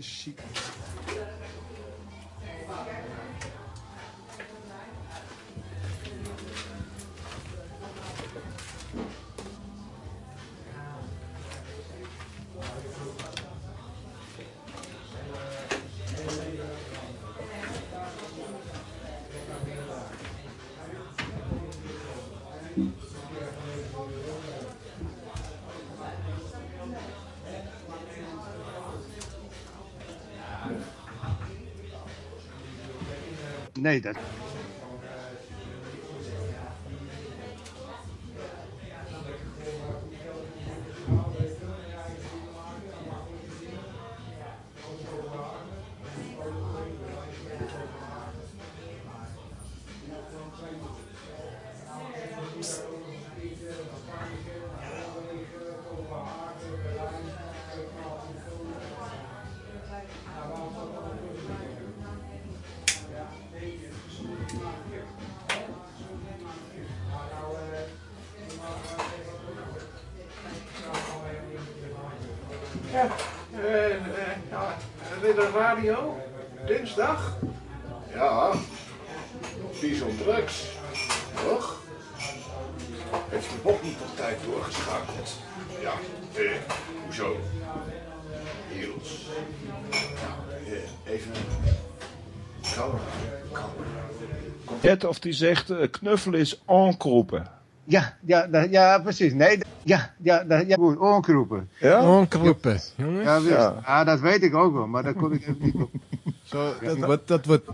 chique. 内的。of die zegt eh, knuffelen is onkroepen. Ja, ja, ja, precies. Nee, ja, ja, dat, ja goed, onkroepen. Ja? Ja, dus- ja. Ah, dat weet ik ook wel, maar daar kom ik even niet op. Zo, dat, dat wordt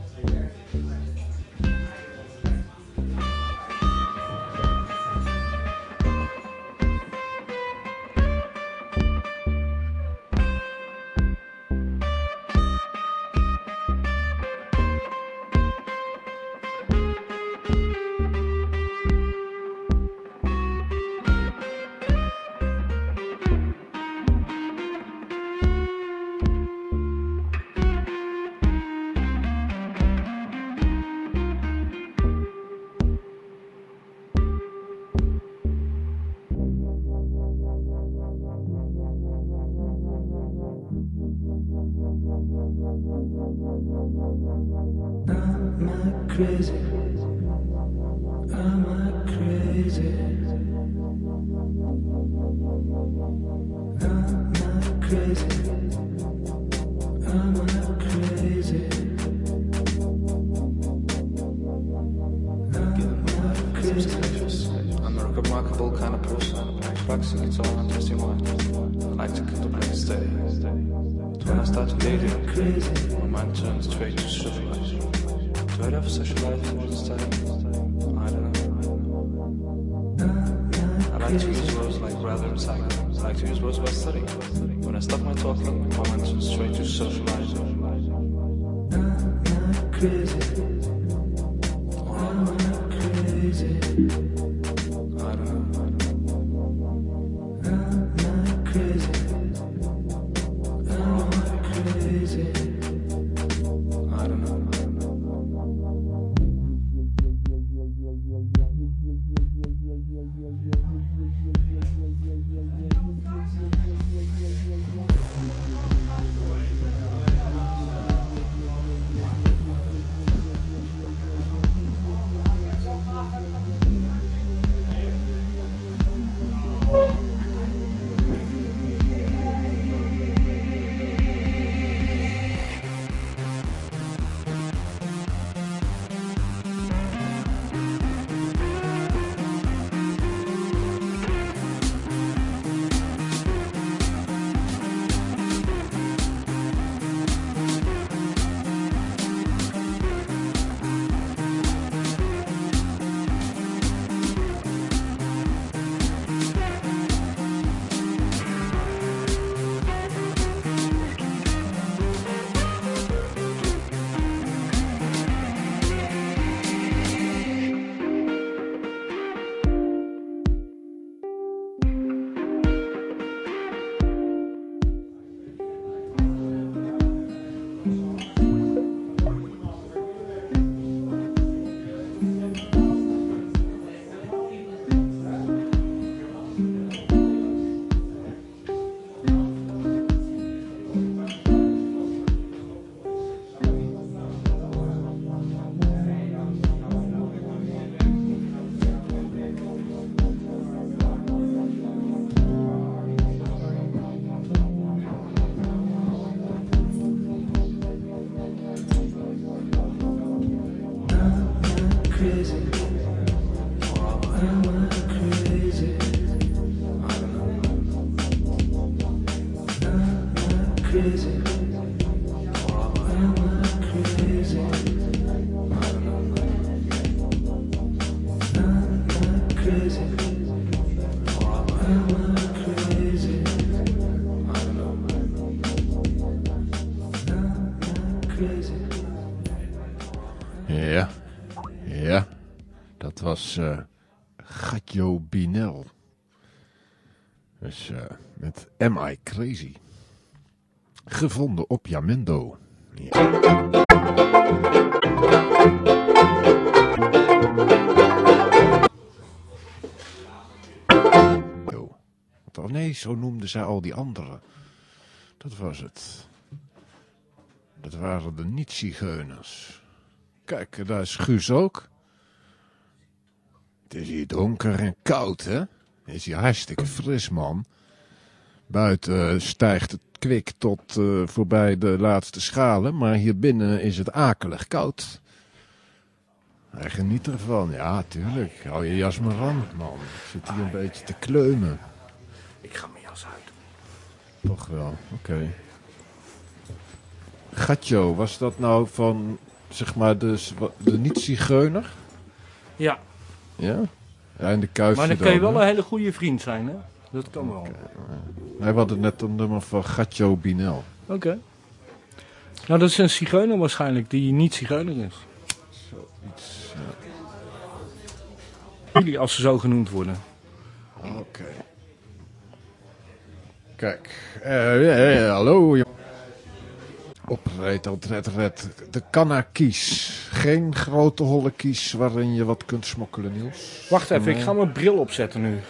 was eh Gatjo Binel. Dus eh, met Am I Crazy. Gevonden op Jamendo. Ja. Oh nee, zo noemden zij al die anderen. Dat was het. Dat waren de niet-zigeuners. Kijk, daar is Guus ook. Het is hier donker en koud, hè? Het is hier hartstikke fris, man. Buiten eh, stijgt het kwik tot eh, voorbij de laatste schalen, maar hier binnen is het akelig koud. Hij geniet ervan, ja, tuurlijk. Hou je jas maar aan, man. Ik zit hier een beetje te kleumen. Ik ga mijn jas uit. Toch wel, oké. Gatjo, was dat nou van, zeg maar, de, de niet-zigeuner? Ja, Ja? Ja, in de kuifje maar dan kun je wel hè? een hele goede vriend zijn, hè? Dat kan wel. Hij had net een nummer van Gatjo Binel. Oké. Nou, dat is een zigeuner waarschijnlijk, die niet zigeuner is. Zoiets, Jullie als ze zo genoemd worden. Oké. Kijk, ja, ja, hallo. Oprijdt al red red. De Canna kies. Geen grote holle kies waarin je wat kunt smokkelen, Niels. Wacht even, ik ga mijn bril opzetten nu.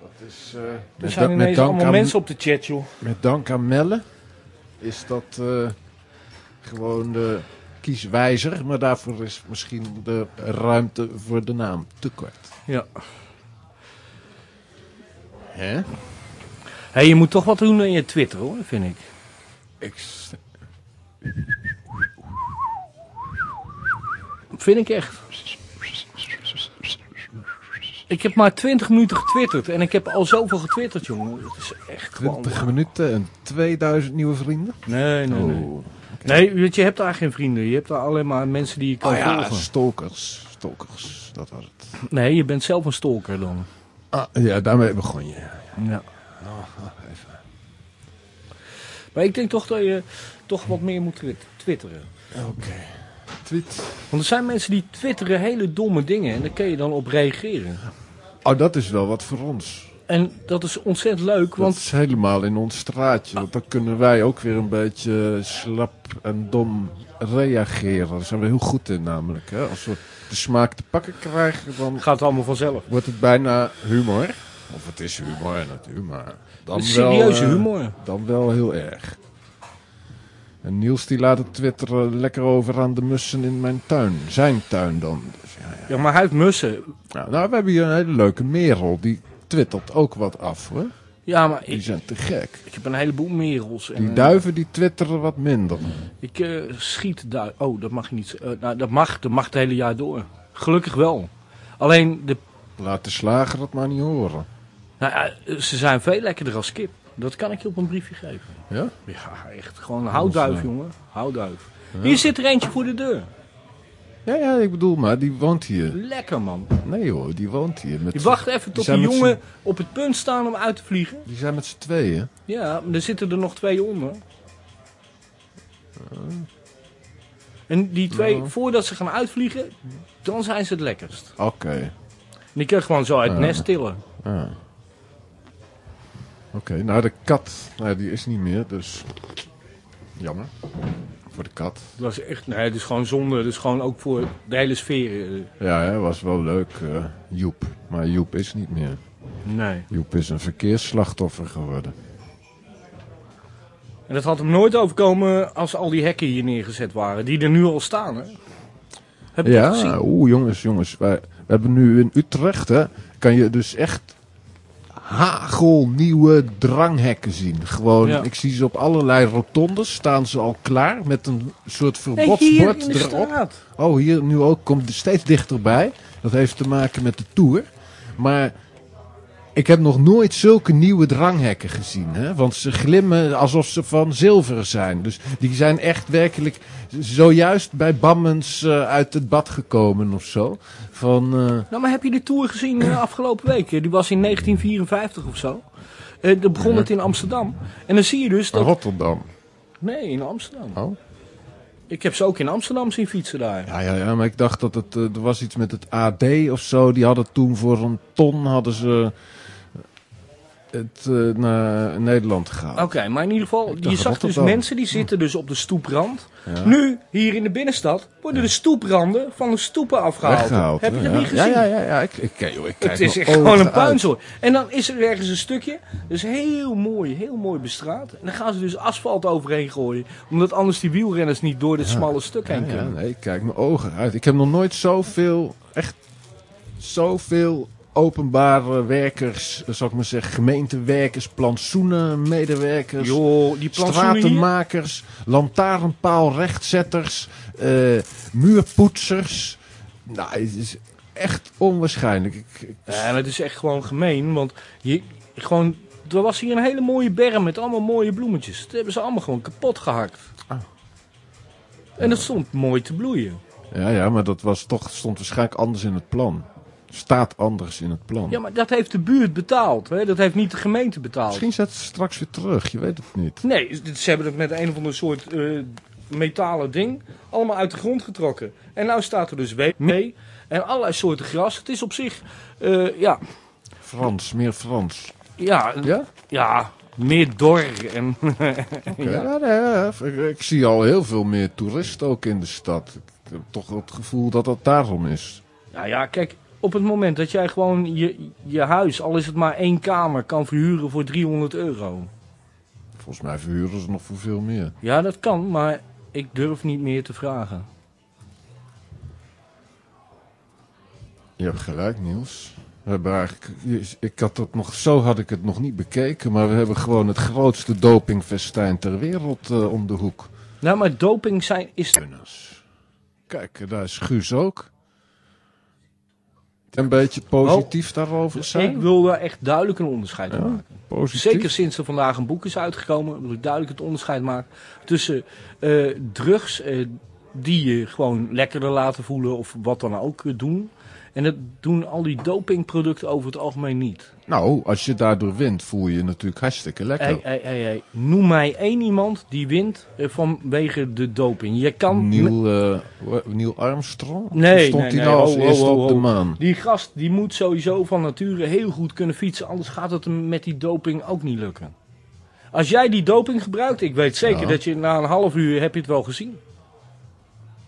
Dat is, eh, Er zijn ineens allemaal aan, mensen op de chat, joh. met dank aan Melle is dat eh, gewoon de kieswijzer. Maar daarvoor is misschien de ruimte voor de naam te kort. Ja. Hè? Hé, je moet toch wat doen in je Twitter, hoor, vind ik. Ik, Vind ik echt. Ik heb maar 20 minuten getwitterd en ik heb al zoveel getwitterd, jongen. Het is echt gewoon... 20 minuten en 2000 nieuwe vrienden. Nee, nee, nee. Oh. Nee, weet je, je hebt daar geen vrienden. Je hebt daar alleen maar mensen die je kan Oh ja, volgen. stalkers. Stalkers, dat was het. Nee, je bent zelf een stalker dan. Ah, ja, daarmee begon je. Ja. Maar ik denk toch dat je toch wat meer moet twit- twitteren. Oké. Tweet. Want er zijn mensen die twitteren hele domme dingen en daar kun je dan op reageren. Oh, dat is wel wat voor ons. En dat is ontzettend leuk, Want het is helemaal in ons straatje. Want dan kunnen wij ook weer een beetje slap en dom reageren. Daar zijn we heel goed in namelijk. Hè? Als we de smaak te pakken krijgen, dan het gaat allemaal vanzelf. wordt het bijna humor. Of het is humor natuurlijk, maar dan Het wel, serieuze eh, humor. Dan wel heel erg. En Niels die laat het twitteren lekker over aan de mussen in mijn tuin. Zijn tuin dan. Dus ja, ja. Ja, maar hij heeft mussen. Nou, nou, we hebben hier een hele leuke merel. Die twittert ook wat af hoor. Ja, maar Die ik, zijn te gek. ik heb een heleboel merels. En, Die eh, duiven die twitteren wat minder. Ik eh, schiet duiven. Oh, dat mag je niet. eh, nou, dat mag, dat mag het hele jaar door. Gelukkig wel. Alleen, de, Laat de slager het maar niet horen. nou, ja, ze zijn veel lekkerder als kip. Dat kan ik je op een briefje geven. Ja? Ja, echt. Gewoon houtduif, eh, jongen. Houtduif. Hier zit er eentje voor de deur. Ja, ja, ik bedoel maar, die woont hier. Lekker, man. Nee hoor, die woont hier. Met Je wacht even tot die jongen op het punt staan om uit te vliegen. Die zijn met z'n tweeën. Ja, maar er zitten er nog twee onder. En die twee, voordat ze gaan uitvliegen, dan zijn ze het lekkerst. Oké. En die kun je gewoon zo uit het nest tillen. Ah. Oké, nou de kat, nou, die is niet meer, dus jammer. Voor de kat. Dat is echt, nee, het is gewoon zonde. Het is gewoon ook voor de hele sfeer. eh, Ja, hè, was wel leuk, eh, Joep. Maar Joep is niet meer. Nee. Joep is een verkeersslachtoffer geworden. En dat had hem nooit overkomen als al die hekken hier neergezet waren. Die er nu al staan, hè? Heb je Ja, oeh jongens, jongens. Wij, we hebben nu in Utrecht, hè, kan je dus echt hagelnieuwe dranghekken zien. Gewoon, Ja. ik zie ze op allerlei rotondes staan ze al klaar met een soort verbodsbord erop. straat. Oh, hier nu ook komt steeds dichterbij. Dat heeft te maken met de tour. Maar ik heb nog nooit zulke nieuwe dranghekken gezien. Hè? Want ze glimmen alsof ze van zilver zijn. Dus die zijn echt werkelijk zojuist bij Bammens eh, uit het bad gekomen of zo. Van, eh, Nou, maar heb je de Tour gezien de afgelopen week? Die was in 1954 of zo. Dan begon het in Amsterdam. En dan zie je dus dat... Rotterdam. Nee, in Amsterdam. Oh. Ik heb ze ook in Amsterdam zien fietsen daar. Ja, ja, ja, maar ik dacht dat het, er was iets met het AD of zo. Die hadden toen voor een ton hadden ze het eh, naar Nederland gehaald. Oké, maar in ieder geval, Ik je zag dus mensen die zitten dus op de stoeprand. Ja. Nu, hier in de binnenstad, worden de stoepranden van de stoepen afgehaald. Weggehaald. Heb je dat ja. niet gezien? Ja, ja, ja. ja. Ik, ik, ik kijk Het is echt gewoon een puinzooi. En dan is er ergens een stukje, dus heel mooi, heel mooi bestraat. En dan gaan ze dus asfalt overheen gooien, omdat anders die wielrenners niet door dit smalle stuk heen kunnen. nee, ik kijk mijn ogen uit. Ik heb nog nooit zoveel, echt zoveel openbare werkers, zal ik maar zeggen, gemeentewerkers, plantsoenen, medewerkers, Joh, die stratenmakers, lantaarnpaalrechtzetters, eh muurpoetsers. Nou, het is echt onwaarschijnlijk. Ik, ik- Ja, maar het is echt gewoon gemeen, want je, gewoon, er was hier een hele mooie berm met allemaal mooie bloemetjes. Dat hebben ze allemaal gewoon kapot gehakt. Ah. En dat stond mooi te bloeien. ja, ja, maar dat was toch, stond waarschijnlijk anders in het plan. Staat anders in het plan. Ja, maar dat heeft de buurt betaald. Hè? Dat heeft niet de gemeente betaald. Misschien zet het straks weer terug, je weet het niet. Nee, ze hebben het met een of ander soort eh, metalen ding allemaal uit de grond getrokken. En nou staat er dus mee en allerlei soorten gras. Het is op zich, eh, ja, Frans, meer Frans. ja, Ja? ja, meer dor. En, Ja, ja, nee, ja, ik, ik zie al heel veel meer toeristen ook in de stad. Ik heb toch het gevoel dat dat daarom is. Nou ja, kijk, op het moment dat jij gewoon je, je huis, al is het maar één kamer, kan verhuren voor 300 euro. Volgens mij verhuren ze nog voor veel meer. Ja, dat kan, maar ik durf niet meer te vragen. Je hebt gelijk, Niels. We hebben eigenlijk, ik had het nog, zo had ik het nog niet bekeken, maar we hebben gewoon het grootste dopingfestijn ter wereld eh, om de hoek. Nou, maar doping zijn is... Kijk, daar is Guus ook. Een beetje positief daarover zijn. Ik wil daar echt duidelijk een onderscheid Ja, maken. positief. Zeker sinds er vandaag een boek is uitgekomen, wil ik duidelijk het onderscheid maken tussen eh, drugs eh, die je gewoon lekkerder laten voelen of wat dan ook eh, doen. En dat doen al die dopingproducten over het algemeen niet. Nou, als je daardoor wint, voel je je natuurlijk hartstikke lekker. Hey, hey, hey, hey. Noem mij één iemand die wint eh, vanwege de doping. Je kan... Neil, eh, Neil Armstrong? Nee, Stond nee, hij nee, nou als ho, eerste ho, op de maan? Die gast die moet sowieso van nature heel goed kunnen fietsen. Anders gaat het hem met die doping ook niet lukken. Als jij die doping gebruikt, ik weet zeker Ja. dat je na een half uur heb je het wel gezien.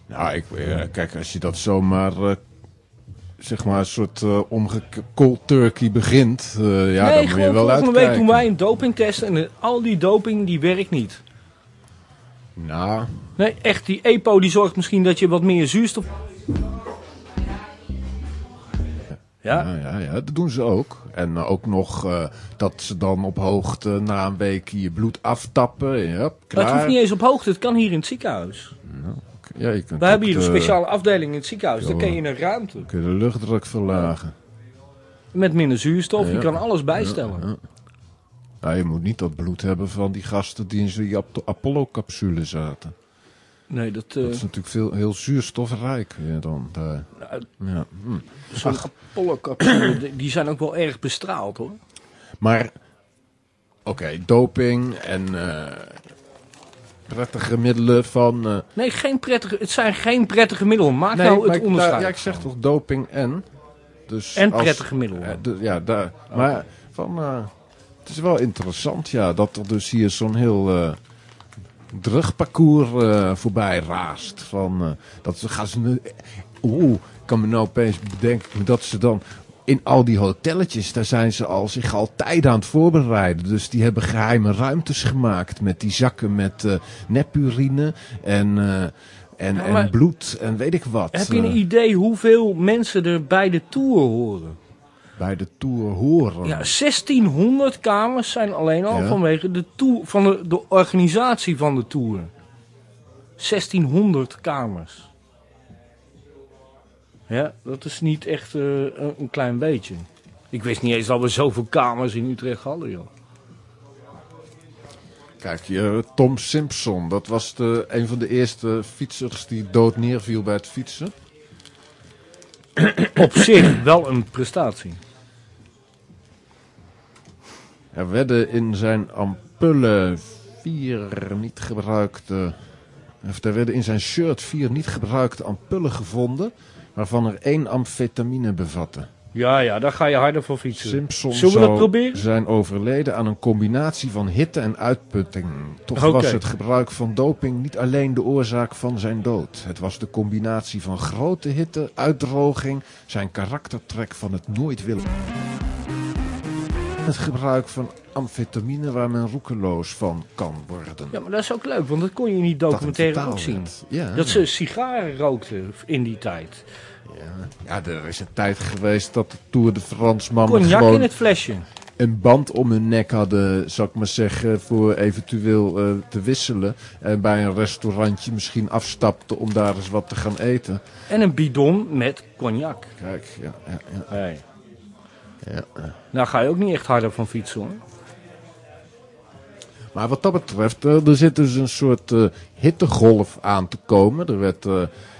Nou, ik, eh, kijk, als je dat zomaar, zeg maar, een soort uh, cold turkey begint, eh, ja, dan moet je wel uitkijken. week doen wij een dopingtest en eh, al die doping die werkt niet. Nou, Nee, echt, die EPO die zorgt misschien dat je wat meer zuurstof... Ja, ja, ja, ja, dat doen ze ook. En ook nog dat ze dan op hoogte na een week je bloed aftappen. Ja, maar het klaar. hoeft niet eens op hoogte, het kan hier in het ziekenhuis. Ja, je kunt We hebben hier een speciale afdeling in het ziekenhuis, daar kun je een ruimte. kun je de luchtdruk verlagen. Met minder zuurstof, je kan alles bijstellen. Ja, ja. Je moet niet dat bloed hebben van die gasten die in zo'n Ap- Apollo-capsule zaten. Nee, dat... eh, Dat is natuurlijk veel, heel zuurstofrijk dan daar. nou, Ja. hm. Zo'n Apollo-capsule, die- die zijn ook wel erg bestraald hoor. Maar, oké, doping en eh, prettige middelen van... eh, Nee, geen prettige, het zijn geen prettige middelen. Maak nee, nou het onderscheid. ja, ik zeg toch doping en... Dus En als- prettige middelen. de- ja, daar. Maar van, eh, het is wel interessant, ja, dat er dus hier zo'n heel eh drugparcours eh, voorbij raast. Van, dat ze gaan ze... nu- Oeh, ik kan me nou opeens bedenken dat ze dan... In al die hotelletjes, daar zijn ze al zich al tijden aan het voorbereiden. Dus die hebben geheime ruimtes gemaakt met die zakken met eh nepurine en, eh, en, Ja, en bloed en weet ik wat. Heb je een Eh, idee hoeveel mensen er bij de Tour horen? bij de Tour horen. Ja, 1600 kamers zijn alleen al Ja. vanwege de, tour, van de, de organisatie van de tour. 1600 kamers. Ja, dat is niet echt eh, een, klein beetje. Ik wist niet eens dat we zoveel kamers in Utrecht hadden, joh. Kijk, hier, Tom Simpson, dat was de, een van de eerste fietsers die dood neerviel bij het fietsen. Op zich wel een prestatie. Er werden in zijn ampullen vier niet gebruikte. Of er werden in zijn shirt vier niet gebruikte ampullen gevonden. Waarvan er één amfetamine bevatte. Ja, ja, daar ga je harder voor fietsen. Simpson Zullen we dat zou proberen? zijn overleden aan een combinatie van hitte en uitputting. Toch was het gebruik van doping niet alleen de oorzaak van zijn dood. Het was de combinatie van grote hitte, uitdroging, zijn karaktertrek van het nooit willen. Het gebruik van amfetamine waar men roekeloos van kan worden. Ja, maar dat is ook leuk, want dat kon je in die documentaire ook zien. Ja. Dat ze sigaren rookten in die tijd. Ja, er is een tijd geweest dat de Tour de France mannen Cognac gewoon in het flesje. een band om hun nek hadden, zou ik maar zeggen, voor eventueel eh, te wisselen. En bij een restaurantje misschien afstapten om daar eens wat te gaan eten. En een bidon met cognac. Kijk, ja, ja, ja. Hey. ja. Nou ga je ook niet echt harder van fietsen hoor. Maar wat dat betreft, eh, er zit dus een soort eh, hittegolf aan te komen. Er werd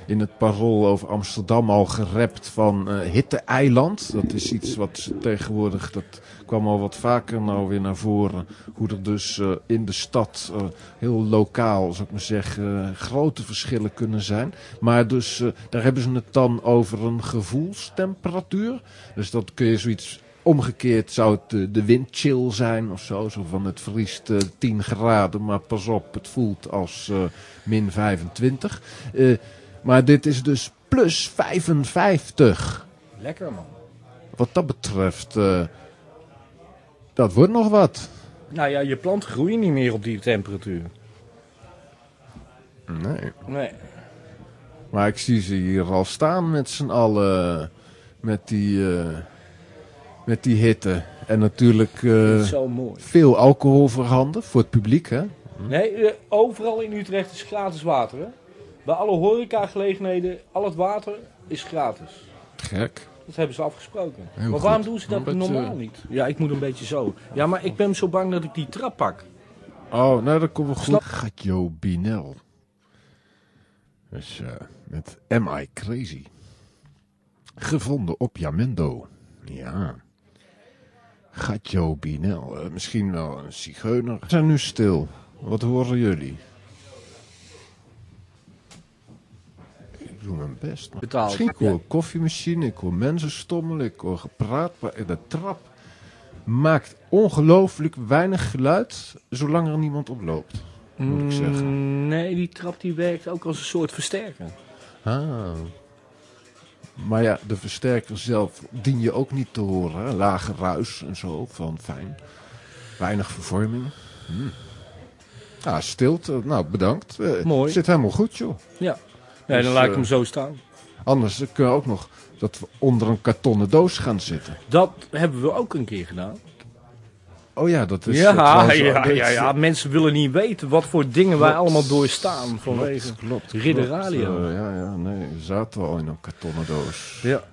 in het parool over Amsterdam al gerept van eh hitte-eiland. Dat is iets wat tegenwoordig, dat kwam al wat vaker nou weer naar voren. Hoe er dus eh, in de stad eh, heel lokaal, zou ik maar zeggen, grote verschillen kunnen zijn. Maar dus, daar hebben ze het dan over een gevoelstemperatuur. Dus dat kun je zoiets Omgekeerd zou het de wind chill zijn of zo. Zo van het vriest eh, 10 graden, maar pas op, het voelt als min 25. Eh, maar dit is dus plus 55. Lekker man. Wat dat betreft, eh, dat wordt nog wat. Nou ja, je planten groeien niet meer op die temperatuur. Nee. Nee. Maar ik zie ze hier al staan met z'n allen. Met die, eh, met die hitte. En natuurlijk eh, Zo mooi. veel alcohol voorhanden voor het publiek, hè? Nee, overal in Utrecht is gratis water hè. Bij alle horecagelegenheden, al het water is gratis. Gek. Dat hebben ze afgesproken. Heel maar waarom goed. doen ze dat beetje- normaal niet? Ja, ik moet een beetje zo. Ja, maar ik ben zo bang dat ik die trap pak. Oh, nou dat komt wel goed. Gatjo Binel. Dus eh, met Am I Crazy. Gevonden op Jamendo. Ja. Gatjo Binel. Eh, misschien wel een zigeuner. We zijn nu stil. Wat horen jullie? Doe mijn best. Maar Betaald. Misschien ik hoor Ja. koffiemachine, ik hoor mensen stommelen, ik hoor gepraat. Maar de trap maakt ongelooflijk weinig geluid zolang er niemand op loopt. Moet ik zeggen. Mm, Nee, die trap die werkt ook als een soort versterker. Ah. Maar ja, de versterker zelf dien je ook niet te horen. Lage ruis en zo, van fijn. Weinig vervorming. Hm. Ja, stilte. Nou, bedankt. Eh, Mooi. Zit helemaal goed, joh. Ja. Nee, Dus, dan laat ik eh, hem zo staan. Anders kunnen we ook nog dat we onder een kartonnen doos gaan zitten. Dat hebben we ook een keer gedaan. Oh ja, dat is... ja, eh, ja, dat ja, ja, mensen willen niet weten wat voor dingen wij allemaal doorstaan vanwege Klopt, klopt. Ridder klopt. Radio. Eh, ja, ja, nee, we zaten al in een kartonnen doos. Ja.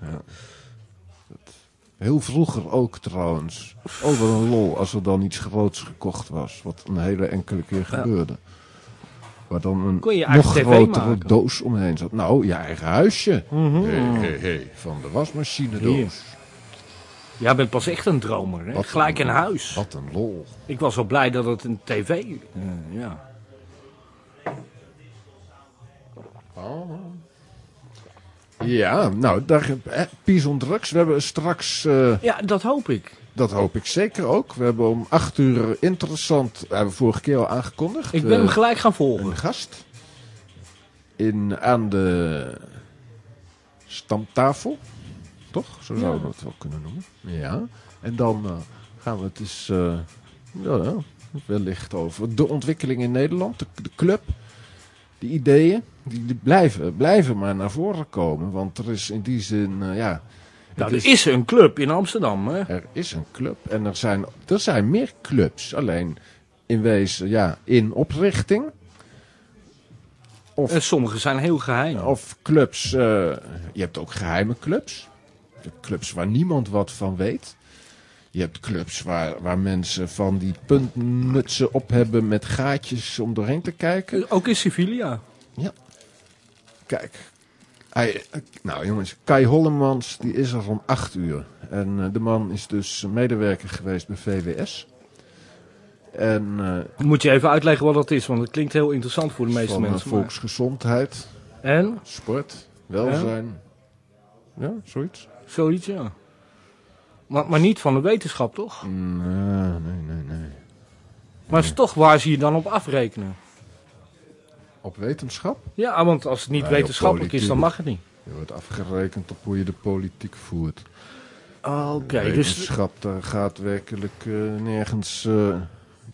Heel vroeger ook trouwens. Oh, wat een lol als er dan iets groots gekocht was. Wat een hele enkele keer gebeurde. Waar dan een Kon je nog grotere maken? doos omheen zat. Nou, je eigen huisje. Mhm. Hey, hey, hey, van de wasmachine Hier. doos. Jij bent pas echt een dromer, hè? Wat Gelijk een- een huis. Wat een lol. Ik was wel blij dat het een tv... eh, ja. Ja, nou, daar, eh, Pison Drugs. We hebben straks... eh, ja, dat hoop ik. Dat hoop ik zeker ook. We hebben om acht uur interessant, we hebben we vorige keer al aangekondigd. Ik ben eh, hem gelijk gaan volgen. een gast. In, aan de stamtafel. Toch? Zo zouden we het wel kunnen noemen. Ja. En dan eh, gaan we het eens eh, ja, wellicht over de ontwikkeling in Nederland. De, de club. De ideeën. Die, die blijven, blijven maar naar voren komen. Want er is in die zin, eh, ja... Nou, er is een club in Amsterdam, hè? Er is een club en er zijn, er zijn meer clubs. Alleen in wezen, ja, in oprichting. Of En sommige zijn heel geheim. Of clubs, eh, je hebt ook geheime clubs. Clubs waar niemand wat van weet. Je hebt clubs waar, waar mensen van die puntmutsen op hebben met gaatjes om doorheen te kijken. Ook in Sevilla. Kijk, hij, nou jongens, Kai Hollemans die is er om acht uur. En eh, de man is dus medewerker geweest bij VWS. En eh, Moet je even uitleggen wat dat is, want het klinkt heel interessant voor de meeste van eh, mensen. maar- volksgezondheid, En? sport, welzijn. Ja, zoiets. Zoiets, ja. Maar, maar niet van de wetenschap, toch? Nee, nee, nee, nee. Maar het is toch waar ze je dan op afrekenen. Op wetenschap? Ja, want als het niet Nee, wetenschappelijk is, dan mag het niet. Je wordt afgerekend op hoe je de politiek voert. Oké, dus... Wetenschap, daar gaat werkelijk eh, nergens eh,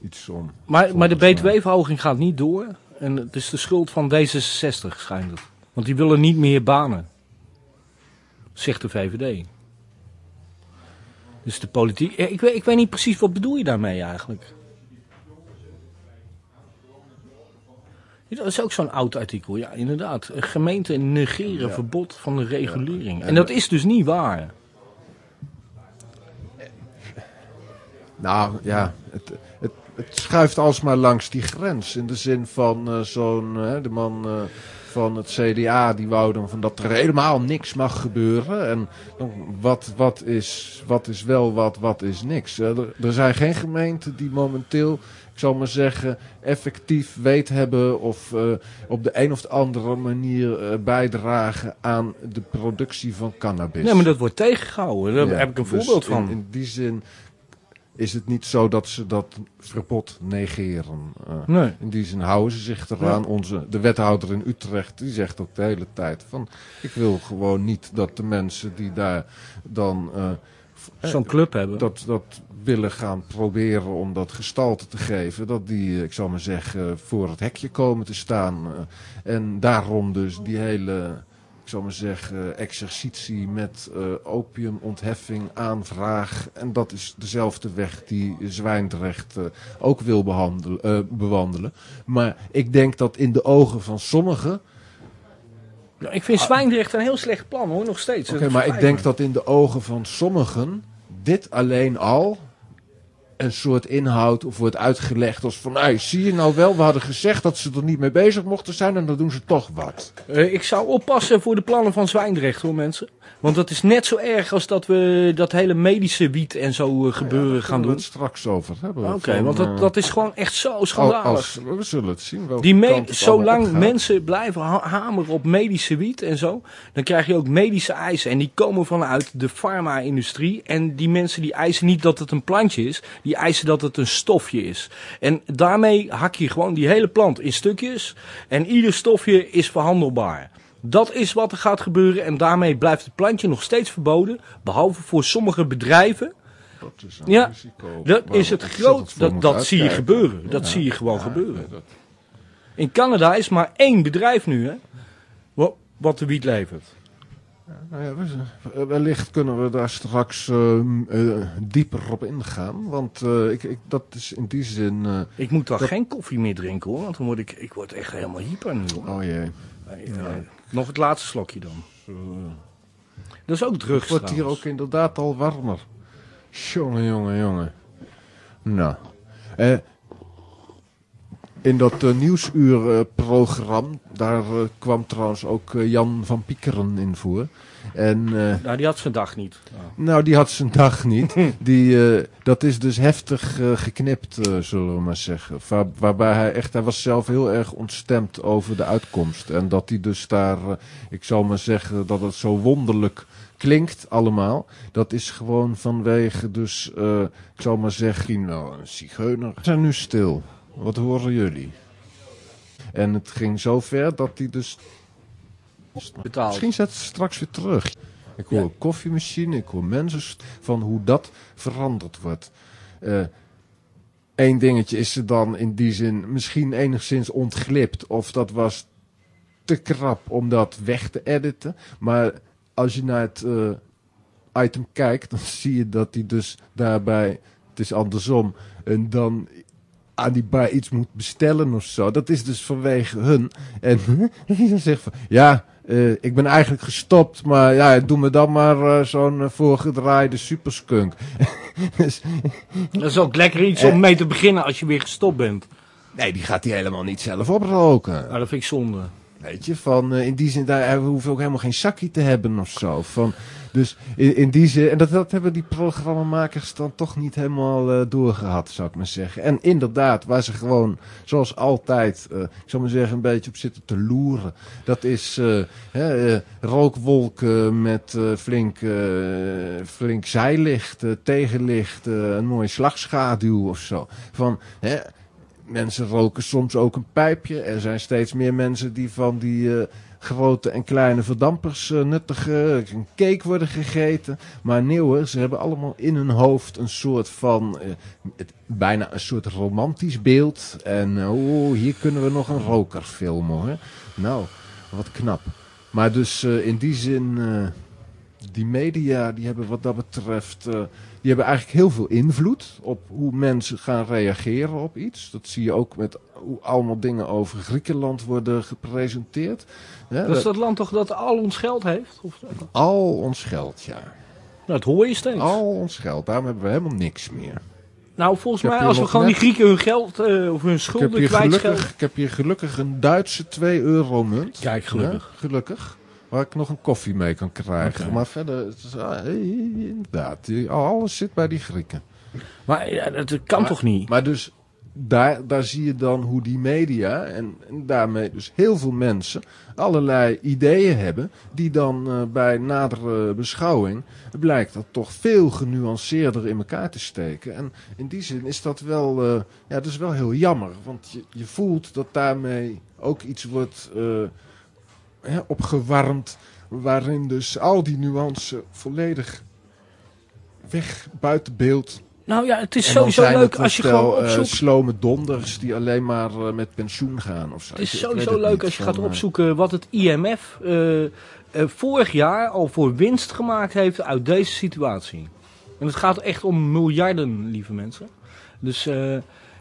iets om. Maar, maar de btw-verhoging gaat niet door. En het is de schuld van D66, schijnt het. Want die willen niet meer banen. Zegt de VVD. Dus de politiek... Ik weet, ik weet niet precies, wat bedoel je daarmee eigenlijk? Dat is ook zo'n oud artikel, ja, inderdaad. Gemeenten negeren verbod van de regulering. En dat is dus niet waar. Nou ja, het, het, het schuift alsmaar langs die grens. In de zin van eh, zo'n, de man eh, van het CDA, die wou dan van dat er helemaal niks mag gebeuren. En wat, wat, is, wat is wel wat, wat is niks. Eh, er, er zijn geen gemeenten die momenteel, zal maar zeggen, effectief weet hebben of eh, op de een of de andere manier eh, bijdragen aan de productie van cannabis. Nee, maar dat wordt tegengehouden. Daar Ja, heb ik een dus voorbeeld van. In, die zin is het niet zo dat ze dat verbod negeren. Eh, Nee. in die zin houden ze zich eraan. Onze, de wethouder in Utrecht die zegt ook de hele tijd van... ik wil gewoon niet dat de mensen die daar dan... eh, Zo'n club hebben. dat, dat willen gaan proberen om dat gestalte te geven. Dat die, eh, ik zal maar zeggen, voor het hekje komen te staan. eh, en daarom dus die hele, ik zal maar zeggen, exercitie met opiumontheffing, aanvraag. En dat is dezelfde weg die Zwijndrecht ook wil behandelen, eh, bewandelen. Maar ik denk dat in de ogen van sommigen... Ja, ik vind Zwijndrecht een heel slecht plan hoor, nog steeds. Oké, maar ik denk dat in de ogen van sommigen dit alleen al een soort inhoud of wordt uitgelegd als van, nou, zie je nou wel, we hadden gezegd dat ze er niet mee bezig mochten zijn en dan doen ze toch wat. Eh, ik zou oppassen voor de plannen van Zwijndrecht hoor mensen. Want dat is net zo erg als dat we dat hele medische wiet en zo eh, gebeuren gaan kunnen we doen. het straks over hebben. Oké, want dat, eh, dat is gewoon echt zo al- schandalig. als, we zullen het zien. Die me- zolang mensen blijven ha- hameren op medische wiet en zo, dan krijg je ook medische eisen. En die komen vanuit de farma-industrie. En die mensen die eisen niet dat het een plantje is, die eisen dat het een stofje is. En daarmee hak je gewoon die hele plant in stukjes. En ieder stofje is verhandelbaar. Dat is wat er gaat gebeuren en daarmee blijft het plantje nog steeds verboden. Behalve voor sommige bedrijven. Dat is een Ja, risico Dat is het groot. Dat, dat zie je gebeuren. Dat Ja. zie je gewoon Ja, gebeuren. dat- In Canada is maar één bedrijf nu, hè? wa- Wat de wiet levert. Nou ja, we- wellicht kunnen we daar straks eh, eh, dieper op ingaan. Want eh, ik, ik, dat is in die zin... eh, Ik moet dan Dat- geen koffie meer drinken, hoor. Want dan word ik, ik word echt helemaal hyper nu, hoor. oh jee. Nog het laatste slokje dan. Dat is ook drugs Het wordt hier trouwens. ook inderdaad al warmer. Jongen, jongen, jongen. Nou. eh, in dat eh, nieuwsuurprogramma, daar eh, kwam trouwens ook eh, Jan van Piekeren in voor. En eh, Nou, die had zijn dag niet. nou, die had zijn dag niet. Die, eh, dat is dus heftig eh, geknipt, zullen we maar zeggen. Waar- waarbij hij echt, hij was zelf heel erg ontstemd over de uitkomst. En dat hij dus daar, ik zal maar zeggen, dat het zo wonderlijk klinkt allemaal. Dat is gewoon vanwege dus, ik zal maar zeggen, wel een zigeuner. We zijn nu stil. Wat horen jullie? En het ging zo ver dat hij dus Betaald. Misschien zet ze straks weer terug. Ik hoor Ja. een koffiemachine, ik hoor mensen van hoe dat veranderd wordt. Eén dingetje is er dan in die zin misschien enigszins ontglipt. Of dat was te krap om dat weg te editen. Maar als je naar het eh, item kijkt, dan zie je dat hij dus daarbij, het is andersom, en dan aan die bar iets moet bestellen of zo. Dat is dus vanwege hun. En dan zegt van, ja, eh, ik ben eigenlijk gestopt, maar ja, doe me dan maar eh, zo'n eh, voorgedraaide superskunk. dus, Dat is ook lekker iets om mee te beginnen als je weer gestopt bent. nee, die gaat hij helemaal niet zelf oproken. Nou, dat vind ik zonde. Weet je, van eh, in die zin, daar, hij hoeft ook helemaal geen zakje te hebben of zo. Van, dus in, in die zin, en dat, dat hebben die programmamakers dan toch niet helemaal eh, doorgehad, zou ik maar zeggen. En inderdaad, waar ze gewoon, zoals altijd, eh, ik zou maar zeggen, een beetje op zitten te loeren. Dat is eh, hè, eh, rookwolken met eh, flink, eh, flink zijlicht, eh, tegenlicht, eh, een mooie slagschaduw of zo. Van, hè, Mensen roken soms ook een pijpje. Er zijn steeds meer mensen die van die eh, grote en kleine verdampers eh, nuttige een cake worden gegeten. Maar hoor, ze hebben allemaal in hun hoofd een soort van, eh, bijna een soort romantisch beeld. En eh, oh, hier kunnen we nog een roker filmen hoor. Nou, wat knap. Maar dus eh, in die zin, eh, die media, die hebben wat dat betreft, eh, die hebben eigenlijk heel veel invloed op hoe mensen gaan reageren op iets. Dat zie je ook met hoe allemaal dingen over Griekenland worden gepresenteerd. Ja, Dat is dat land toch dat al ons geld heeft? Of, nou, Al ons geld, ja. dat hoor je steeds. Al ons geld. Daarom hebben we helemaal niks meer. Nou, volgens mij, als we gewoon net- die Grieken hun geld eh, of hun schulden kwijtschelden. ik heb hier gelukkig een Duitse 2 euro munt. Kijk, gelukkig. Ja, gelukkig. Waar ik nog een koffie mee kan krijgen. Maar verder, is, ah, inderdaad, alles zit bij die Grieken. Maar dat kan toch niet? Maar dus daar, daar zie je dan hoe die media en, en daarmee dus heel veel mensen allerlei ideeën hebben. Die dan eh, bij nadere beschouwing blijkt dat toch veel genuanceerder in elkaar te steken. En in die zin is dat wel, eh, ja, dat is wel heel jammer. Want je, je voelt dat daarmee ook iets wordt eh, hè, opgewarmd. Waarin dus al die nuance volledig weg buiten beeld Nou ja, het is en sowieso leuk als je gewoon eh, opzoekt. slome donders die alleen maar eh, met pensioen gaan of zo. Het is sowieso het leuk als je gaat eh, opzoeken wat het IMF vorig jaar al voor winst gemaakt heeft uit deze situatie. En het gaat echt om miljarden, lieve mensen. Dus eh,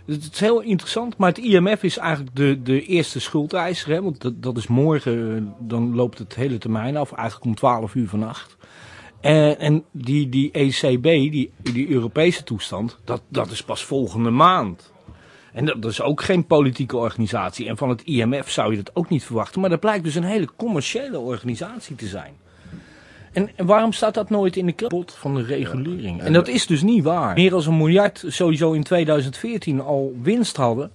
het is heel interessant. Maar het IMF is eigenlijk de, de eerste schuldeiser. Hè? Want dat, dat is morgen, eh, dan loopt het hele termijn af. Eigenlijk om 12 uur vannacht. En, en die, die ECB, die, die Europese toestand, dat, dat is pas volgende maand. En dat, dat is ook geen politieke organisatie. En van het IMF zou je dat ook niet verwachten. Maar dat blijkt dus een hele commerciële organisatie te zijn. En, en waarom staat dat nooit in de klapot van de regulering? En dat is dus niet waar. Meer dan een miljard sowieso in 2014 al winst hadden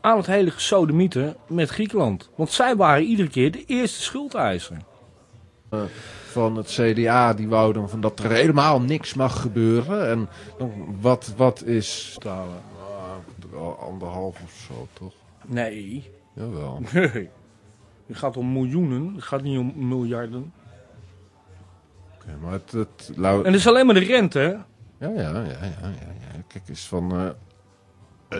aan het hele gesodemieter met Griekenland. Want zij waren iedere keer de eerste schuldeiser. van het CDA, die wou dan van dat er helemaal niks mag gebeuren. En dan, wat, wat is... Ah, wel anderhalf of zo, toch? Nee. Jawel. Nee. Het gaat om miljoenen, het gaat niet om miljarden. Maar het... het En dat is alleen maar de rente, hè? ja, ja, ja, ja, ja. Kijk eens van... eh,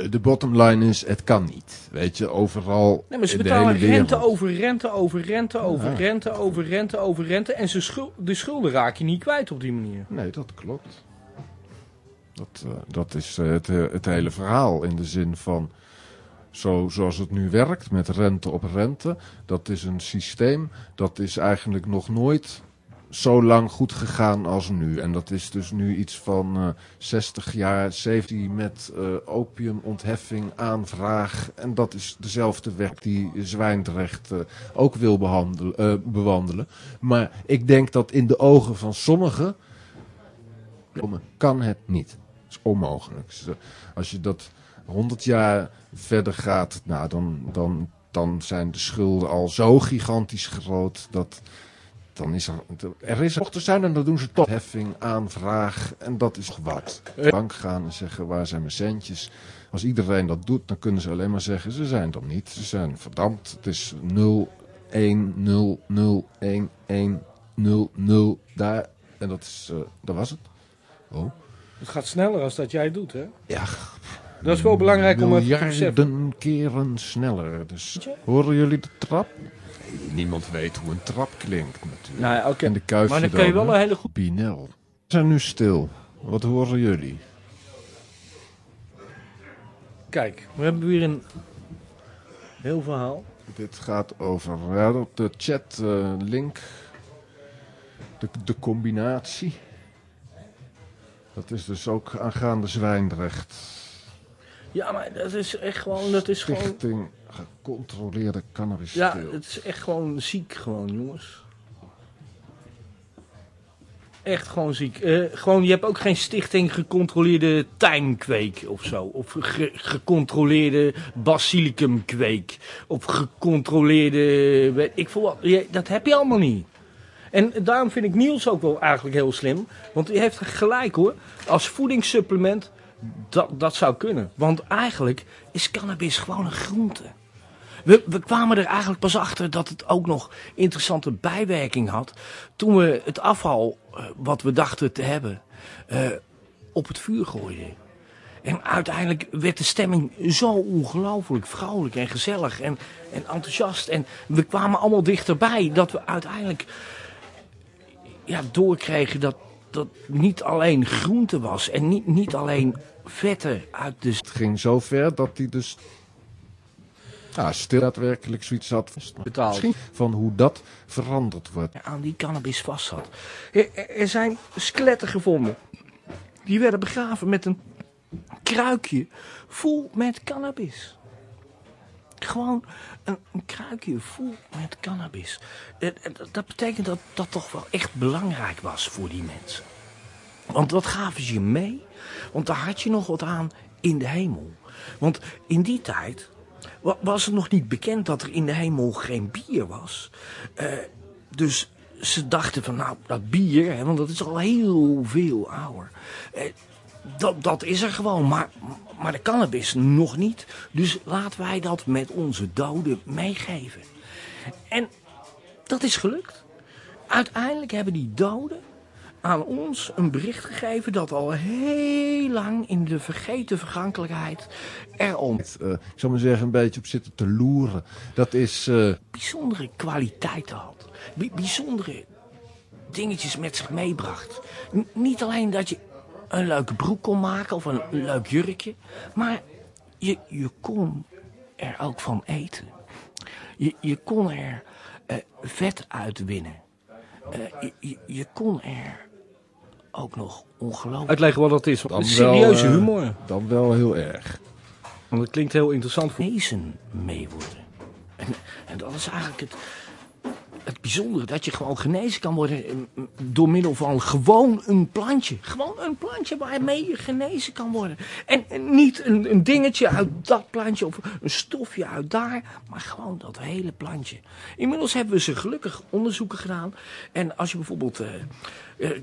eh, de bottom line is, het kan niet. Weet je, overal Nee, maar ze betalen rente over rente over rente over Ja. rente over rente over rente. En ze schul- de schulden raak je niet kwijt op die manier. Nee, dat klopt. Dat, eh, dat is het, het hele verhaal in de zin van... Zo, zoals het nu werkt, met rente op rente. Dat is een systeem dat is eigenlijk nog nooit zo lang goed gegaan als nu. En dat is dus nu iets van eh 60 jaar, 17 met eh opiumontheffing, aanvraag. En dat is dezelfde weg die Zwijndrecht eh, ook wil eh, bewandelen. Maar ik denk dat in de ogen van sommigen kan het niet. Het is onmogelijk. Dus, eh, Als je dat 100 jaar verder gaat, nou, dan, dan, dan zijn de schulden al zo gigantisch groot dat. Dan is er, er is mocht er zijn en dan doen ze toch heffing, aanvraag en dat is wat. De bank gaan en zeggen waar zijn mijn centjes. Als iedereen dat doet, dan kunnen ze alleen maar zeggen ze zijn er niet. Ze zijn verdampt. Het is 0, 1, 0, 0, 1, 1, 0, 0 daar. En dat, is, eh, dat was het. Oh. Het gaat sneller als dat jij doet, hè? Ja, Dat is wel belangrijk om even te beseffen. miljarden keren sneller. Dus horen jullie de trap? Niemand weet hoe een trap klinkt natuurlijk. Nou ja. En de kuifje Maar dan kun je wel een hele goed... Binel. zijn nu stil. Wat horen jullie? Kijk, we hebben weer een heel verhaal. Dit gaat over ja, op de chat eh, link. De, de combinatie. Dat is dus ook aangaande Zwijndrecht. Ja, maar dat is echt gewoon, dat is gewoon... Stichting gecontroleerde cannabis. Ja, het is echt gewoon ziek gewoon, jongens. Echt gewoon ziek. Eh, gewoon, je hebt ook geen stichting gecontroleerde tijmkweek of zo. Of ge- gecontroleerde basilicumkweek. Of gecontroleerde... Ik voel, je- dat heb je allemaal niet. En daarom vind ik Niels ook wel eigenlijk heel slim. Want hij heeft gelijk hoor. Als voedingssupplement, dat, dat zou kunnen. Want eigenlijk is cannabis gewoon een groente. We, we kwamen er eigenlijk pas achter dat het ook nog interessante bijwerking had. Toen we het afval, eh, wat we dachten te hebben, eh, op het vuur gooiden. En uiteindelijk werd de stemming zo ongelooflijk vrolijk en gezellig en, en enthousiast. En we kwamen allemaal dichterbij dat we uiteindelijk ja, doorkregen dat dat niet alleen groente was. En niet, niet alleen vetten uit de Het ging zo ver dat hij dus ja, stil daadwerkelijk zoiets had. Betaald. Misschien van hoe dat veranderd wordt. aan die cannabis vast zat. Er, zijn skeletten gevonden. Die werden begraven met een kruikje vol met cannabis. Gewoon een, een kruikje vol met cannabis. En dat- Dat betekent dat dat toch wel echt belangrijk was voor die mensen. Want wat gaven ze je mee? Want daar had je nog wat aan in de hemel. Want in die tijd wa- was het nog niet bekend dat er in de hemel geen bier was. Eh, dus ze dachten van, nou, dat bier, hè, want dat is al heel veel ouder. Eh, dat, dat is er gewoon, maar, maar de cannabis nog niet. Dus laten wij dat met onze doden meegeven. En dat is gelukt. Uiteindelijk hebben die doden aan ons een bericht gegeven dat al heel lang in de vergeten vergankelijkheid erom Eh, ik zal maar zeggen, een beetje op zitten te loeren. Dat is. eh, bijzondere kwaliteiten had. Bi- bijzondere dingetjes met zich meebracht. N- niet alleen dat je een leuke broek kon maken of een leuk jurkje, maar je, je kon er ook van eten. Je, je kon er eh, vet uit winnen. Je, je kon er ook nog ongelooflijk... Uitleggen wat dat is. dan serieuze wel, eh, humor. Dan wel heel erg. Want dat klinkt heel interessant voor lezen mee worden. En, en dat is eigenlijk het, het bijzondere. Dat je gewoon genezen kan worden eh, door middel van gewoon een plantje. Gewoon een plantje waarmee je genezen kan worden. En, en niet een, een dingetje uit dat plantje of een stofje uit daar. Maar gewoon dat hele plantje. Inmiddels hebben we ze gelukkig onderzoeken gedaan. En als je bijvoorbeeld... eh, eh,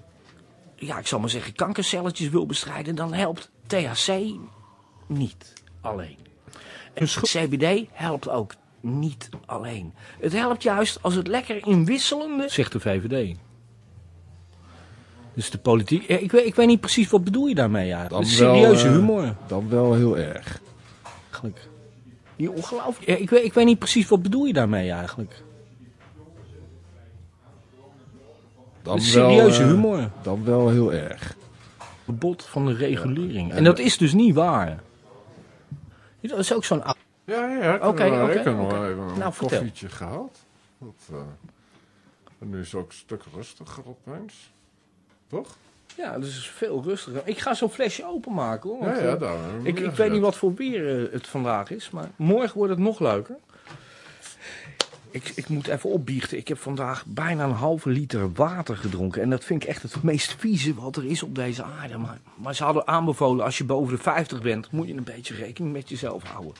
ja, ik zal maar zeggen, kankercelletjes wil bestrijden, dan helpt THC niet alleen. En CBD helpt ook niet alleen. Het helpt juist als het lekker in wisselende... Zegt de VVD. Dus de politiek... Ik weet, ik weet niet precies wat bedoel je daarmee eigenlijk. Dan Serieuze wel, humor. Dan wel heel erg. Eigenlijk. Die ongelooflijk... Ik, weet, ik weet niet precies wat bedoel je daarmee eigenlijk. Dan Serieuze wel, eh, humor. Dan wel heel erg. Verbod van de regulering. En dat is dus niet waar. Dat is ook zo'n... Ja, ja, ik Oké, heb wel- oké, ik heb nog oké. wel even een Nou, vertel. koffietje gehaald. Dat, eh, en nu is het ook een stuk rustiger opeens. Toch? Ja, dat is veel rustiger. Ik ga zo'n flesje openmaken hoor. Ja, want, ja, eh, daar ik, ik weet niet wat voor eh, het vandaag is, maar morgen wordt het nog leuker. Ik, ik moet even opbiechten. Ik heb vandaag bijna een halve liter water gedronken. En dat vind ik echt het meest vieze wat er is op deze aarde. Maar, maar ze hadden aanbevolen, als je boven de 50 bent, moet je een beetje rekening met jezelf houden.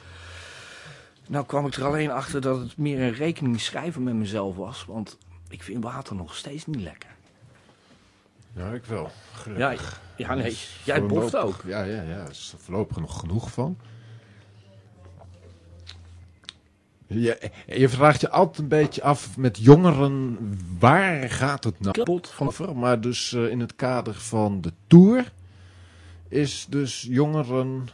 Nou kwam ik er alleen achter dat het meer een rekening schrijven met mezelf was. Want ik vind water nog steeds niet lekker. Ja, ik wel. Ja, Gelukkig. ja nee, jij boft ook. Ja, ja, ja. Er is er voorlopig nog genoeg van. Je, je vraagt je altijd een beetje af met jongeren, waar gaat het nou Kapot van over? Maar dus eh, in het kader van de Tour is dus jongeren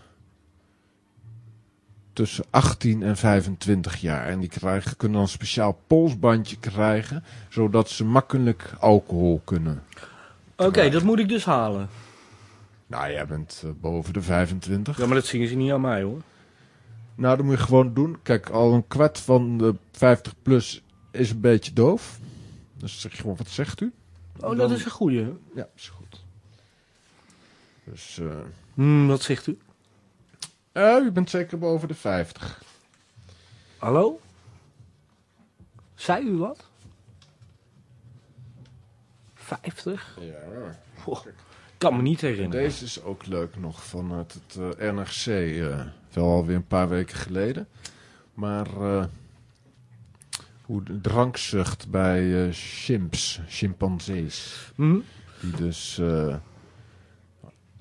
tussen 18 en 25 jaar. En die krijgen, kunnen dan een speciaal polsbandje krijgen, zodat ze makkelijk alcohol kunnen Oké, dat moet ik dus halen. Nou, jij bent eh, boven de 25. Ja, maar dat zingen ze niet aan mij hoor. Nou, dat moet je gewoon doen. Kijk, al een kwart van de 50 plus is een beetje doof. Dus zeg je gewoon, wat zegt u? Oh, dat is een goeie. Ja, is goed. Dus, eh Hmm, wat zegt u? eh, u bent zeker boven de 50. Hallo? Zei u wat? 50? Ja. Goh, kan me niet herinneren. Deze is ook leuk nog vanuit het eh, NRC. eh wel alweer een paar weken geleden. Maar eh, hoe de drankzucht bij chimps, chimpansees. Hm? Die dus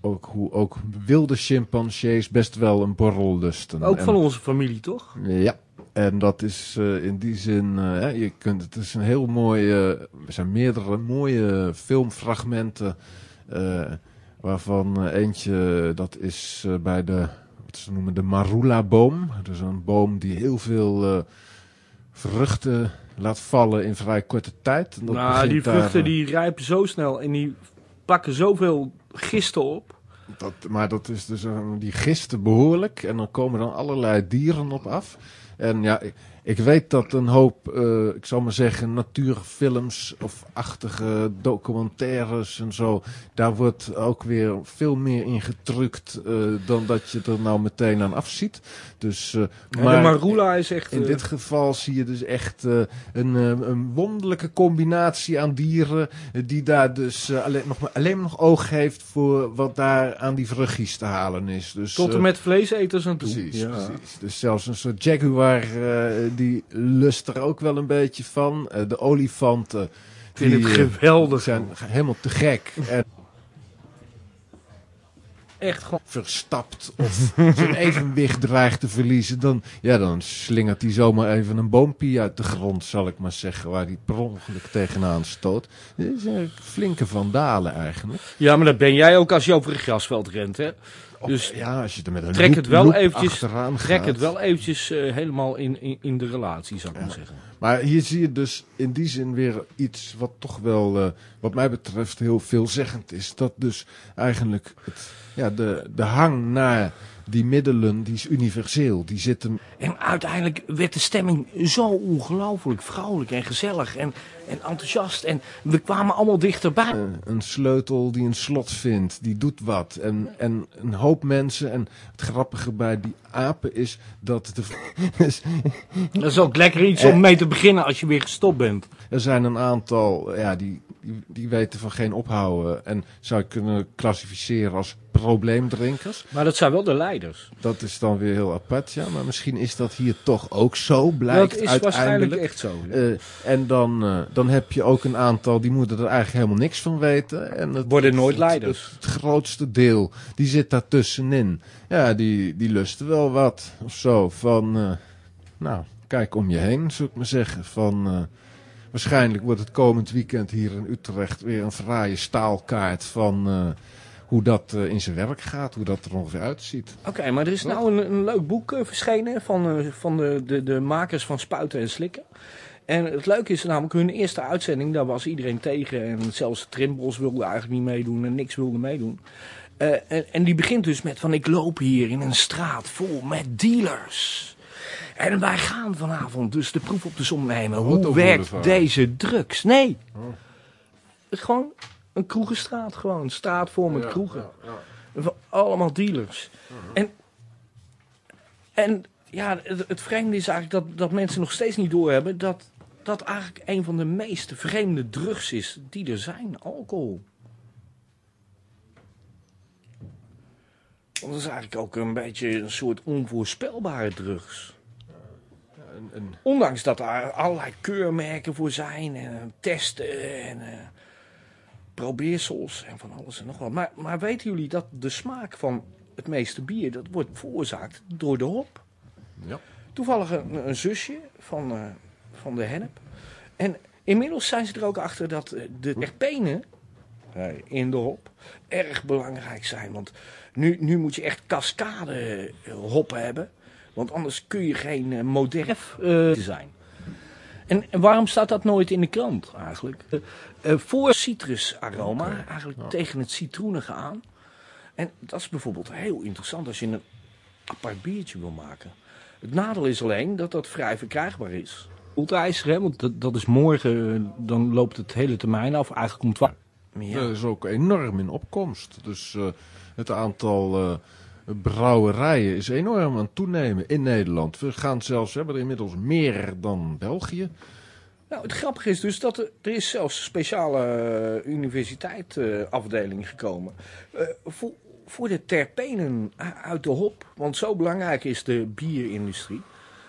ook, hoe ook wilde chimpansees best wel een borrel lusten. Ook En- van onze familie, toch? Ja, en dat is in die zin, je kunt, het is een heel mooi, eh, er zijn meerdere mooie filmfragmenten, waarvan eh, eentje, dat is eh, bij de, wat ze noemen, de marula-boom. Dus een boom die heel veel eh, vruchten laat vallen in vrij korte tijd. En dat nou, die vruchten eh, die rijpen zo snel en die pakken zoveel gisten op. Dat, maar dat is dus die gisten behoorlijk. En dan komen dan allerlei dieren op af. En ja, ik, weet dat een hoop, eh, ik zal maar zeggen, natuurfilms of achtige documentaires en zo. Daar wordt ook weer veel meer in gedrukt eh, dan dat je er nou meteen aan afziet. Dus, eh, Maar, marula is echt... in eh, dit geval zie je dus echt eh, een, een wonderlijke combinatie aan dieren. die daar dus alleen, nog, maar, alleen nog oog heeft voor wat daar aan die vruchtjes te halen is. Dus, tot en met vleeseters aan toe. Precies, Ja. precies. Dus zelfs een soort jaguar, die lust er ook wel een beetje van. De olifanten. Vind die, het geweldig. zijn helemaal te gek. En Echt gewoon... verstapt of zijn evenwicht dreigt te verliezen, dan, ja, dan slingert hij zomaar even een boompie uit de grond, zal ik maar zeggen, waar hij per ongeluk tegenaan stoot. Dit is een flinke vandalen eigenlijk. Ja, maar dat ben jij ook als je over een grasveld rent, hè? Dus ja, als je er met een trek het wel eventjes, trek het wel eventjes eh, helemaal in, in, in de relatie, zou ik maar zeggen. Maar hier zie je dus in die zin weer iets wat toch wel, eh, wat mij betreft, heel veelzeggend is. Dat dus eigenlijk het, ja, de, de hang naar die middelen, die is universeel. Die zit hem En uiteindelijk werd de stemming zo ongelooflijk vrolijk en gezellig en, en enthousiast. En we kwamen allemaal dichterbij. Eh, een sleutel die een slot vindt, die doet wat. En, en een hoop mensen, en het grappige bij die apen is dat de, Dat is ook lekker iets om mee te beginnen als je weer gestopt bent. er zijn een aantal ja, die, die, die weten van geen ophouden. En zou je kunnen klassificeren als probleemdrinkers. Maar dat zijn wel de leiders. Dat is dan weer heel apart, ja. Maar misschien is dat hier toch ook zo, blijkt dat is waarschijnlijk uiteindelijk. echt zo. Eh, en dan, eh, dan heb je ook een aantal die moeten er eigenlijk helemaal niks van weten. En het, Worden nooit leiders. Het, het grootste deel, die zit daar tussenin. Ja, die, die lusten wel wat of zo. Van, eh, nou, kijk om je heen, zou ik maar zeggen. Van, waarschijnlijk wordt het komend weekend hier in Utrecht weer een fraaie staalkaart van... eh, hoe dat eh, in zijn werk gaat, hoe dat er ongeveer uitziet. Oké, maar er is nou een, een leuk boek eh, verschenen van, van de, de, de makers van Spuiten en Slikken. En het leuke is namelijk, hun eerste uitzending, daar was iedereen tegen. En zelfs Trimbos wilde eigenlijk niet meedoen en niks wilde meedoen. En, en die begint dus met van, ik loop hier in een straat vol met dealers. En wij gaan vanavond dus de proef op de som nemen. Hoe Autoboeren werkt deze drugs? Nee. Het is gewoon een kroegenstraat, gewoon. Een straat vol met kroegen. Van allemaal dealers. En, en ja, het, het vreemde is eigenlijk dat, dat mensen nog steeds niet doorhebben dat dat eigenlijk een van de meest vreemde drugs is die er zijn, alcohol. Want dat is eigenlijk ook een beetje een soort onvoorspelbare drugs. Een, Ondanks dat er allerlei keurmerken voor zijn en eh, testen en eh, probeersels en van alles en nog wat. Maar, maar weten jullie dat de smaak van het meeste bier, dat wordt veroorzaakt door de hop? Ja. Toevallig een, een zusje van, eh, van de hennep. En inmiddels zijn ze er ook achter dat de terpenen eh, in de hop erg belangrijk zijn. Want nu, nu moet je echt cascade eh, hoppen hebben. Want anders kun je geen eh, modern eh, zijn. En, en waarom staat dat nooit in de krant eigenlijk? Eh, eh, voor citrusaroma, eigenlijk tegen het citroenige aan. En dat is bijvoorbeeld heel interessant als je een apart biertje wil maken. Het nadeel is alleen dat dat vrij verkrijgbaar is. Ultijzer, hè, want dat, dat is morgen, eh, dan loopt het hele termijn af. Eigenlijk komt het Ja. Dat is ook enorm in opkomst. Dus eh, het aantal eh, brouwerijen is enorm aan het toenemen in Nederland. We gaan zelfs, we hebben er inmiddels meer dan België. Nou, het grappige is dus dat er, er is zelfs een speciale eh, universiteitafdeling gekomen. eh, voor, voor de terpenen uit de hop. Want zo belangrijk is de bierindustrie.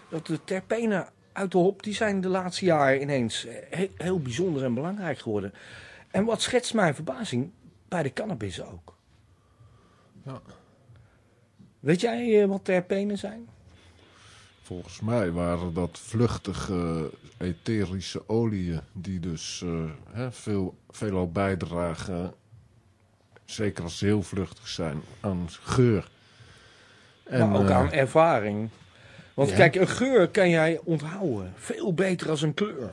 Dat de terpenen uit de hop, die zijn de laatste jaren ineens eh, he- heel bijzonder en belangrijk geworden. En wat schetst mijn verbazing, bij de cannabis ook. Ja. Weet jij eh, wat terpenen zijn? Volgens mij waren dat vluchtige etherische oliën die dus eh, hè, veel, veelal bijdragen, zeker als ze heel vluchtig zijn, aan geur. En, maar ook eh, aan ervaring. Want ja. kijk, een geur kan jij onthouden. Veel beter als een kleur.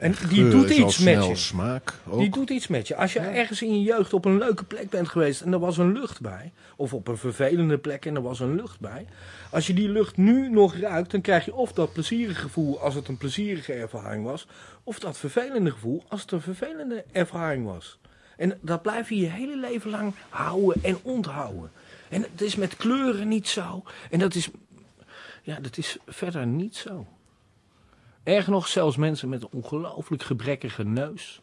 En die doet iets met je. smaak ook. Die doet iets met je. Als je ergens in je jeugd op een leuke plek bent geweest en er was een lucht bij. Of op een vervelende plek en er was een lucht bij. Als je die lucht nu nog ruikt, dan krijg je of dat plezierige gevoel als het een plezierige ervaring was. Of dat vervelende gevoel als het een vervelende ervaring was. En dat blijf je je hele leven lang houden en onthouden. En het is met kleuren niet zo. En dat is, ja, dat is verder niet zo. Erger nog, zelfs mensen met een ongelooflijk gebrekkige neus.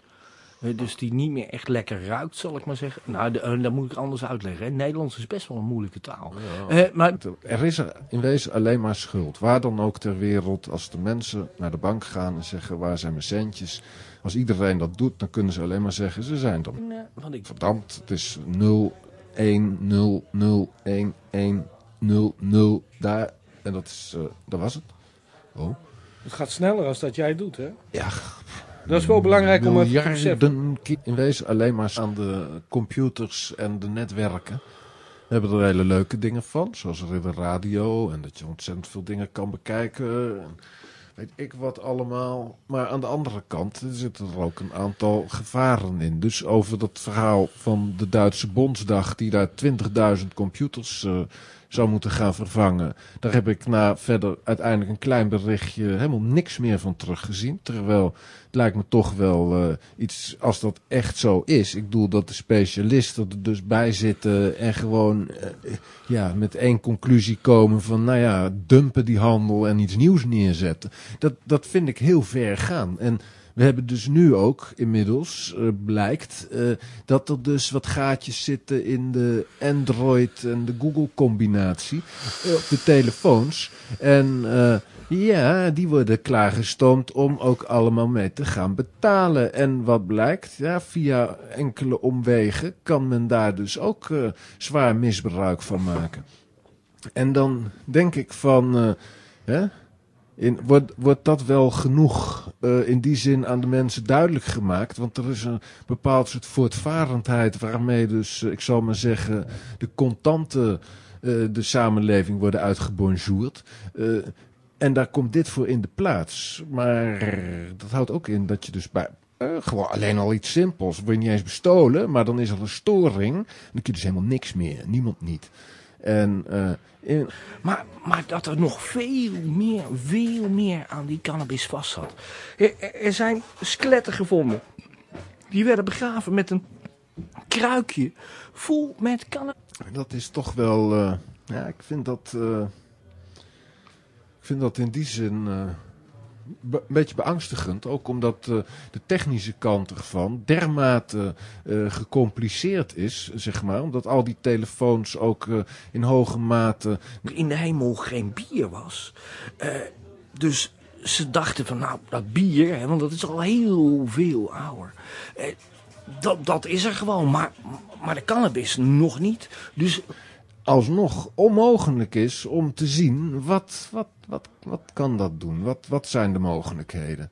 eh, Dus die niet meer echt lekker ruikt, zal ik maar zeggen. Nou, de- eh, dat moet ik anders uitleggen. Hè. Nederlands is best wel een moeilijke taal. Eh, maar Er is er in wezen alleen maar schuld. Waar dan ook ter wereld, als de mensen naar de bank gaan en zeggen waar zijn mijn centjes. Als iedereen dat doet, dan kunnen ze alleen maar zeggen ze zijn er. eh, wat ik Verdampt, het is 0, 1, 0, 0, 1, 1, 0, 0, daar. En dat, is, eh, dat was het. Oh. Het gaat sneller als dat jij doet, hè? Ja, Dat is wel belangrijk om even te beseffen. in wezen alleen maar aan de computers en de netwerken. We hebben er hele leuke dingen van, zoals er in de radio en dat je ontzettend veel dingen kan bekijken. En weet ik wat allemaal. Maar aan de andere kant zitten er ook een aantal gevaren in. Dus over dat verhaal van de Duitse Bondsdag, die daar 20.000 computers eh, zou moeten gaan vervangen. Daar heb ik na verder uiteindelijk een klein berichtje helemaal niks meer van teruggezien. Terwijl het lijkt me toch wel eh, iets, als dat echt zo is. Ik bedoel dat de specialisten er dus bij zitten en gewoon eh, ja, met één conclusie komen van, nou ja, dumpen die handel en iets nieuws neerzetten. Dat, dat vind ik heel ver gaan. En we hebben dus nu ook inmiddels, eh, blijkt, eh, dat er dus wat gaatjes zitten in de Android en de Google combinatie eh, op de telefoons. En ja, die worden klaargestoomd om ook allemaal mee te gaan betalen. En wat blijkt, ja, via enkele omwegen kan men daar dus ook zwaar misbruik van maken. En dan denk ik van, hè, in, wordt, wordt dat wel genoeg eh, in die zin aan de mensen duidelijk gemaakt? Want er is een bepaald soort voortvarendheid waarmee dus, eh, ik zal maar zeggen, de contanten eh, de samenleving worden uitgebonjourd. En daar komt dit voor in de plaats. Maar dat houdt ook in dat je dus bij... gewoon alleen al iets simpels. Word je niet eens bestolen, maar dan is er een storing. Dan kun je dus helemaal niks meer. Niemand niet. En eh, in, Maar, maar dat er nog veel meer, veel meer aan die cannabis vast zat. Er, er- er zijn skeletten gevonden. Die werden begraven met een kruikje vol met cannabis. Dat is toch wel. eh, ja, ik vind dat. eh, ik vind dat in die zin. Een beetje beangstigend. Ook omdat eh, de technische kant ervan dermate eh, gecompliceerd is, zeg maar. Omdat al die telefoons ook eh, in hoge mate. in de hemel geen bier was. Dus ze dachten van, nou, dat bier, hè, want dat is al heel veel ouder. Dat, dat is er gewoon, maar, maar de cannabis nog niet. Dus alsnog onmogelijk is om te zien wat, wat, wat, wat kan dat doen? Wat, wat zijn de mogelijkheden?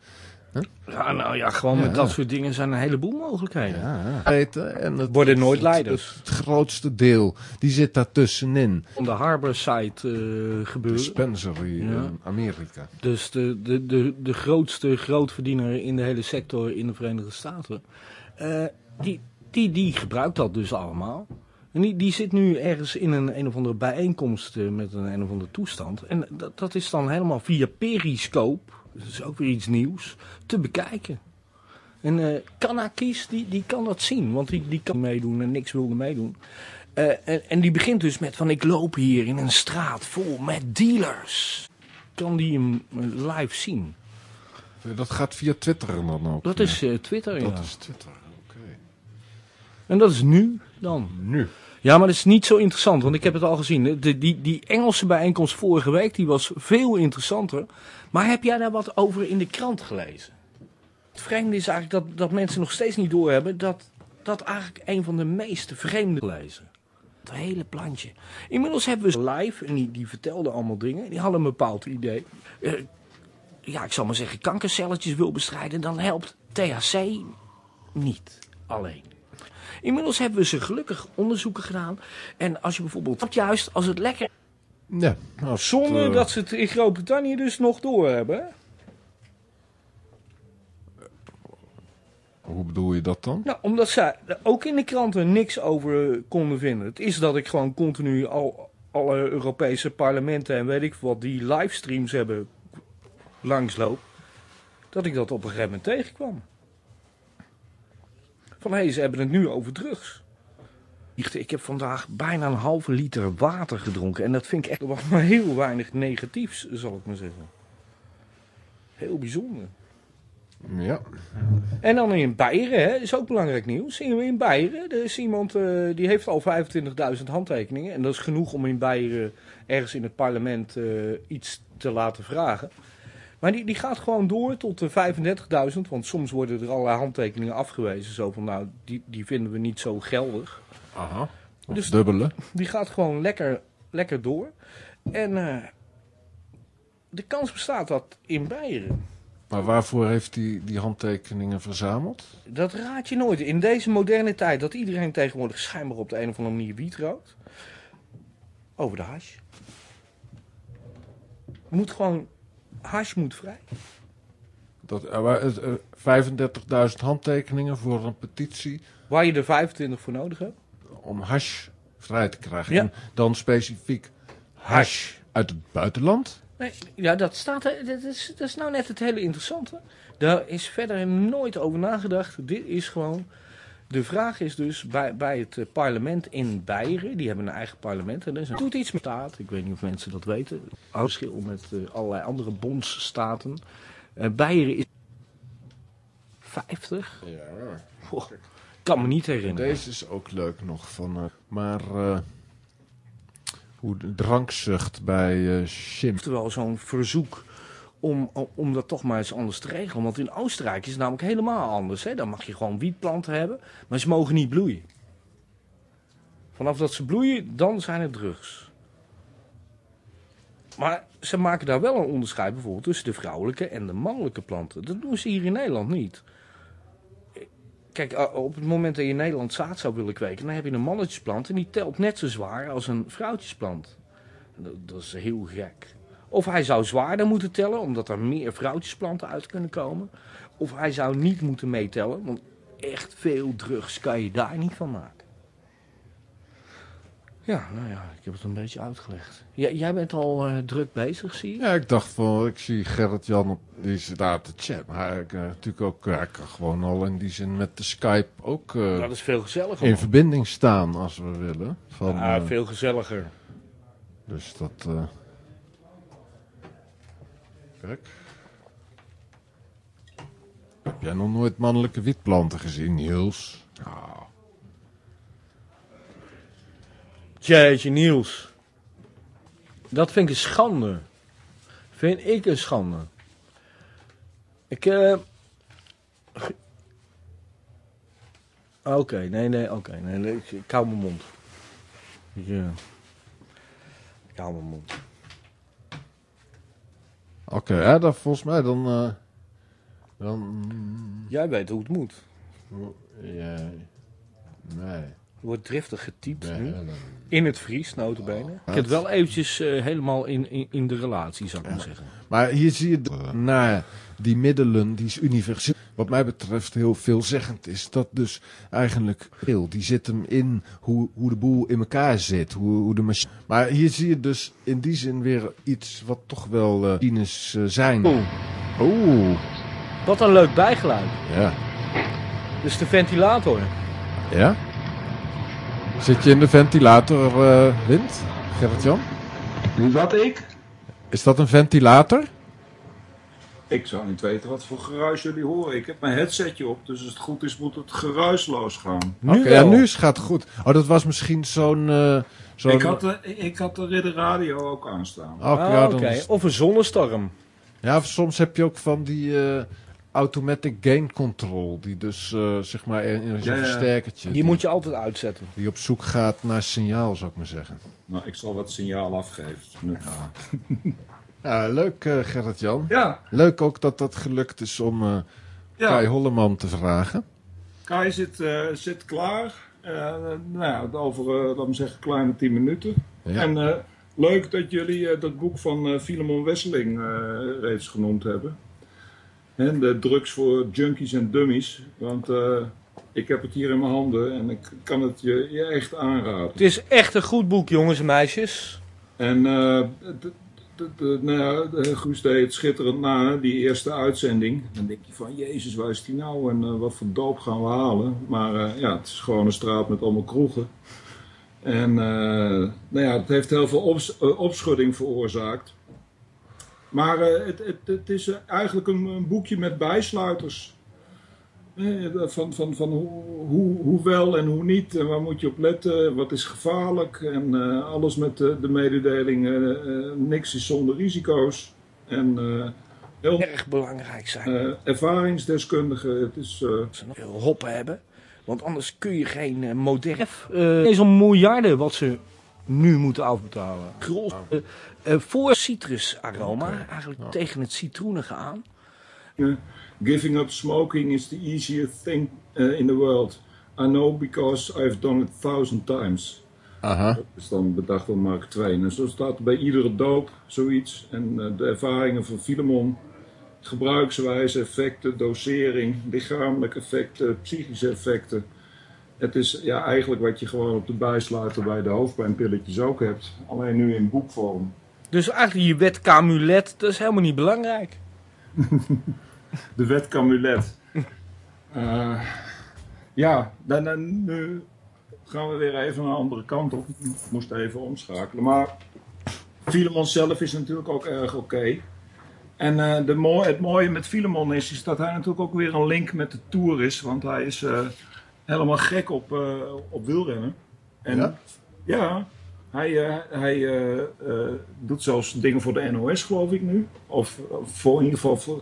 Ja, nou ja, gewoon met Ja. dat soort dingen zijn een heleboel mogelijkheden. Ja. En het, Worden nooit het- leiders. Het, grootste deel, die zit daar tussenin. Om de Harborside eh De gebeuren. Dispensary Ja. in Amerika. Dus de, de, de, de grootste grootverdiener in de hele sector in de Verenigde Staten. eh, die, die, die gebruikt dat dus allemaal. En die, die zit nu ergens in een, een of andere bijeenkomst eh, met een een of andere toestand. En dat, dat is dan helemaal via Periscope, dat is ook weer iets nieuws, te bekijken. En eh Kanakis, die, die kan dat zien, want die, die kan meedoen en niks wilde meedoen. Eh, en, en die begint dus met van ik loop hier in een straat vol met dealers. Kan die hem live zien? Dat gaat via Twitter dan ook. Dat ja. is Twitter, ja. Dat is Twitter, oké. En dat is nu dan. Nu. Ja, maar dat is niet zo interessant, want ik heb het al gezien. De, die, die Engelse bijeenkomst vorige week, die was veel interessanter. Maar heb jij daar wat over in de krant gelezen? Het vreemde is eigenlijk dat, dat mensen nog steeds niet doorhebben dat dat eigenlijk een van de meest vreemde lezen. Het hele plantje. Inmiddels hebben we live, en die, die vertelden allemaal dingen. Die hadden een bepaald idee. Eh, ja, ik zal maar zeggen, kankercelletjes wil bestrijden, dan helpt THC niet alleen. Inmiddels hebben we ze gelukkig onderzoeken gedaan. En als je bijvoorbeeld, juist als het lekker Ja. als het, zonder eh, dat ze het in Groot-Brittannië dus nog doorhebben. Hoe bedoel je dat dan? Nou, omdat zij er ook in de kranten niks over konden vinden. Het is dat ik gewoon continu al alle Europese parlementen en weet ik wat die livestreams hebben langsloop. Dat ik dat op een gegeven moment tegenkwam. Van hé, ze hebben het nu over drugs. Ik- Ik heb vandaag bijna een halve liter water gedronken. En dat vind ik echt er was maar heel weinig negatiefs, zal ik maar zeggen. Heel bijzonder. Ja. En dan in Beieren, hè, is ook belangrijk nieuws. In, in Beieren, er is iemand eh, die heeft al 25.000 handtekeningen. En dat is genoeg om in Beieren ergens in het parlement eh, iets te laten vragen. Maar die, die gaat gewoon door tot de 35.000. Want soms worden er allerlei handtekeningen afgewezen. Zo van, nou, die, die vinden we niet zo geldig. Aha. Dus- dubbele. Die gaat gewoon lekker, lekker door. En eh, de kans bestaat dat in Beieren. Maar waarvoor heeft hij die handtekeningen verzameld? Dat raad je nooit. In deze moderne tijd, dat iedereen tegenwoordig schijnbaar op de een of andere manier wiet rookt. Over de hash. Moet gewoon, hash moet vrij. Dat, eh, waar- het, eh, 35.000 handtekeningen voor een petitie Waar je er 25 voor nodig hebt. om hash vrij te krijgen. Ja. En dan specifiek hash uit het buitenland. Nee, ja, dat staat er. Dat is, dat is nou net het hele interessante. Daar is verder nooit over nagedacht. Dit is gewoon. De vraag is dus bij, bij het eh, parlement in Beieren. Die hebben een eigen parlement. En dat is een, doet iets met staat. Ik weet niet of mensen dat weten. Verschil met eh, allerlei andere bondsstaten. Eh Beieren is 50. Ja. Kan me niet herinneren. Deze is ook leuk nog van. maar hoe de drankzucht bij Shim. Oftewel zo'n verzoek om, om, dat toch maar eens anders te regelen. Want in Oostenrijk is het namelijk helemaal anders. Hè? Dan mag je gewoon wietplanten hebben, maar ze mogen niet bloeien. Vanaf dat ze bloeien, dan zijn het drugs. Maar ze maken daar wel een onderscheid bijvoorbeeld tussen de vrouwelijke en de mannelijke planten. Dat doen ze hier in Nederland niet. Kijk, eh, op het moment dat je in Nederland zaad zou willen kweken, dan heb je een mannetjesplant en die telt net zo zwaar als een vrouwtjesplant. Dat is heel gek. Of hij zou zwaarder moeten tellen, omdat er meer vrouwtjesplanten uit kunnen komen. Of hij zou niet moeten meetellen, want echt veel drugs kan je daar niet van maken. Ja, nou ja, ik heb het een beetje uitgelegd. Jij, jij bent al eh, druk bezig, zie je? Ja, ik dacht van, ik zie Gerrit-Jan op, die zit daar te chat. Maar hij kan natuurlijk ook, hij kan gewoon al in die zin met de Skype ook eh, dat is veel gezelliger. in verbinding staan als we willen. Van, Ja, eh, veel gezelliger. Dus dat... Heb jij nog nooit mannelijke wietplanten gezien, Niels? Ja. Jeetje, Niels. Dat vind ik een schande. Vind ik een schande. Ik, eh... Oké, nee, nee, oké. nee, ik, ik hou mijn mond. Eh, ik hou mijn mond. Oké, ja, dan volgens mij dan... eh, Dan... Jij weet hoe het moet. Ja, nee. Er wordt driftig getypt nee nu. In het Fries, notabene. Ik heb het wel eventjes eh, helemaal in, in, in de relatie, zou ik maar zeggen. Maar hier zie je de- naar die middelen, die is universeel. Wat mij betreft heel veelzeggend is dat dus eigenlijk heel. Die zit hem in hoe, hoe de boel in elkaar zit. Hoe, hoe de machine. Maar hier zie je dus in die zin weer iets wat toch wel eh machines eh, zijn. Oeh. Oeh, Wat een leuk bijgeluid. ja. Dus de ventilator. Ja? Zit je in de ventilator, eh Wind? Gerrit-Jan? Wat ik? Is dat een ventilator? Ik zou niet weten wat voor geruis jullie horen. Ik heb mijn headsetje op, dus als het goed is moet het geruisloos gaan. Nu Oké, ja, wel. nu is het gaat goed. Oh, dat was misschien zo'n... eh zo'n... Ik had, de, ik had de Ridder Radio ook aanstaan. Oh, Ah, ja, is- of een zonnestorm. Ja, soms heb je ook van die eh, automatic gain control. Die dus, eh, zeg maar, in in zo'n Ja, ja. versterkertje. Die moet je altijd uitzetten. die op zoek gaat naar signaal, zou ik maar zeggen. Nou, ik zal wat signaal afgeven. Nu. Ja, leuk uh, Gerrit-Jan. Ja, Leuk ook dat dat gelukt is om eh Kai. Holleman te vragen. Kai zit, eh, zit klaar. Eh, nou ja, over, eh laten we zeggen, kleine 10 minuten. Ja. En eh, leuk dat jullie eh, dat boek van eh Filemon Wesseling eh, reeds genoemd hebben. En de drugs voor junkies en dummies. Want eh, ik heb het hier in mijn handen en ik kan het je, je echt aanraden. Het is echt een goed boek, jongens en meisjes. En eh, nou ja, Guus het schitterend na, die eerste uitzending. Dan denk je van, jezus, waar is die nou en eh, wat voor doop gaan we halen? Maar eh, ja, het is gewoon een straat met allemaal kroegen. En eh, nou ja, het heeft heel veel ops- opschudding veroorzaakt. Maar het, het, het is eigenlijk een, een boekje met bijsluiters. Eh, Van, van, van hoe, hoe, hoe wel en hoe niet, en waar moet je op letten, wat is gevaarlijk en eh, alles met de, de mededeling, eh, niks is zonder risico's. En eh, heel Erg belangrijk zijn. eh, ervaringsdeskundigen, het is... eh, veel hoppen hebben. Want anders kun je geen uh, modern... Uh, Zo'n miljarden wat ze nu moeten afbetalen. Gros, eh, eh, voor citrusaroma, eigenlijk tegen het citroenige aan. Uh, giving up smoking is the easiest thing uh, in the world. I know because I've done it thousand times. Aha. Dat is dan bedacht door Mark Twain. En zo staat er bij iedere doop zoiets. En uh, de ervaringen van Filemon, gebruikswijze, effecten, dosering, lichamelijke effecten, psychische effecten. Het is ja, eigenlijk wat je gewoon op de bijsluiter bij de hoofdpijnpilletjes ook hebt. Alleen nu in boekvorm. Dus eigenlijk je wet Camulet, dat is helemaal niet belangrijk. De wet Camulet. Uh, ja, dan, dan, nu gaan we weer even een andere kant op. Ik moest even omschakelen. Maar Filemon zelf is natuurlijk ook erg oké. Okay. En uh, de het mooie met Filemon is, is dat hij natuurlijk ook weer een link met de Tour is. Want hij is uh, helemaal gek op, uh, op wielrennen. En ja, ja hij, hij doet zelfs dingen voor de NOS, geloof ik nu. Of, of voor, in ieder geval voor,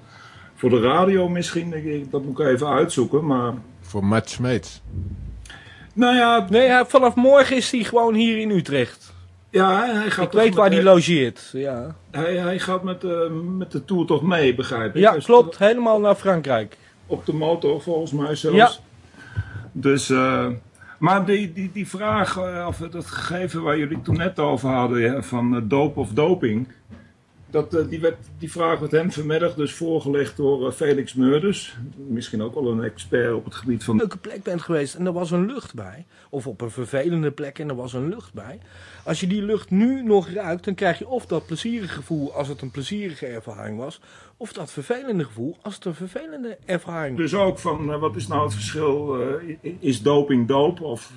voor de radio misschien. Dat moet ik even uitzoeken. Maar... Voor Matt Smeets. Nou ja... Nee, vanaf morgen is hij gewoon hier in Utrecht. Ja, hij gaat ik weet waar hij logeert. Ja. Hij, hij gaat met, uh, met de Tour toch mee, begrijp ik? Ja, dus klopt. De, helemaal naar Frankrijk. Op de motor, volgens mij zelfs. Ja. Dus... Uh, maar die, die, die vraag, of dat gegeven waar jullie toen net over hadden, ja, van uh, doop of doping. Dat, uh, die, werd, die vraag werd hem vanmiddag dus voorgelegd door uh, Felix Meurders. Misschien ook wel een expert op het gebied van... Een leuke plek bent geweest en er was een lucht bij. Of op een vervelende plek en er was een lucht bij. Als je die lucht nu nog ruikt, dan krijg je of dat plezierige gevoel als het een plezierige ervaring was. Of dat vervelende gevoel als het een vervelende ervaring was. Dus ook van, uh, wat is nou het verschil? Is doping doop? Of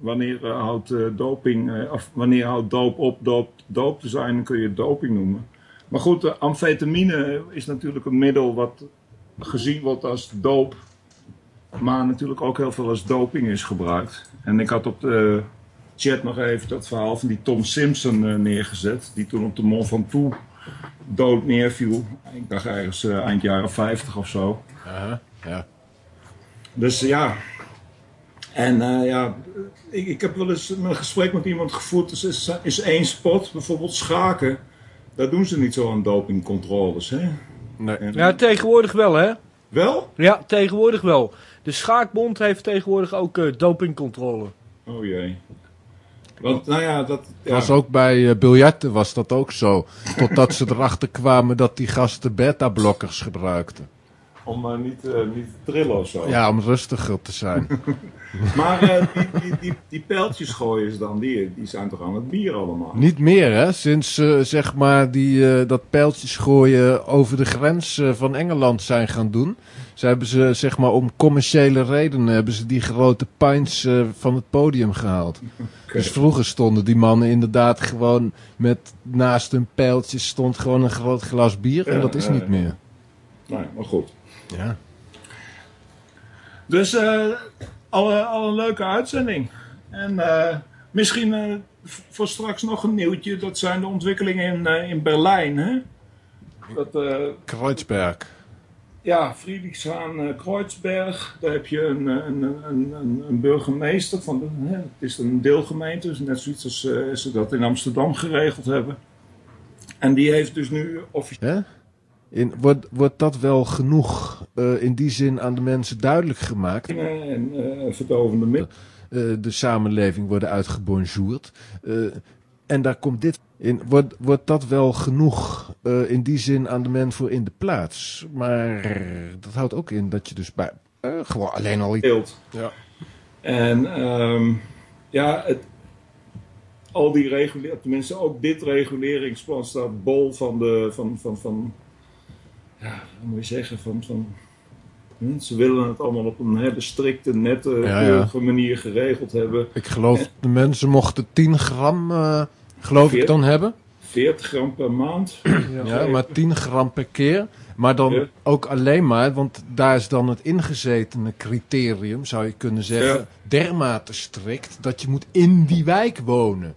uh, wanneer houdt doping, of wanneer houdt doop op doop, doop te zijn, dan kun je het doping noemen. Maar goed, amfetamine is natuurlijk een middel wat gezien wordt als doop. Maar natuurlijk ook heel veel als doping is gebruikt. En ik had op de chat nog even dat verhaal van die Tom Simpson neergezet. Die toen op de Mont Ventoux dood neerviel. Ik dacht ergens eind jaren 50 of zo. Uh, ja. Dus ja. En uh, ja, ik, ik, heb wel eens een gesprek met iemand gevoerd. Dus is, is één spot, bijvoorbeeld schaken. Daar doen ze niet zo aan dopingcontroles, hè? Nee. Ja, tegenwoordig wel, hè? Wel? Ja, tegenwoordig wel. De Schaakbond heeft tegenwoordig ook eh, dopingcontrole. Oh jee. Want, nou ja, dat... Ja. Was ook bij biljarten was dat ook zo. Totdat ze erachter kwamen dat die gasten beta-blokkers gebruikten. Om eh, niet, eh, niet te trillen of zo. Ja, om rustiger te zijn. Maar eh, die, die, die, die pijltjesgooiers dan, die, die zijn toch aan het bier allemaal? Niet meer, hè? Sinds ze zeg maar die, eh, dat pijltjes gooien over de grens van Engeland zijn gaan doen. Ze hebben ze, zeg maar, om commerciële redenen hebben ze die grote pints eh, van het podium gehaald. Dus vroeger stonden die mannen inderdaad gewoon met naast hun pijltjes stond gewoon een groot glas bier. En dat is niet meer. Nee, maar goed. Ja. Dus eh al, een- al een leuke uitzending. En eh, misschien voor straks nog een nieuwtje. Dat zijn de ontwikkelingen in, in Berlijn. Hè? Dat, Kreuzberg. ja, Friedrichshain eh, Kreuzberg. Daar heb je een, een, een, een, burgemeester. Van de, hè, het is een deelgemeente. Dus net zoiets als ze dat in Amsterdam geregeld hebben. En die heeft dus nu officieel... In, wordt, wordt dat wel genoeg eh, in die zin aan de mensen duidelijk gemaakt? en eh, verdovende middelen. eh, de samenleving worden uitgebonjourd. Eh, en daar komt dit in. Wordt, wordt dat wel genoeg eh, in die zin aan de men voor in de plaats? Maar dat houdt ook in dat je dus bij. eh, gewoon alleen al iets. Ja. En ehm, ja, het, al die regulering, tenminste ook dit reguleringsplan staat bol van de, van, van, van ja, hoe moet je zeggen, van, van hm, ze willen het allemaal op een hele strikte, nette, Ja, manier geregeld hebben. Ik geloof de mensen mochten 10 gram, eh, geloof ik dan hebben. 40 gram per maand. Ja, maar 10 gram per keer. Maar dan ook alleen maar, want daar is dan het ingezetene criterium, zou je kunnen zeggen, dermate strikt dat je moet in die wijk wonen.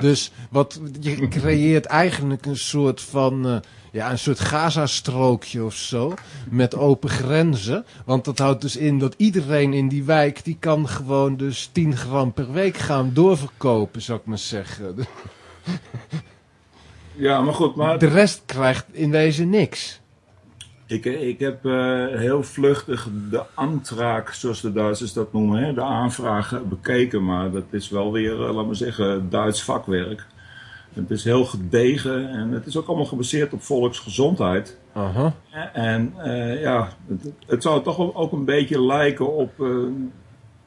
Dus wat, je creëert eigenlijk een soort van, eh, ja, een soort Gaza-strookje of zo, met open grenzen. Want dat houdt dus in dat iedereen in die wijk, die kan gewoon dus 10 gram per week gaan doorverkopen, zou ik maar zeggen. Ja, maar goed, maar De rest krijgt in wezen niks. Ik, ik heb eh, heel vluchtig de aantraak, zoals de Duitsers dat noemen, hè, de aanvraag bekeken. Maar dat is wel weer, eh, laat maar zeggen, Duits vakwerk. Het is heel gedegen en het is ook allemaal gebaseerd op volksgezondheid. Aha. En eh, ja, het, het zou toch ook een beetje lijken op eh,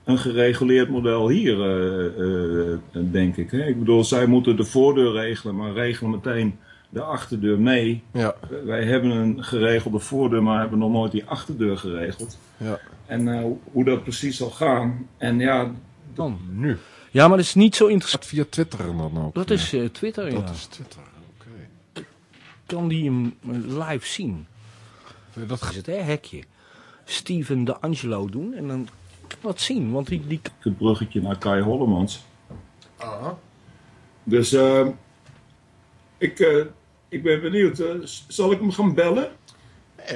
een gereguleerd model hier, eh, eh, denk ik. Hè. Ik bedoel, zij moeten de voordeur regelen, maar regelen meteen de achterdeur mee. Ja. Wij hebben een geregelde voordeur, maar hebben nog nooit die achterdeur geregeld. Ja. En eh, hoe dat precies zal gaan. En ja, Dan nu. Ja, maar dat is niet zo interessant. Dat via Twitter dan ook. Dat Ja. is eh, Twitter, ja. Dat is Twitter. Oké. Kan die hem eh, live zien? Dat Is het, hè, hekje. Steven de Angelo doen en dan kan dat zien. Want die, die het bruggetje naar Kai Hollemans. Dus eh, ik, eh, ik ben benieuwd. eh, zal ik hem gaan bellen?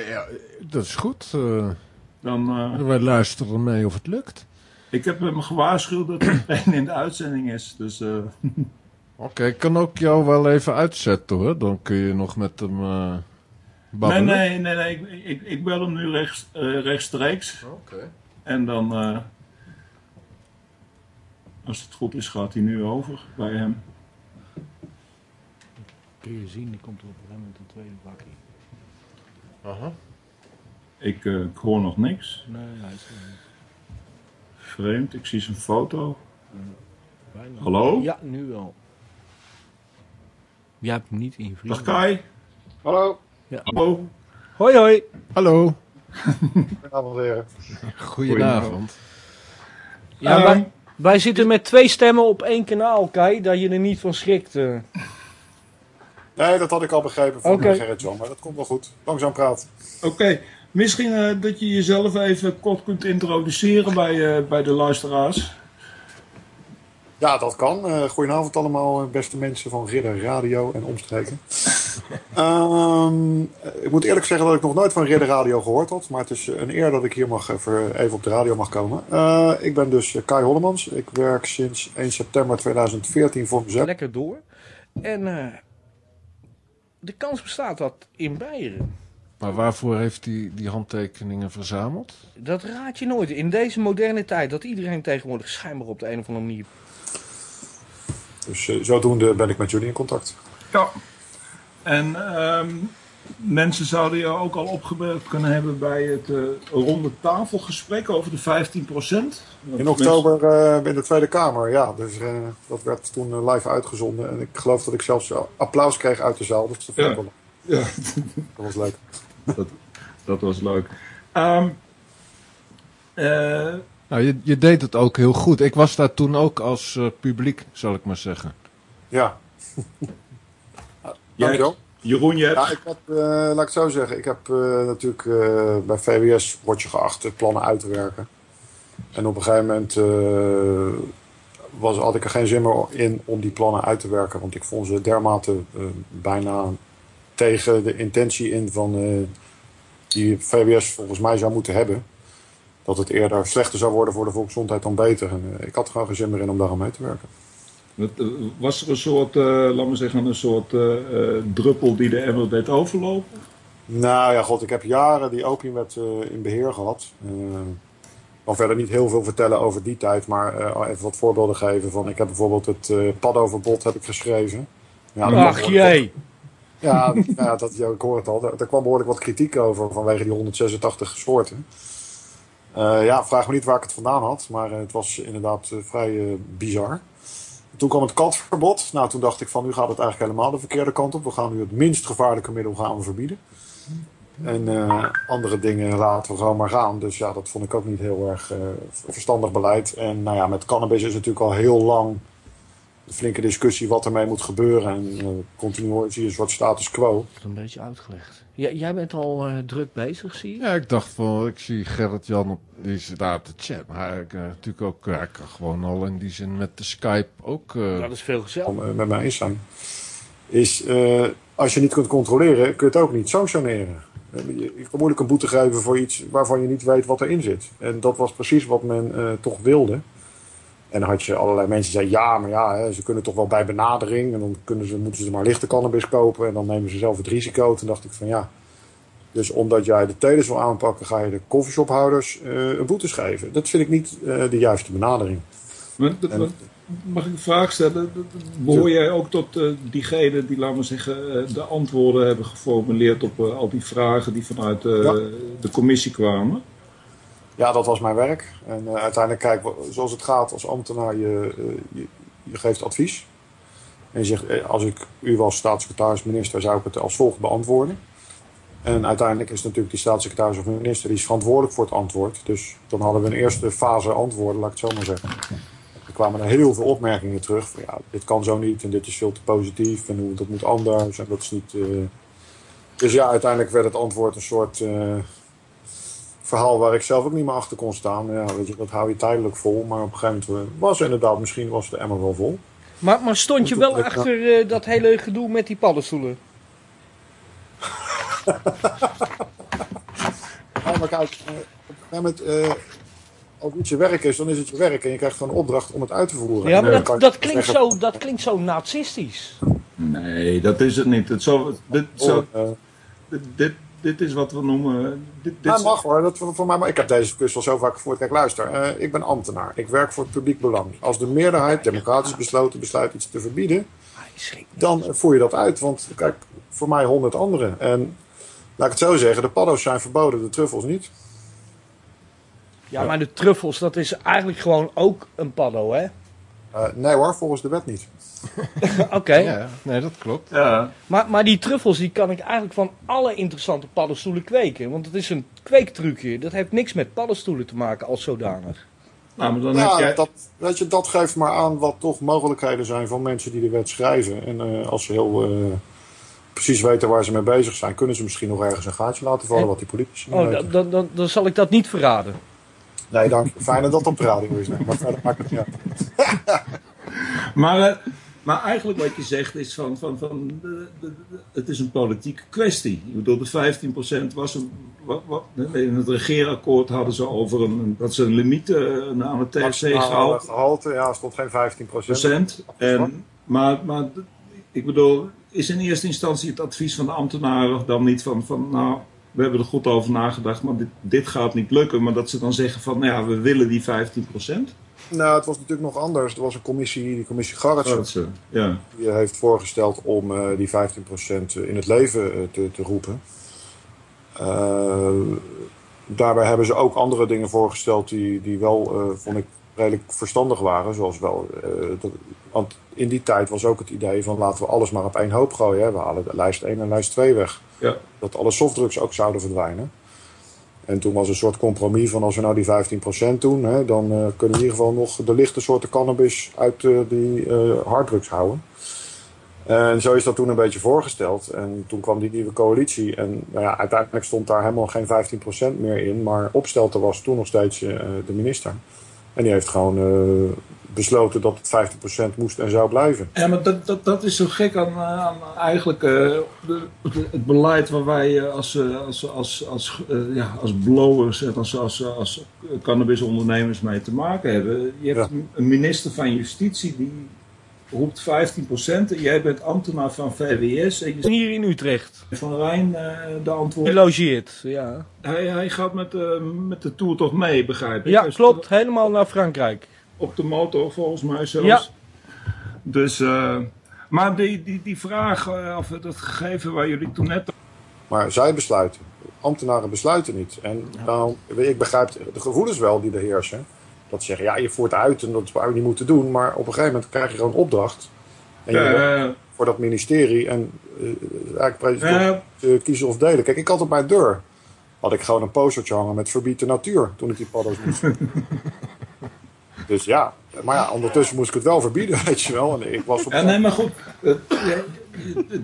Ja, dat is goed. eh, Dan, eh, wij luisteren mee of het lukt. Ik heb hem gewaarschuwd dat er een in de uitzending is. Dus eh, Oké, ik kan ook jou wel even uitzetten hoor. Dan kun je nog met hem eh nee, babbelen. nee, nee, nee. Ik, ik, ik bel hem nu rechts, eh, rechtstreeks. Oké. En dan, eh, als het goed is, gaat hij nu over bij hem. kun je zien, die komt op een moment een tweede bakje. Aha. Ik, ik hoor nog niks. Nee, hij is er niet. Vreemd, ik zie zijn foto. Bijna. Hallo? Ja, nu wel. Jij hebt hem niet in je Dag. Kai. Hallo. Hallo. Hoi, hoi. Hallo. Goedenavond weer. Goedenavond. Ja, Ehm, wij, wij zitten met twee stemmen op één kanaal, Kai. Dat je er niet van schrikt. eh. Nee, dat had ik al begrepen van Oké. Gerrit Jan, maar dat komt wel goed. Langzaam praat. Oké, misschien eh, dat je jezelf even kort kunt introduceren bij, eh, bij de luisteraars. Ja, dat kan. Eh goedenavond allemaal, beste mensen van Ridder Radio en omstreken. Ehm, eh, ik moet eerlijk zeggen dat ik nog nooit van Ridder Radio gehoord had. Maar het is een eer dat ik hier mag even, even op de radio mag komen. Eh, ik ben dus Kai Hollemans. Ik werk sinds 1 september 2014 voor mezelf. lekker door. En eh, de kans bestaat dat in Beieren Maar waarvoor heeft hij die handtekeningen verzameld? Dat raad je nooit. In deze moderne tijd, dat iedereen tegenwoordig schijnbaar op de een of andere manier... Dus eh, zodoende ben ik met jullie in contact. Ja. En ehm, mensen zouden je ook al opgemerkt kunnen hebben bij het eh, ronde tafelgesprek over de 15% In oktober eh, in de Tweede Kamer, ja. Dus eh, dat werd toen live uitgezonden. En ik geloof dat ik zelfs applaus kreeg uit de zaal. Dus dat, Ja. wel- Ja, dat was leuk. dat, dat was leuk. Ehm, eh, Nou, je, je deed het ook heel goed. Ik was daar toen ook als eh, publiek, zal ik maar zeggen. Ja. Dankjewel. Jeroen, je hebt... Ja, ik heb, eh, laat ik het zo zeggen, ik heb eh, natuurlijk eh, bij VWS word je geacht de plannen uit te werken. En op een gegeven moment eh, was, had ik er geen zin meer in om die plannen uit te werken. Want ik vond ze dermate eh, bijna tegen de intentie in van eh, die VWS volgens mij zou moeten hebben. Dat het eerder slechter zou worden voor de volksgezondheid dan beter. En, eh, ik had er gewoon geen zin meer in om daar aan mee te werken. Eh, Was er een soort, eh laten we zeggen, een soort druppel die de emmer deed overlopen? Nou ja, god, ik heb jaren die opiumwet eh, in beheer gehad. Eh, ik kan verder niet heel veel vertellen over die tijd, maar eh, even wat voorbeelden geven. Van, ik heb bijvoorbeeld het eh padoverbod heb ik geschreven. Ja, Ach jee. Wat- Ja, dat, ik hoor het al. Daar, kwam behoorlijk wat kritiek over vanwege die 186 soorten. Eh, ja, vraag me niet waar ik het vandaan had, maar eh, het was inderdaad eh, vrij bizar. Toen kwam het katverbod. Nou, toen dacht ik van nu gaat het eigenlijk helemaal de verkeerde kant op. We gaan nu het minst gevaarlijke middel gaan we verbieden. En andere dingen laten we gewoon maar gaan. Dus ja, dat vond ik ook niet heel erg verstandig beleid. En nou ja, met cannabis is natuurlijk al heel lang een flinke discussie wat ermee moet gebeuren. En eh, continu zie je een soort status quo. Dat een beetje uitgelegd. Jij bent al eh, druk bezig, zie je? Ja, ik dacht van, ik zie Gerrit-Jan, op- die zit daar op de chat. Maar ik, eh, natuurlijk ook, kan gewoon al in die zin met de Skype ook... eh, Dat is veel gezellig. om met mij eens zijn. Is eh, als je niet kunt controleren, kun je het ook niet sanctioneren. Je kan moeilijk een boete geven voor iets waarvan je niet weet wat erin zit. En dat was precies wat men eh, toch wilde. En dan had je allerlei mensen die zeiden: ja, maar ja, hè, ze kunnen toch wel bij benadering. En dan kunnen ze, moeten ze maar lichte cannabis kopen. En dan nemen ze zelf het risico. Toen dacht ik van ja. Dus omdat jij de telers wil aanpakken, ga je de coffeeshophouders eh een boetes geven. Dat vind ik niet eh, de juiste benadering. Maar dat- En- wat- mag ik een vraag stellen? Behoor jij ook tot eh, diegenen die, laten we zeggen, de antwoorden hebben geformuleerd op al die vragen die vanuit Ja. de commissie kwamen? Ja, dat was mijn werk. En eh, uiteindelijk, kijk, zoals het gaat als ambtenaar, je, eh, je, je geeft advies. En je zegt, eh, als ik u was staatssecretaris, minister, zou ik het als volgt beantwoorden. En uiteindelijk is natuurlijk die staatssecretaris of minister die is verantwoordelijk voor het antwoord. Dus dan hadden we een eerste fase antwoorden, laat ik het zo maar zeggen. Er kwamen er heel veel opmerkingen terug. Van, ja, dit kan zo niet en dit is veel te positief en hoe, dat moet anders en dat is niet... Dus ja, uiteindelijk werd het antwoord een soort... verhaal waar ik zelf ook niet meer achter kon staan. Ja, weet je, dat hou je tijdelijk vol. Maar op een gegeven moment eh, was inderdaad, misschien was de emmer wel vol. Maar, maar stond je wel achter eh, dat hele gedoe met die paddenstoelen? Ja, maar kijk, eh, op een gegeven moment, eh, als iets je werk is, dan is het je werk. En je krijgt gewoon een opdracht om het uit te voeren. Ja, maar dat, dat, klinkt, zo, dat klinkt zo nazistisch. Nee, dat is het niet. Het zo, dit, zo, oh, dit, dit, is wat we noemen. Dit, dit, Ja, mag hoor. Dat voor, voor mij, maar ik heb deze discussie al zo vaak gevoerd. Kijk, luister. eh, ik ben ambtenaar. Ik werk voor het publiek belang. Als de meerderheid, democratisch besloten, besluit iets te verbieden, dan voer je dat uit. Want kijk, voor mij honderd anderen. En laat ik het zo zeggen, de paddo's zijn verboden, de truffels niet. Ja, maar de truffels, dat is eigenlijk gewoon ook een paddo, hè? Eh, nee hoor, volgens de wet niet. Oké. Ja, nee, dat klopt. ja, Maar, maar die truffels, die kan ik eigenlijk van alle interessante paddenstoelen kweken. Want het is een kweektrucje. Dat heeft niks met paddenstoelen te maken als zodanig. nou, maar dan heb Ja, jij... dat, weet je, dat geeft maar aan wat toch mogelijkheden zijn van mensen die de wet schrijven. En eh, als ze heel eh, precies weten waar ze mee bezig zijn, kunnen ze misschien nog ergens een gaatje laten vallen En- wat die politici niet Oh, dan, dan, dan zal ik dat niet verraden. Nee, dank. Fijn dat dat op de radio is. nee, Maar verder maakt het niet uit. Maar, eh, maar eigenlijk wat je zegt is van, van, van de, de- de- het is een politieke kwestie. Ik bedoel, de 15% was een, wat, wat, in het regeerakkoord hadden ze over een, dat ze een limiet eh, aan het THC gehaald. gehalte, ja, stond geen 15 procent. En, maar, maar ik bedoel, is in eerste instantie het advies van de ambtenaren dan niet van, van nou, we hebben er goed over nagedacht, maar dit, dit gaat niet lukken. Maar dat ze dan zeggen van, nou ja, we willen die 15%. Nou, het was natuurlijk nog anders. Er was een commissie, die commissie Garretsen, ze, ja. die heeft voorgesteld om eh, die 15% in het leven eh, te, te roepen. Eh, daarbij hebben ze ook andere dingen voorgesteld die, die wel, vond ik, redelijk verstandig waren. Zoals wel, want in die tijd was ook het idee van laten we alles maar op één hoop gooien. Hè. We halen de lijst 1 en lijst 2 weg. Ja. Dat alle softdrugs ook zouden verdwijnen. En toen was een soort compromis van als we nou die 15% doen, hè, dan eh, kunnen we in ieder geval nog de lichte soorten cannabis uit eh, die eh, harddrugs houden. En zo is dat toen een beetje voorgesteld. En toen kwam die nieuwe coalitie. En nou ja, uiteindelijk stond daar helemaal geen 15% meer in. Maar opstelter was toen nog steeds de minister. En die heeft gewoon eh, besloten dat het 15% moest en zou blijven. Ja, maar dat, dat, dat is zo gek aan, eh, aan eigenlijk eh, de- het beleid waar wij als, als, als, als, ja, als blowers en als, als, als cannabisondernemers mee te maken hebben. Je hebt Ja. een minister van Justitie die roept 15% en jij bent ambtenaar van VWS en je Hier in Utrecht. van Rijn eh, de antwoord. logeert, ja. Hij, hij gaat met, eh, met de tour toch mee, begrijp ik? Ja, Hij is klopt. Helemaal naar Frankrijk. op de motor volgens mij zelfs. Ja. Dus, eh, maar die, die, die vraag, of dat gegeven waar jullie toen net... Maar zij besluiten. Ambtenaren besluiten niet. En nou, ik begrijp de gevoelens wel die er heersen. Dat ze zeggen, ja, je voert uit en dat zou je niet moeten doen. Maar op een gegeven moment krijg je gewoon een opdracht. En je werkt voor dat ministerie. En eh, eigenlijk precies uh, kiezen of delen. Kijk, ik had op mijn deur. Had ik gewoon een postertje hangen met verbied de natuur. Toen ik die paddo's moest. dus ja. Maar ja, ondertussen moest ik het wel verbieden, weet je wel. En ik was op ja, nee, maar goed. eh,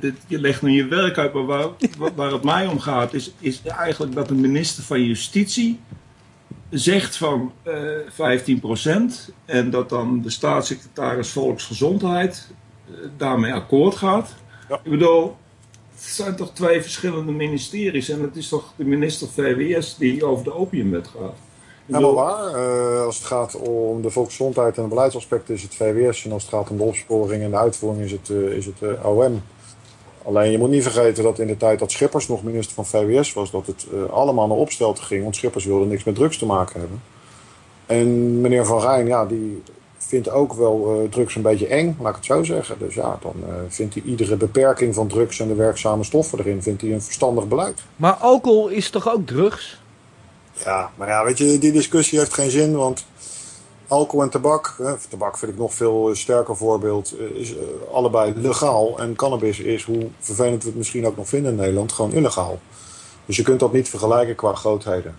je, je legt nu je werk uit, maar waar, waar het mij om gaat... Is, is eigenlijk dat de minister van Justitie zegt van eh 15%... en dat dan de staatssecretaris Volksgezondheid eh, daarmee akkoord gaat. Ja. Ik bedoel, het zijn toch twee verschillende ministeries... en het is toch de minister VWS die over de opiumwet gaat. Helemaal bedoel, waar. Eh, als het gaat om de volksgezondheid en de beleidsaspecten is het VWS. En als het gaat om de opsporing en de uitvoering is het, eh, is het eh, OM. Alleen je moet niet vergeten dat in de tijd dat Schippers nog minister van VWS was, dat het eh, allemaal naar opstelten ging. Want Schippers wilde niks met drugs te maken hebben. En meneer Van Rijn, ja, die vindt ook wel eh, drugs een beetje eng, laat ik het zo zeggen. Dus ja, dan eh, vindt hij iedere beperking van drugs en de werkzame stoffen erin, vindt hij een verstandig beleid. Maar alcohol is toch ook drugs? Ja, maar ja, weet je, die discussie heeft geen zin, want alcohol en tabak, hè, tabak vind ik nog veel eh, sterker voorbeeld, eh, is eh, allebei legaal. En cannabis is, hoe vervelend we het misschien ook nog vinden in Nederland, gewoon illegaal. Dus je kunt dat niet vergelijken qua grootheden.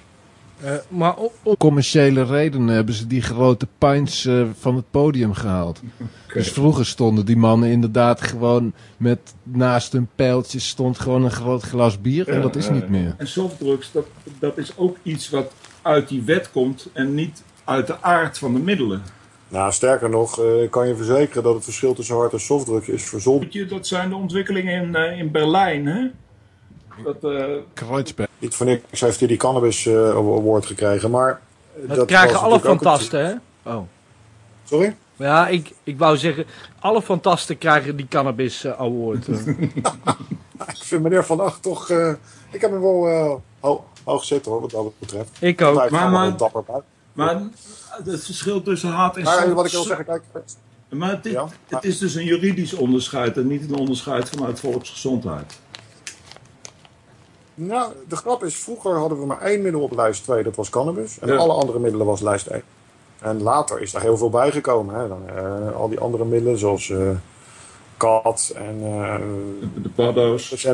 Eh, maar op, op- commerciële redenen hebben ze die grote pints van het podium gehaald. Dus vroeger stonden die mannen inderdaad gewoon met naast hun pijltjes stond gewoon een groot glas bier. En dat is niet meer. En softdrugs, dat, dat is ook iets wat uit die wet komt en niet uit de aard van de middelen. Nou, sterker nog, eh, kan je verzekeren dat het verschil tussen hard en softdruk is verzonnen. Dat zijn de ontwikkelingen in, eh, in Berlijn, hè? Dat, eh, Kreuzberg. Niet voor niks heeft hij die cannabis eh, award gekregen, maar... dat krijgen alle fantasten, hè? Oh. Sorry? Ja, ik, ik wou zeggen, alle fantasten krijgen die Cannabis Award. eh. Ik vind meneer Van Acht toch... eh, ik heb hem wel eh, ho- hoog zitten hoor, wat dat betreft. ik ook. Maar- maar- dapper buiten. Maar het verschil tussen hard en Maar wat ik wil zeggen, kijk, Maar het, is- Ja. het is dus een juridisch onderscheid en niet een onderscheid vanuit volksgezondheid. nou, de grap is, vroeger hadden we maar één middel op lijst 2, dat was cannabis. En Ja. alle andere middelen was lijst 1. En later is daar heel veel bijgekomen. Hè. Dan, eh, al die andere middelen, zoals eh kat en eh, De paddo's.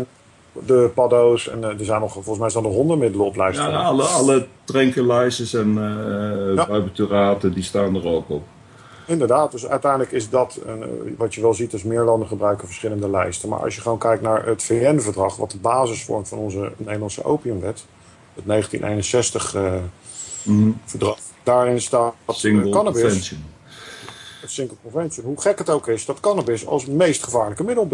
De paddo's. En eh, er zijn nog, volgens mij staan er honderd middelen op lijst Ja, 2. alle, alle tranquilizers en eh Ja. barbituraten, die staan er ook op. Inderdaad, dus uiteindelijk is dat, een, eh, wat je wel ziet, is meer landen gebruiken verschillende lijsten. Maar als je gewoon kijkt naar het VN-verdrag, wat de basis vormt van onze Nederlandse opiumwet, het 1961-verdrag, daarin staat dat eh, Single cannabis, convention. het Single Convention, hoe gek het ook is, dat cannabis als meest gevaarlijke middel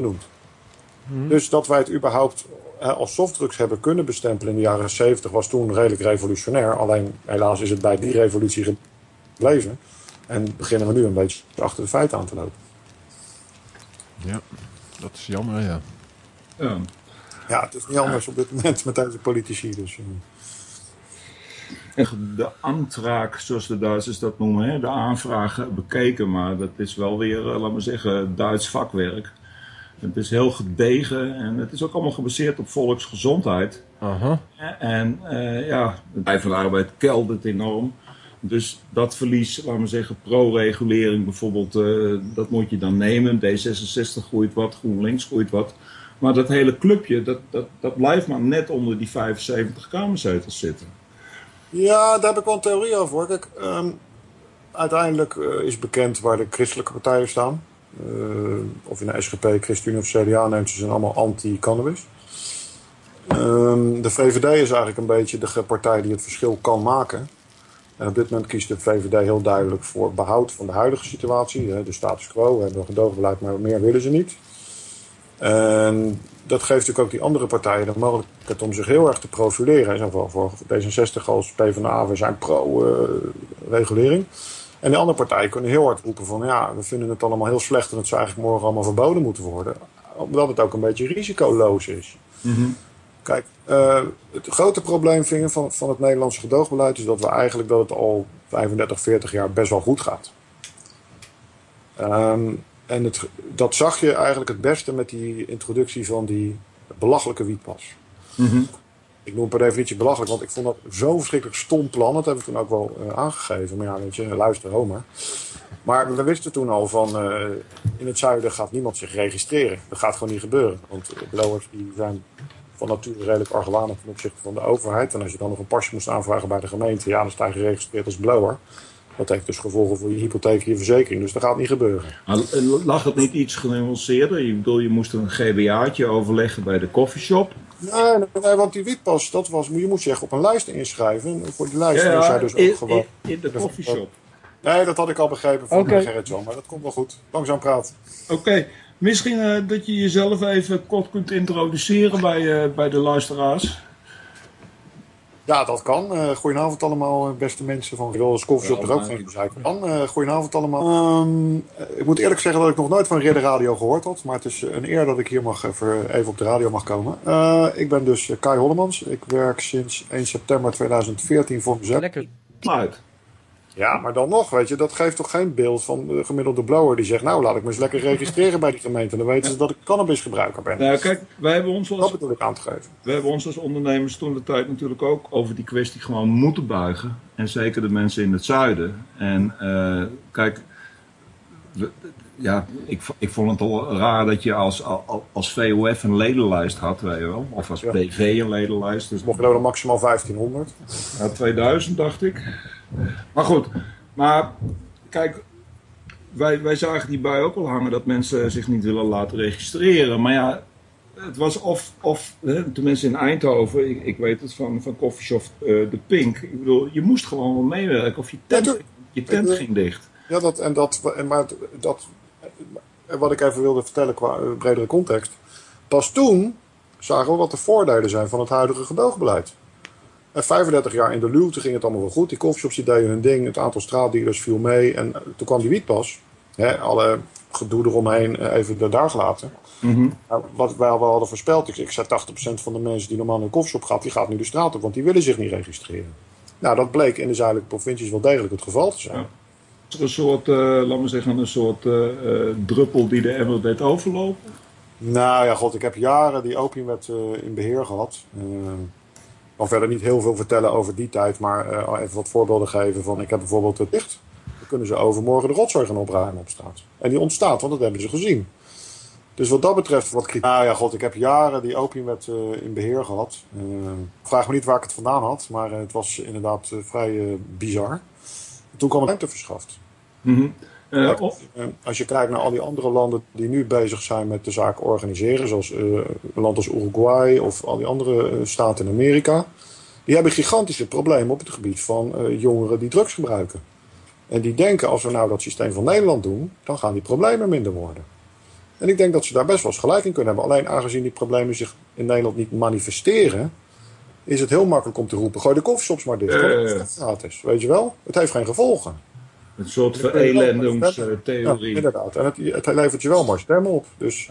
benoemt. Dus dat wij het überhaupt eh, als softdrugs hebben kunnen bestempelen in de jaren 70 was toen redelijk revolutionair. Alleen helaas is het bij die revolutie gebleven. En beginnen we nu een beetje achter de feiten aan te lopen. Ja, dat is jammer, ja. Ja. Ja, het is niet anders op dit moment met deze politici. Dus, eh. echt de aantraak, zoals de Duitsers dat noemen, hè, de aanvragen bekeken. Maar dat is wel weer, eh, laat maar zeggen, Duits vakwerk. Het is heel gedegen en het is ook allemaal gebaseerd op volksgezondheid. Aha. En eh, ja, het bedrijf van de arbeid keldert enorm. Dus dat verlies, laten we zeggen, pro-regulering bijvoorbeeld, eh, dat moet je dan nemen. D66 groeit wat, GroenLinks groeit wat. Maar dat hele clubje, dat, dat, dat blijft maar net onder die 75 kamerzetels zitten. Ja, daar heb ik wel een theorie over. Kijk, ehm, uiteindelijk eh, is bekend waar de christelijke partijen staan. Eh, of in de SGP, ChristenUnie of CDA neemt, ze zijn allemaal anti-cannabis. Ehm, de VVD is eigenlijk een beetje de partij die het verschil kan maken. En op dit moment kiest de VVD heel duidelijk voor behoud van de huidige situatie. De status quo, we hebben een gedoogbeleid, maar meer willen ze niet. En dat geeft natuurlijk ook die andere partijen de mogelijkheid om zich heel erg te profileren. Zowel voor D66 als PvdA, we zijn pro-regulering. En die andere partijen kunnen heel hard roepen van ja, we vinden het allemaal heel slecht en het zou eigenlijk morgen allemaal verboden moeten worden. Omdat het ook een beetje risicoloos is. Kijk, eh, het grote probleem vinden van, van het Nederlandse gedoogbeleid is dat we eigenlijk dat het al 35, 40 jaar best wel goed gaat. Ehm, en het, dat zag je eigenlijk het beste met die introductie van die belachelijke wietpas. Ik noem het per definitie belachelijk, want ik vond dat zo'n verschrikkelijk stom plan. Dat hebben we toen ook wel eh, aangegeven. Maar ja, weet je, luister, Homer. Maar we wisten toen al van, eh, in het zuiden gaat niemand zich registreren. Dat gaat gewoon niet gebeuren. Want eh, blowers die zijn van nature redelijk argwanend ten opzichte van de overheid. En als je dan nog een pasje moest aanvragen bij de gemeente, ja, dan sta je geregistreerd als blower. Dat heeft dus gevolgen voor je hypotheek je verzekering. Dus dat gaat niet gebeuren. Maar lag het niet iets genuanceerder? Je bedoel, je moest een GBA'tje overleggen bij de coffeeshop. Nee, want die wietpas, dat was, je moest je echt op een lijst inschrijven. En voor die lijst moest jij dus ook in, gewoon... in, in de coffeeshop. Nee, dat had ik al begrepen van Oké. Gerrit Jan, maar dat komt wel goed. Langzaam praten. Oké, misschien eh, dat je jezelf even kort kunt introduceren bij, eh, bij de luisteraars. Ja, dat kan. Eh goedenavond allemaal, eh, beste mensen van Ridder's Coffeeshop. Ja, er ook van bezuiken kan. Eh goedenavond allemaal. Ehm, eh, ik moet eerlijk zeggen dat ik nog nooit van Ridder Radio gehoord had. Maar het is een eer dat ik hier mag even, even op de radio mag komen. Eh, ik ben dus Kai Hollemans. Ik werk sinds 1 september 2014 voor mezelf. Lekker. Uit. Ja, maar dan nog, weet je, dat geeft toch geen beeld van de gemiddelde blower die zegt... nou, laat ik me eens lekker registreren bij die gemeente. Dan weten ze dat ik cannabisgebruiker ben. Nou, kijk, wij hebben ons Dat als, bedoel ik aan te geven. we hebben ons als ondernemers toen de tijd natuurlijk ook over die kwestie gewoon moeten buigen. En zeker de mensen in het zuiden. En eh, kijk, we- ja, ik, ik vond het al raar dat je als, al- als VOF een ledenlijst had, weet je wel. Of als Ja. BV een ledenlijst. Dus Mocht je nou maximaal 1500. Ja, 2000 dacht ik. Maar goed, maar kijk, wij, wij zagen die bij ook wel hangen dat mensen zich niet willen laten registreren. Maar ja, het was of, of hè, tenminste in Eindhoven, ik, ik weet het van, van Coffeeshop eh, De Pink. Ik bedoel, je moest gewoon wel meewerken of je tent, je tent Ik, ging dicht. Ja, dat, en dat, en maar dat, en wat ik even wilde vertellen qua eh, bredere context. Pas toen zagen we wat de voordelen zijn van het huidige gedoogbeleid. En 35 jaar in de luwte ging het allemaal wel goed. Die coffeeshops die deden hun ding. Het aantal straatdealers viel mee. En eh, toen kwam die wietpas. Hè, alle gedoe eromheen eh, even daar gelaten. Nou, wat wij al wel hadden voorspeld. Ik, ik zei 80% van de mensen die normaal een koffieshop gaat, die gaat nu de straat op. Want die willen zich niet registreren. Nou, dat bleek in de zuidelijke provincies wel degelijk het geval te zijn. Ja. Een soort, eh laten we zeggen, een soort druppel die de emmer deed overlopen? Nou ja, god, ik heb jaren die opiumwet in beheer gehad. Kan verder niet heel veel vertellen over die tijd, maar eh, even wat voorbeelden geven van, ik heb bijvoorbeeld het licht. Dan kunnen ze overmorgen de rotzooi gaan opruimen op straat. En die ontstaat, want dat hebben ze gezien. Dus wat dat betreft, wat kritiek. Nou ja, god, ik heb jaren die opiumwet eh, in beheer gehad. Eh, vraag me niet waar ik het vandaan had, maar het was inderdaad vrij bizar. Toen kwam het ruimte verschaft. Eh, of- Eh, Als je kijkt naar al die andere landen die nu bezig zijn met de zaak organiseren, zoals eh, een land als Uruguay of al die andere eh, staten in Amerika, die hebben gigantische problemen op het gebied van eh, jongeren die drugs gebruiken. En die denken, als we nou dat systeem van Nederland doen, dan gaan die problemen minder worden. En ik denk dat ze daar best wel eens gelijk in kunnen hebben. Alleen aangezien die problemen zich in Nederland niet manifesteren, is het heel makkelijk om te roepen: gooi de koffieshops maar dicht. Is gratis, weet je wel? Het heeft geen gevolgen. Een soort Ja, verelendungstheorie. inderdaad. En het, het levert je wel maar stemmen op. Dus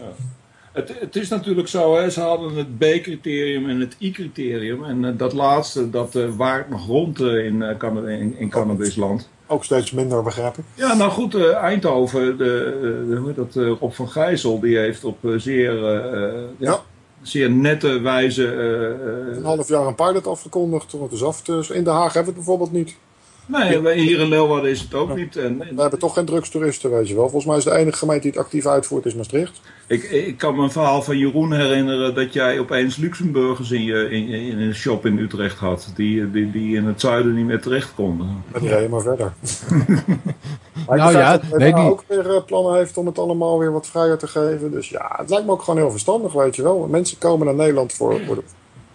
Het, het is natuurlijk zo, hè, ze hadden het B-criterium en het I-criterium. En eh, dat laatste, dat eh, waart nog rond eh, in, Canada, in, in cannabisland. Ook steeds minder, begrijp ik. Ja, nou goed, Eindhoven, de, hoe heet dat, Rob van Gijzel, die heeft op zeer, ja, Ja. zeer nette wijze... Een half jaar een pilot afgekondigd. Het is af. Dus in Den Haag hebben we het bijvoorbeeld niet. Nee, hier in Leeuwarden is het ook niet. En, We hebben toch geen drugstoeristen, weet je wel. Volgens mij is de enige gemeente die het actief uitvoert, is Maastricht. Ik, ik kan me een verhaal van Jeroen herinneren dat jij opeens Luxemburgers in, je, in, in een shop in Utrecht had. Die, die, die in het zuiden niet meer terecht konden. En die reden maar verder. maar Nou ja, dat nee, PvdA die- ook weer eh, plannen heeft om het allemaal weer wat vrijer te geven. Dus ja, het lijkt me ook gewoon heel verstandig, weet je wel. Mensen komen naar Nederland voor, voor, de-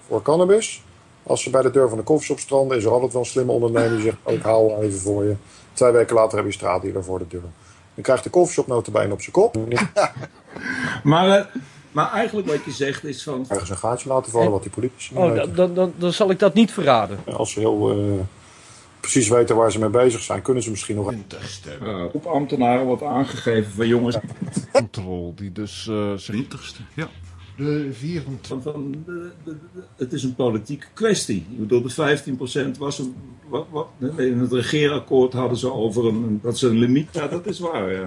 voor cannabis. Als ze bij de deur van de koffieshop stranden, is er altijd wel een slimme ondernemer die zegt, oh, ik haal even voor je. Twee weken later heb je straatdealer voor de deur. Dan krijgt de koffieshop notabene op zijn kop. Maar, eh, maar eigenlijk wat je zegt is van... Ergens een gaatje laten vallen wat die politici Oh, dan, dan, dan, dan zal ik dat niet verraden. Als ze heel eh, precies weten waar ze mee bezig zijn, kunnen ze misschien nog... eh, op ambtenaren wordt aangegeven van jongens... Control, die dus uh, zich... 20ste, ja. De 24. Van, van, de- de- de- het is een politieke kwestie. Ik bedoel, de 15% was een. Wat, in het regeerakkoord hadden ze over een, dat ze een limiet. Ja, dat is waar.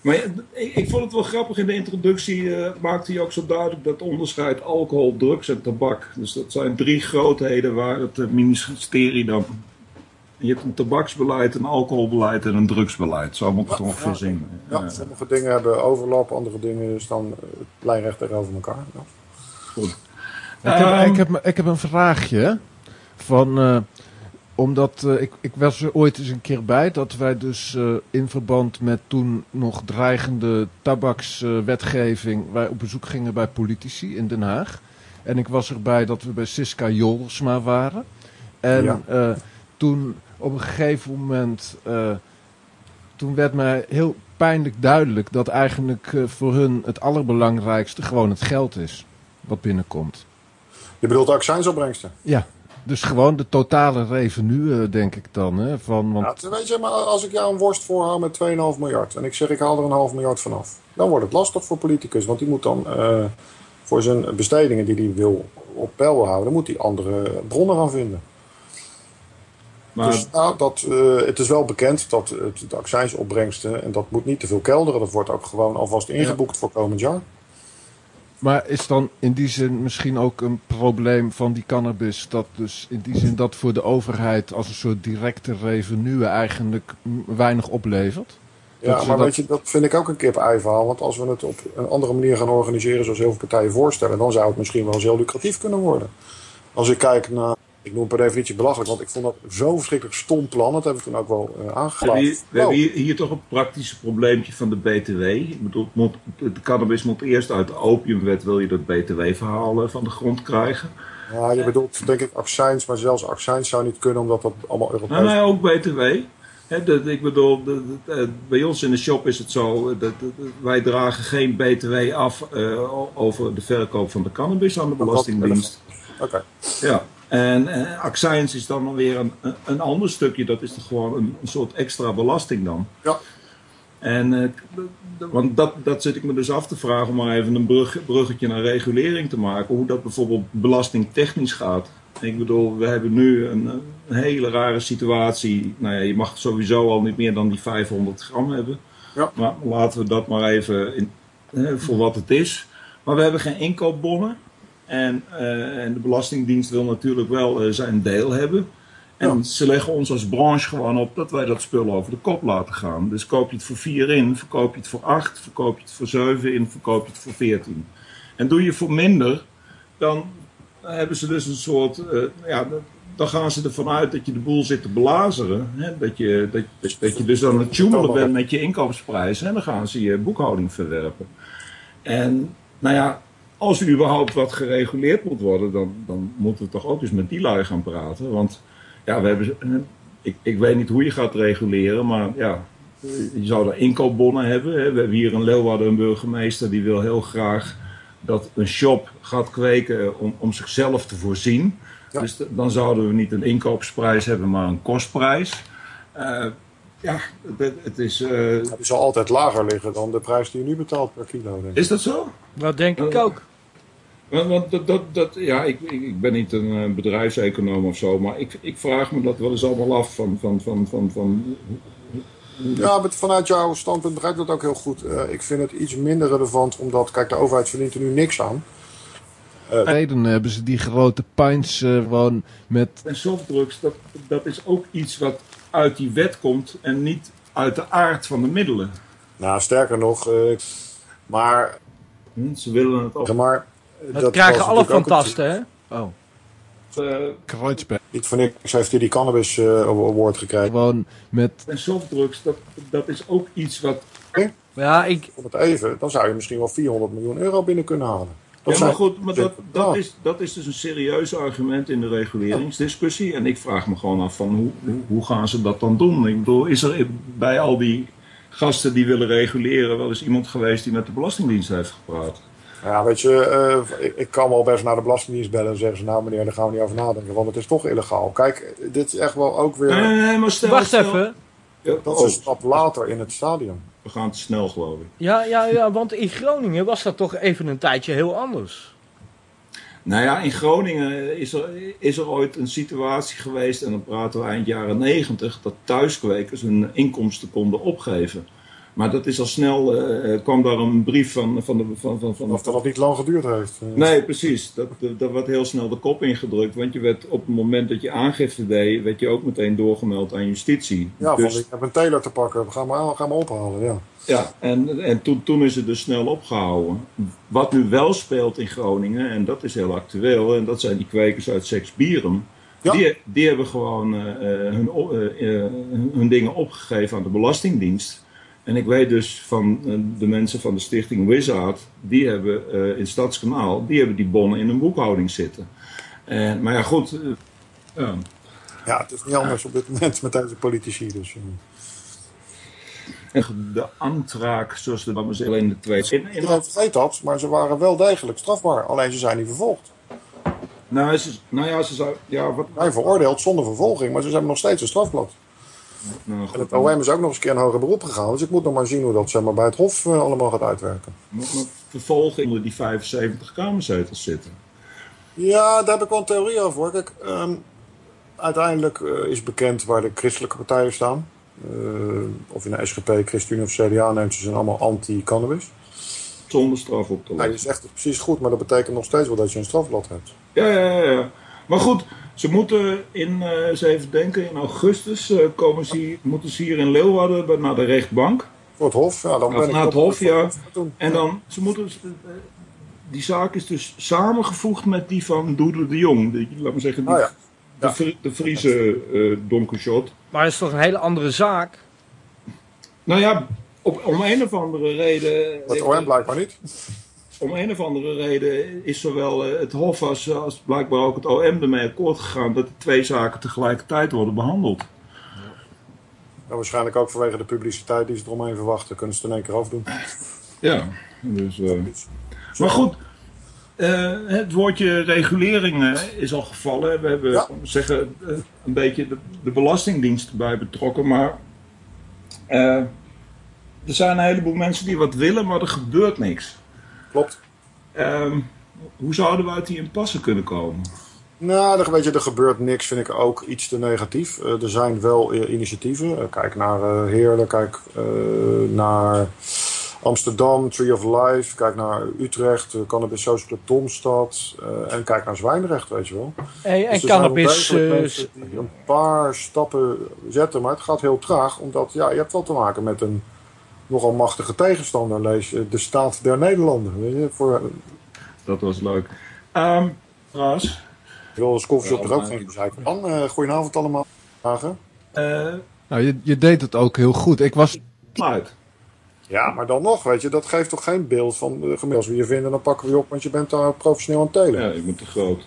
Maar ik, ik vond het wel grappig in de introductie. eh, maakte hij ook zo duidelijk dat onderscheid alcohol, drugs en tabak. Dus dat zijn drie grootheden waar het eh, ministerie dan. Je hebt een tabaksbeleid, een alcoholbeleid en een drugsbeleid. Zo moet het ongeveer zien. Ja, sommige dingen hebben overlap, andere dingen staan lijnrecht tegenover elkaar. Ja. Ik heb, Ehm, ik, heb, ik heb een vraagje. Van, eh, omdat eh, ik, ik was er ooit eens een keer bij dat wij dus eh, in verband met toen nog dreigende tabakswetgeving. wij op bezoek gingen bij politici in Den Haag. En ik was erbij dat we bij Siska Jolsma waren. En Ja. eh, toen op een gegeven moment. eh, toen werd mij heel pijnlijk duidelijk dat eigenlijk eh, voor hun het allerbelangrijkste gewoon het geld is. Wat binnenkomt. Je bedoelt accijnsopbrengsten? Ja, dus gewoon de totale revenue, eh, denk ik dan. Hè, van, want, Ja, weet je, maar als ik jou een worst voorhoud met 2,5 miljard en ik zeg ik haal er een half miljard vanaf, dan wordt het lastig voor politicus. Want die moet dan voor zijn bestedingen die hij wil op peil houden, moet hij andere bronnen gaan vinden. Maar dus nou, dat, eh, het is wel bekend dat het, de accijnsopbrengsten, en dat moet niet te veel kelderen, dat wordt ook gewoon alvast ingeboekt voor komend jaar. maar is dan in die zin misschien ook een probleem van die cannabis... dat dus in die zin dat voor de overheid als een soort directe revenue eigenlijk weinig oplevert? Ja, Dat maar dat- weet je, dat vind ik ook een kip-ei verhaal. Want als we het op een andere manier gaan organiseren, zoals heel veel partijen voorstellen, dan zou het misschien wel eens heel lucratief kunnen worden. Als ik kijk naar, ik noem het per definitie belachelijk, want ik vond dat zo'n verschrikkelijk stom plan. Dat hebben we toen ook wel eh We hebben, hier, we hebben hier, hier toch een praktisch probleempje van de BTW. Ik bedoel, het moet, de cannabis moet eerst uit de opiumwet, wil je dat BTW-verhaal eh, van de grond krijgen. Ja, je bedoelt denk ik accijns, maar zelfs accijns zou niet kunnen, omdat dat allemaal Europees Nou, nee, ook BTW. Hè, dat, ik bedoel, de- de- eh, bij ons in de shop is het zo, eh, dat, wij dragen geen BTW af eh, over de verkoop van de cannabis aan de Belastingdienst. Oké. Ja, en eh, accijns is dan weer een, een- ander stukje, dat is toch gewoon een, een soort extra belasting dan. Ja. En, eh, want dat, dat zit ik me dus af te vragen om maar even een brug, bruggetje naar regulering te maken. Hoe dat bijvoorbeeld belastingtechnisch gaat. Ik bedoel, we hebben nu een, een hele rare situatie. Nou ja, je mag sowieso al niet meer dan die 500 gram hebben. Ja. Maar laten we dat maar even in, eh, voor wat het is. Maar we hebben geen inkoopbonnen. En, eh, en de Belastingdienst wil natuurlijk wel eh, zijn deel hebben. En ze leggen ons als branche gewoon op dat wij dat spul over de kop laten gaan. Dus koop je het voor 4 in, verkoop je het voor 8, verkoop je het voor 7 in, verkoop je het voor 14. En doe je voor minder, dan hebben ze dus een soort. eh, ja, dan gaan ze ervan uit dat je de boel zit te belazeren. Hè? Dat, je, dat, dat, dat je dus aan het tjoemelen bent met je inkoopsprijs. En dan gaan ze je boekhouding verwerpen. En nou ja, als er überhaupt wat gereguleerd moet worden, dan, dan moeten we toch ook eens met die lui gaan praten. Want ja, we hebben, eh, ik, ik weet niet hoe je gaat reguleren, maar ja, je zou er inkoopbonnen hebben. Hè. We hebben hier in Leeuwarden een burgemeester die wil heel graag dat een shop gaat kweken om, om zichzelf te voorzien. Ja. Dus dan zouden we niet een inkoopsprijs hebben, maar een kostprijs. Eh, ja, het, het is... eh, Die zal altijd lager liggen dan de prijs die je nu betaalt per kilo. Denk ik. is dat zo? Dat denk ik ook. Want, want dat, dat, dat, ja, ik, ik, ben niet een eh, bedrijfseconoom of zo, maar ik, ik vraag me dat wel eens allemaal af van, van, van, van, van Ja, maar vanuit jouw standpunt begrijp ik dat ook heel goed. Eh, ik vind het iets minder relevant, omdat, kijk, de overheid verdient er nu niks aan. Reden hebben ze die grote pints eh, gewoon met... En softdrugs, dat, dat is ook iets wat uit die wet komt en niet uit de aard van de middelen. Nou, sterker nog, eh, maar, Hm, Ze willen het ook. maar Dat, krijgen alle fantasten, hè? Oh. eh, Kreuzberg. Niet voor niks heeft hij die cannabis eh, award gekregen. Gewoon met... en softdrugs, dat, dat is ook iets wat... Ja, ik, Om het even, dan zou je misschien wel 400 miljoen euro binnen kunnen halen. Dat Ja, maar goed, maar dat, dat, is, dat is dus een serieus argument in de reguleringsdiscussie. En ik vraag me gewoon af van hoe, hoe, gaan ze dat dan doen? Ik bedoel, is er bij al die gasten die willen reguleren wel eens iemand geweest die met de Belastingdienst heeft gepraat? Ja, weet je, eh, ik, ik kan wel best naar de Belastingdienst bellen en zeggen ze... nou meneer, daar gaan we niet over nadenken, want het is toch illegaal. Kijk, dit is echt wel ook weer... Nee, nee, nee, maar stel... wacht stel- even. Ja, Dat is oh, een stap later in het stadium. We gaan te snel, geloof ik. Ja, ja, ja, want in Groningen was dat toch even een tijdje heel anders. Nou ja, in Groningen is er, is er ooit een situatie geweest, en dan praten we eind jaren negentig, dat thuiskwekers hun inkomsten konden opgeven. Maar dat is al snel, eh, kwam daar een brief van, van de... Van, van, van, Of dat het niet lang geduurd heeft. Eh, Nee, precies. Dat, dat, werd heel snel de kop ingedrukt. Want je werd op het moment dat je aangifte deed, werd je ook meteen doorgemeld aan justitie. Ja, dus, van ik heb een teler te pakken, ga maar, ga maar ophalen. Ja. ja en, en toen, toen is het dus snel opgehouden. Wat nu wel speelt in Groningen, en dat is heel actueel, en dat zijn die kwekers uit Seksbierum. Ja. Die, die hebben gewoon hun hun dingen opgegeven aan de Belastingdienst. En ik weet dus van eh, de mensen van de stichting Wizard, die hebben eh, in Stadskanaal, die hebben die bonnen in een boekhouding zitten. En, maar ja, goed. eh, ja. ja, het is niet anders op dit moment met deze politici. Dus, de antraak, zoals de dames alleen de twee. In, in, Iedereen vergeet dat, maar ze waren wel degelijk strafbaar. Alleen ze zijn niet vervolgd. nou, ze, nou ja, ze zou. Ja, wat. Hij veroordeeld zonder vervolging, maar ze hebben nog steeds een strafblad. Nou, En het OM is ook nog eens een keer een hoger beroep gegaan. Dus ik moet nog maar zien hoe dat zeg maar, bij het Hof eh, allemaal gaat uitwerken. maar- maar vervolging onder die 75 kamerzetels zitten. Ja, daar heb ik wel een theorie over. Kijk, ehm, uiteindelijk eh, is bekend waar de christelijke partijen staan. Eh, of je nou SGP, ChristenUnie of CDA neemt, ze zijn allemaal anti-cannabis. Zonder straf op te leggen. je zegt het precies goed, maar dat betekent nog steeds wel dat je een strafblad hebt. Ja, ja, ja. Maar goed, ze moeten in, eh eens even denken, in augustus eh, komen ze, hier- moeten ze hier in Leeuwarden bij- naar de rechtbank. Voor het Hof, ja, dan Of ben ik naar het op- Hof, ja. En dan, ze moeten, eh, die zaak is dus samengevoegd met die van Doedel de Jong. Laat maar zeggen, die, Ah, ja. de, Ja. Fri- de Friese eh donkershot. Maar dat is toch een hele andere zaak? Nou ja, op, om een of andere reden... Het OM blijkbaar niet. Om een of andere reden is zowel eh, het Hof als, als blijkbaar ook het OM ermee akkoord gegaan dat de twee zaken tegelijkertijd worden behandeld. Ja, waarschijnlijk ook vanwege de publiciteit die ze eromheen verwachten. Kunnen ze het in één keer afdoen. Ja, dus. eh, Maar goed, eh, het woordje regulering eh, is al gevallen. We hebben Ja. zeggen, eh, een beetje de, de Belastingdienst erbij betrokken. Maar eh, er zijn een heleboel mensen die wat willen, maar er gebeurt niks. Klopt. Ehm, hoe zouden we uit die impasse kunnen komen? Nou, er, weet je, er gebeurt niks, vind ik ook iets te negatief. Eh, er zijn wel eh, initiatieven. Eh, kijk naar eh Heerlen, kijk eh, naar Amsterdam, Tree of Life. Kijk naar Utrecht, uh, Cannabis Social Club Tomstad. eh, en kijk naar Zwijndrecht, weet je wel. Hey, en Dus er wel cannabis... eh, een paar stappen zetten, maar het gaat heel traag. Omdat ja, je hebt wel te maken met een nogal machtige tegenstander. Lees je de staat der Nederlanden. Weet je, voor, Dat was leuk. Ehm trouwens, ik wil koffie op rook maar- van bezeiken. Dan, eh goedenavond allemaal. Dagen. eh Nou, je, je deed het ook heel goed. Ik was... uit. Ja, maar dan nog, weet je, dat geeft toch geen beeld van de gemiddelde. Als we je vinden, dan pakken we je op, want je bent daar professioneel aan het telen. Ja, ik ben te groot.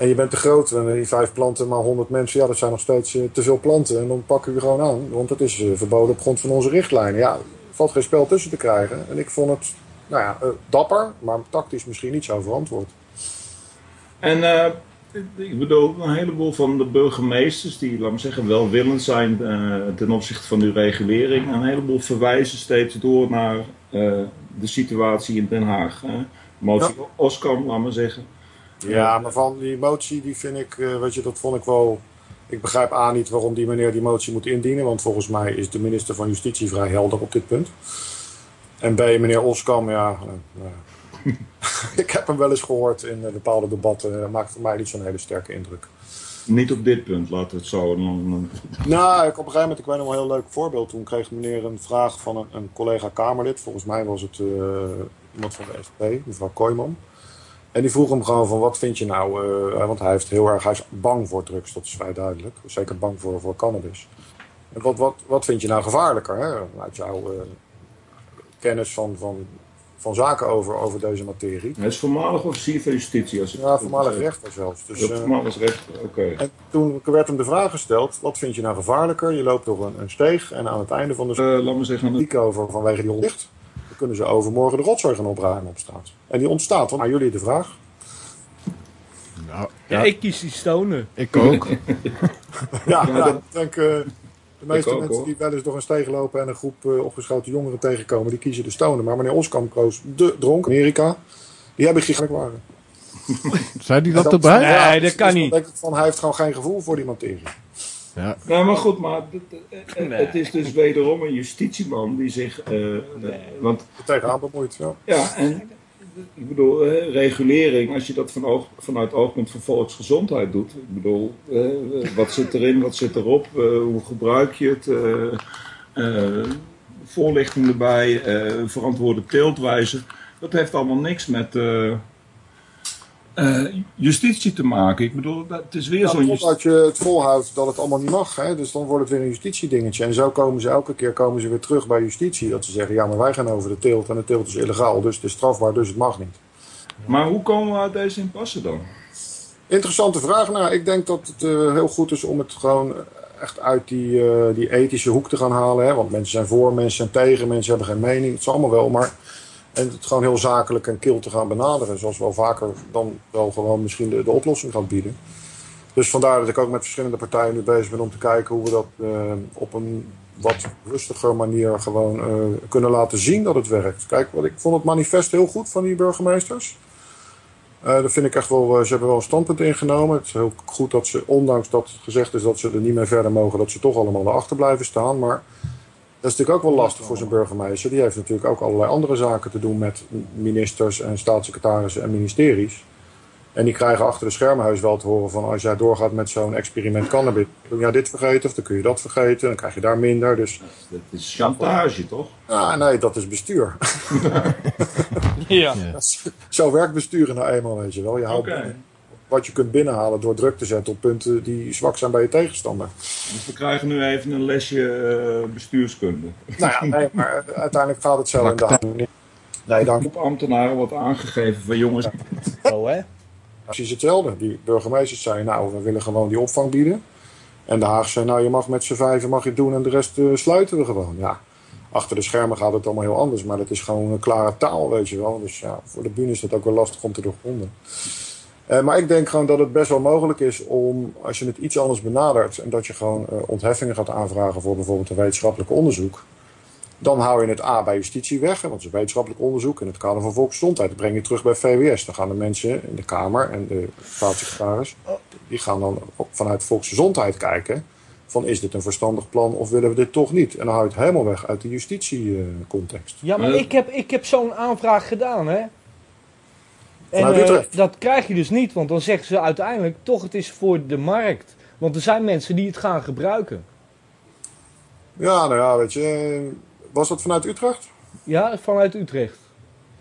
En je bent te groot, en die vijf planten, maar honderd mensen, ja, dat zijn nog steeds eh, te veel planten. En dan pakken we gewoon aan, want het is eh, verboden op grond van onze richtlijnen. Ja, er valt geen spel tussen te krijgen. En ik vond het, nou ja, eh, dapper, maar tactisch misschien niet zo verantwoord. En Ik bedoel, een heleboel van de burgemeesters die, laat maar zeggen, welwillend zijn ten opzichte van die regulering. Een heleboel verwijzen steeds door naar de situatie in Den Haag. Hè. Motie Oskam, laat maar zeggen. Ja, maar van die motie, die vind ik, eh, weet je, dat vond ik wel... Ik begrijp A niet waarom die meneer die motie moet indienen, want volgens mij is de minister van Justitie vrij helder op dit punt. En B, meneer Oskam, ja... eh, eh, ik heb hem wel eens gehoord in eh, bepaalde debatten, eh, maakt voor mij niet zo'n hele sterke indruk. Niet op dit punt, laten we het zo. Nou, ik, op een gegeven moment, ik weet nog wel een heel leuk voorbeeld. Toen kreeg meneer een vraag van een, een collega Kamerlid. Volgens mij was het iemand van de SP, mevrouw Kooijman. En die vroeg hem gewoon van, wat vind je nou... eh, want hij, heeft heel erg, hij is bang voor drugs, dat is vrij duidelijk. Zeker bang voor, voor cannabis. En wat, wat, wat vind je nou gevaarlijker, hè? Uit jouw eh, kennis van, van, van zaken over, over deze materie. Hij is voormalig officier van justitie. Als Ja, voormalig rechter zelfs. Dus, Ja, eh, voormalig rechter, oké. en toen werd hem de vraag gesteld, wat vind je nou gevaarlijker? Je loopt door een, een steeg en aan het einde van de Eh, laat me zeggen, paniek over vanwege die ondicht. Dan kunnen ze overmorgen de rotzooi gaan opruimen op straat. En die ontstaat. Want aan jullie de vraag. Nou, Ja, ja, ik kies die stonen. ik ook. Ja, Ja, nou, dat- ik denk eh, de meeste ook, mensen hoor. die wel eens door een steeg lopen en een groep eh, opgeschoten jongeren tegenkomen, die kiezen de stonen. Maar meneer Oskam koos de dronk, Amerika. Die hebben gigantisch waren. Zei die dat, Dat- erbij? Nee, Ja, dat kan dus dan niet. denk ik van, hij heeft gewoon geen gevoel voor die materie. Ja. Nou, maar goed, maar het, het- het- is dus wederom een justitieman die zich. eh, eh, want Er tegenaan bemoeit. Ja. ja, en ik bedoel, eh, regulering, als je dat van oog, vanuit het oogpunt van volksgezondheid doet. Ik bedoel, eh, wat zit erin, wat zit erop, eh, hoe gebruik je het, eh, eh, voorlichting erbij, eh, verantwoorde teeltwijze. Dat heeft allemaal niks met. eh, eh, justitie te maken. Ik bedoel, dat- het is weer Ja, zo'n totdat je het volhoudt dat het allemaal niet mag. Hè? Dus dan wordt het weer een justitiedingetje. En zo komen ze elke keer komen ze weer terug bij justitie. Dat ze zeggen, ja, maar wij gaan over de teelt. En de teelt is illegaal, dus het is strafbaar, dus het mag niet. Maar hoe komen we uit deze impasse dan? Interessante vraag. Nou, ik denk dat het eh, heel goed is om het gewoon echt uit die, eh, die ethische hoek te gaan halen. Hè? Want mensen zijn voor, mensen zijn tegen, mensen hebben geen mening. Het is allemaal wel, maar... En het gewoon heel zakelijk en kil te gaan benaderen. Zoals wel vaker dan wel gewoon misschien de, oplossing gaat bieden. Dus vandaar dat ik ook met verschillende partijen nu bezig ben om te kijken hoe we dat eh, op een wat rustiger manier gewoon eh, kunnen laten zien dat het werkt. Kijk, wat ik vond het manifest heel goed van die burgemeesters. Eh dat vind ik echt wel, ze hebben wel een standpunt ingenomen. Het is heel goed dat ze, ondanks dat gezegd is dat ze er niet meer verder mogen, dat ze toch allemaal erachter blijven staan. Maar dat is natuurlijk ook wel lastig voor zo'n burgemeester. Die heeft natuurlijk ook allerlei andere zaken te doen met ministers en staatssecretarissen en ministeries. En die krijgen achter de schermen heus wel te horen van als jij doorgaat met zo'n experiment cannabis, dan kun je dit vergeten of dan kun je dat vergeten, dan krijg je daar minder. Dus Dat is chantage, toch? ah, nee, dat is bestuur. Ja. Zo werkt besturen nou eenmaal, weet je wel. Je houdt Oké. Wat je kunt binnenhalen door druk te zetten op punten die zwak zijn bij je tegenstander. Dus we krijgen nu even een lesje eh, bestuurskunde. Nou ja, nee, maar uiteindelijk gaat het zo in de hand. Nee, dank. Op ambtenaren wordt aangegeven van jongens, Oh, hè? Precies hetzelfde. Die burgemeesters zeiden, nou, we willen gewoon die opvang bieden. En de Haag zei, nou, je mag met z'n vijven mag je het doen en de rest eh, sluiten we gewoon. Ja, achter de schermen gaat het allemaal heel anders, maar dat is gewoon een klare taal, weet je wel. Dus ja, voor de bühne is dat ook wel lastig om te doorgronden. Eh, maar ik denk gewoon dat het best wel mogelijk is om, als je het iets anders benadert en dat je gewoon eh, ontheffingen gaat aanvragen voor bijvoorbeeld een wetenschappelijk onderzoek, dan hou je het A bij justitie weg, hè, want het is wetenschappelijk onderzoek in het kader van volksgezondheid. Dan breng je terug bij VWS. Dan gaan de mensen in de Kamer en de staatssecretaris, die gaan dan vanuit volksgezondheid kijken van is dit een verstandig plan of willen we dit toch niet? En dan hou je het helemaal weg uit de justitiecontext. Ja, maar Eh. ik heb, ik heb zo'n aanvraag gedaan, hè. En eh, dat krijg je dus niet, want dan zeggen ze uiteindelijk toch het is voor de markt. Want er zijn mensen die het gaan gebruiken. Ja, nou ja, weet je, was dat vanuit Utrecht? Ja, vanuit Utrecht.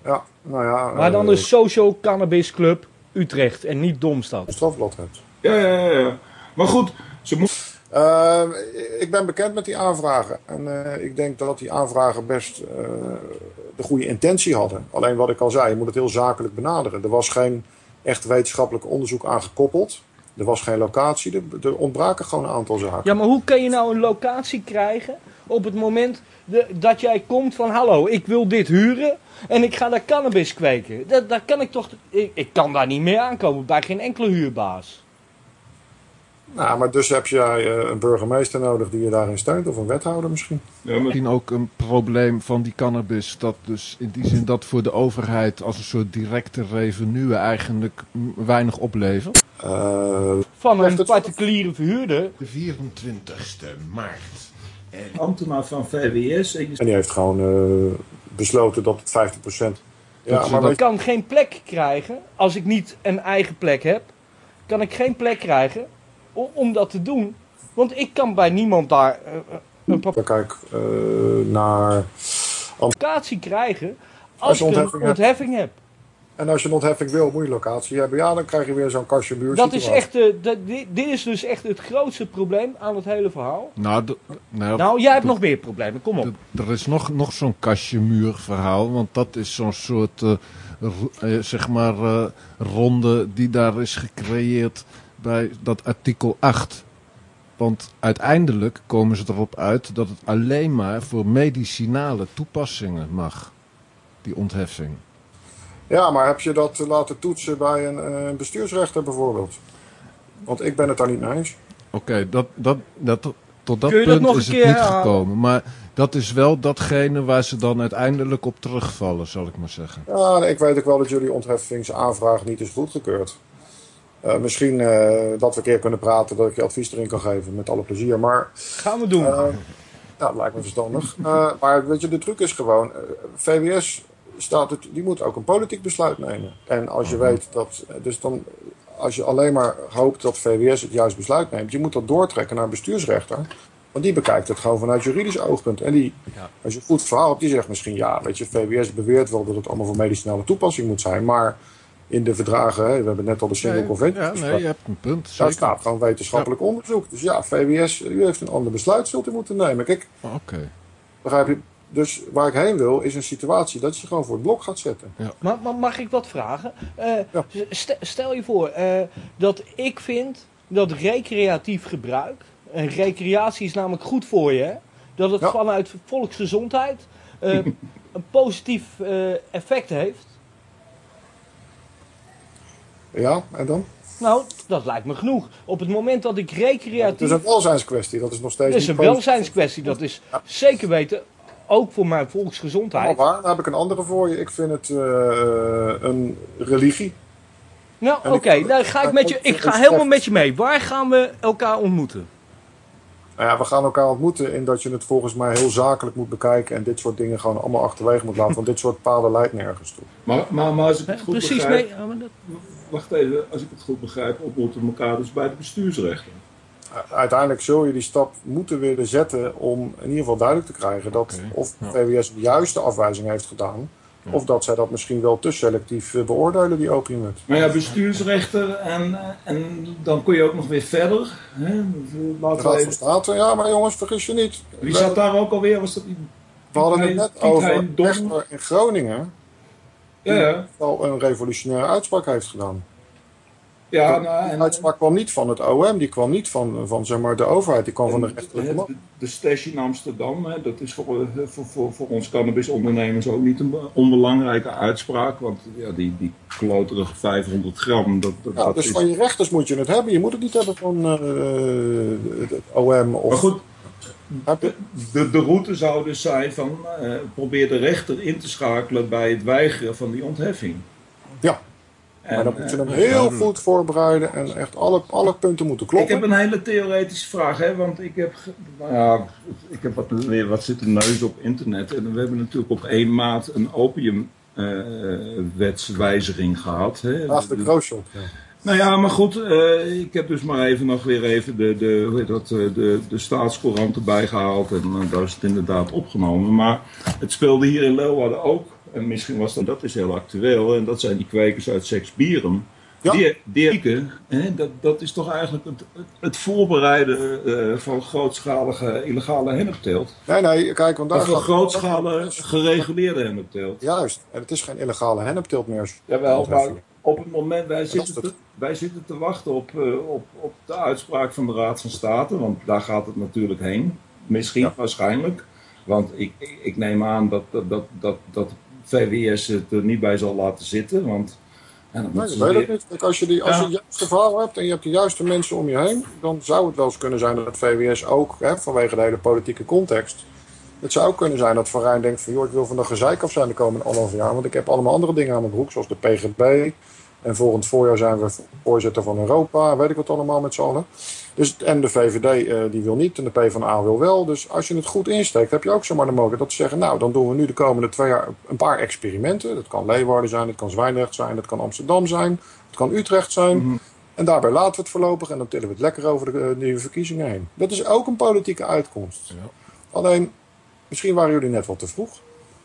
Ja, nou ja. Maar dan eh, de Social Cannabis Club Utrecht en niet Domstad. een strafblad hebt. ja, ja, ja, ja. Maar goed, ze moeten Eh, ik ben bekend met die aanvragen. En eh, ik denk dat die aanvragen best eh, de goede intentie hadden. Alleen wat ik al zei, je moet het heel zakelijk benaderen. Er was geen echt wetenschappelijk onderzoek aangekoppeld. Er was geen locatie. Er, ontbraken gewoon een aantal zaken. Ja, maar hoe kun je nou een locatie krijgen op het moment dat jij komt van hallo, ik wil dit huren en ik ga daar cannabis kweken. Dat, daar kan ik toch, ik, ik kan daar niet mee aankomen bij geen enkele huurbaas. Nou, maar dus heb jij eh, een burgemeester nodig die je daarin steunt, of een wethouder misschien. Ja, maar Misschien ook een probleem van die cannabis, dat dus in die zin dat voor de overheid als een soort directe revenue eigenlijk weinig oplevert. Eh, Van een het- particuliere verhuurder. De 24ste maart. ambtenaar van VWS. En en die heeft gewoon eh, besloten dat het 50%. Ja, maar dat- Ik kan geen plek krijgen, als ik niet een eigen plek heb, kan ik geen plek krijgen om dat te doen. Want ik kan bij niemand daar eh, eh, een je, kijk eh, naar. locatie krijgen Als als je ik een ontheffing hebt. ontheffing heb. En als je een ontheffing wil, moet je locatie hebben. Ja, dan krijg je weer zo'n kastje buurt. Dat is echt, dat, dit, dit is dus echt het grootste probleem aan het hele verhaal. Nou, nou, Nou, jij hebt nog meer problemen, kom op. er is nog, nog zo'n kastje muur verhaal, want dat is zo'n soort, zeg maar, ronde die daar is gecreëerd bij dat artikel 8. Want uiteindelijk komen ze erop uit dat het alleen maar voor medicinale toepassingen mag, die ontheffing. Ja, maar heb je dat laten toetsen bij een eh, bestuursrechter bijvoorbeeld? Want ik ben het daar niet mee eens. Oké, dat, dat, dat, tot dat punt is het keer niet gekomen. Maar dat is wel datgene waar ze dan uiteindelijk op terugvallen, zal ik maar zeggen. Ja, ik weet ook wel dat jullie ontheffingsaanvraag niet is goedgekeurd. Eh, misschien eh, dat we een keer kunnen praten, dat ik je advies erin kan geven, met alle plezier. Maar Gaan we doen. Ja, dat lijkt me verstandig. Maar weet je, de truc is gewoon, VWS staat het, die moet ook een politiek besluit nemen. En als je weet dat, dus dan, als je alleen maar hoopt dat VWS het juist besluit neemt, je moet dat doortrekken naar een bestuursrechter. Want die bekijkt het gewoon vanuit juridisch oogpunt. En die, als je een goed verhaal hebt, die zegt misschien ja, weet je, VWS beweert wel dat het allemaal voor medicinale toepassing moet zijn. Maar in de verdragen, hè, we hebben net al de single Nee, conventie ja, nee, je hebt een punt. Daar Zeker. staat gewoon wetenschappelijk onderzoek. Dus ja, VWS, u heeft een ander besluit, zult u moeten nemen. Kijk, Oké. begrijp je? Dus waar ik heen wil, is een situatie dat je gewoon voor het blok gaat zetten. Maar, maar mag ik wat vragen? Eh, Ja. st- stel je voor eh, dat ik vind dat recreatief gebruik, en recreatie is namelijk goed voor je, hè, dat het Ja. vanuit volksgezondheid eh, een positief eh, effect heeft. Ja, en dan? Nou, dat lijkt me genoeg. Op het moment dat ik Het recreatief... is een welzijnskwestie, dat is nog steeds Dat is een welzijnskwestie, dat is zeker weten, ook voor mijn volksgezondheid. waar, dan heb ik een andere voor je. Ik vind het eh, een religie. Nou, oké, ik- dan ga ik met je, ik ga helemaal met je mee. Waar gaan we elkaar ontmoeten? Nou ja, we gaan elkaar ontmoeten in dat je het volgens mij heel zakelijk moet bekijken. En dit soort dingen gewoon allemaal achterwege moet laten. Want dit soort paden leidt nergens toe. Maar, maar, maar als ik het goed Precies begrijp, mee. Wacht even, als ik het goed begrijp, ontmoeten we elkaar dus bij de bestuursrechter. Uiteindelijk zul je die stap moeten willen zetten om in ieder geval duidelijk te krijgen dat Oké, of ja. VWS de juiste afwijzing heeft gedaan. Of dat zij dat misschien wel te selectief eh, beoordelen, die opiumwet. Maar ja, bestuursrechter en, eh, en dan kun je ook nog weer verder. Hè? Laten Raad we van State, ja, maar jongens, vergis je niet. Wie zat daar ook alweer? Was dat die... We hadden het net over in Groningen. Ja, al een revolutionaire uitspraak heeft gedaan. ja nou, en, uitspraak kwam niet van het OM, die kwam niet van, van zeg maar, de overheid, die kwam van de rechterlijke de, macht. de, de station in Amsterdam, hè, dat is voor, eh, voor, voor, voor ons cannabisondernemers ook niet een onbelangrijke uitspraak. Want ja, die, die kloterige 500 gram, dat, dat, Ja, dat dus is... van je rechters moet je het hebben. Je moet het niet hebben van eh, het OM of... Maar goed, Je- de, de route zou dus zijn van eh, probeer de rechter in te schakelen bij het weigeren van die ontheffing. Ja, En, maar dan moet je eh, hem heel goed voorbereiden en echt alle, alle punten moeten Ik kloppen. heb een hele theoretische vraag, hè, want ik heb, nou ja, ik heb wat, wat zitten neuzen op internet. En we hebben natuurlijk op 1 maart een opiumwetswijziging gehad. Hè. Naast de grootshop. Ja. Nou ja, maar goed, eh, ik heb dus maar even nog weer even de, de, hoe heet dat, eh, de, de staatscourant erbij gehaald. En eh, daar is het inderdaad opgenomen. Maar het speelde hier in Leeuwarden ook. En misschien was dat, dat is heel actueel. En dat zijn die kwekers uit Seksbieren. Ja. Die, die kweken, hè, dat, dat is toch eigenlijk het, het, voorbereiden van grootschalige illegale hennepteelt. Nee, nee, kijk, want daar Of van grootschalige gereguleerde hennepteelt. Juist, en het is geen illegale hennepteelt meer. Jawel, maar. Op het moment, wij zitten, het. te, wij zitten te wachten op, eh, op, op de uitspraak van de Raad van State, want daar gaat het natuurlijk heen. Misschien, waarschijnlijk. Want ik, ik, ik neem aan dat, dat, dat, dat, dat VWS het er niet bij zal laten zitten. Want ja, Nee, weet het niet. Kijk, als je, die, als je Ja. het juiste verhaal hebt en je hebt de juiste mensen om je heen, dan zou het wel eens kunnen zijn dat het VWS ook, hè, vanwege de hele politieke context, het zou ook kunnen zijn dat Van Rijn denkt van, joh, ik wil van de gezeik af zijn de komende anderhalf jaar, want ik heb allemaal andere dingen aan mijn broek, zoals de PGB. En volgend voorjaar zijn we voorzitter van Europa, weet ik wat allemaal met z'n allen. Dus, en de VVD eh, die wil niet en de PvdA wil wel. Dus als je het goed insteekt, heb je ook zomaar de mogelijkheid dat ze zeggen... nou, dan doen we nu de komende twee jaar een paar experimenten. Dat kan Leeuwarden zijn, dat kan Zwijndrecht zijn, dat kan Amsterdam zijn, het kan Utrecht zijn. En daarbij laten we het voorlopig en dan tillen we het lekker over de eh, nieuwe verkiezingen heen. Dat is ook een politieke uitkomst. Alleen, misschien waren jullie net wat te vroeg.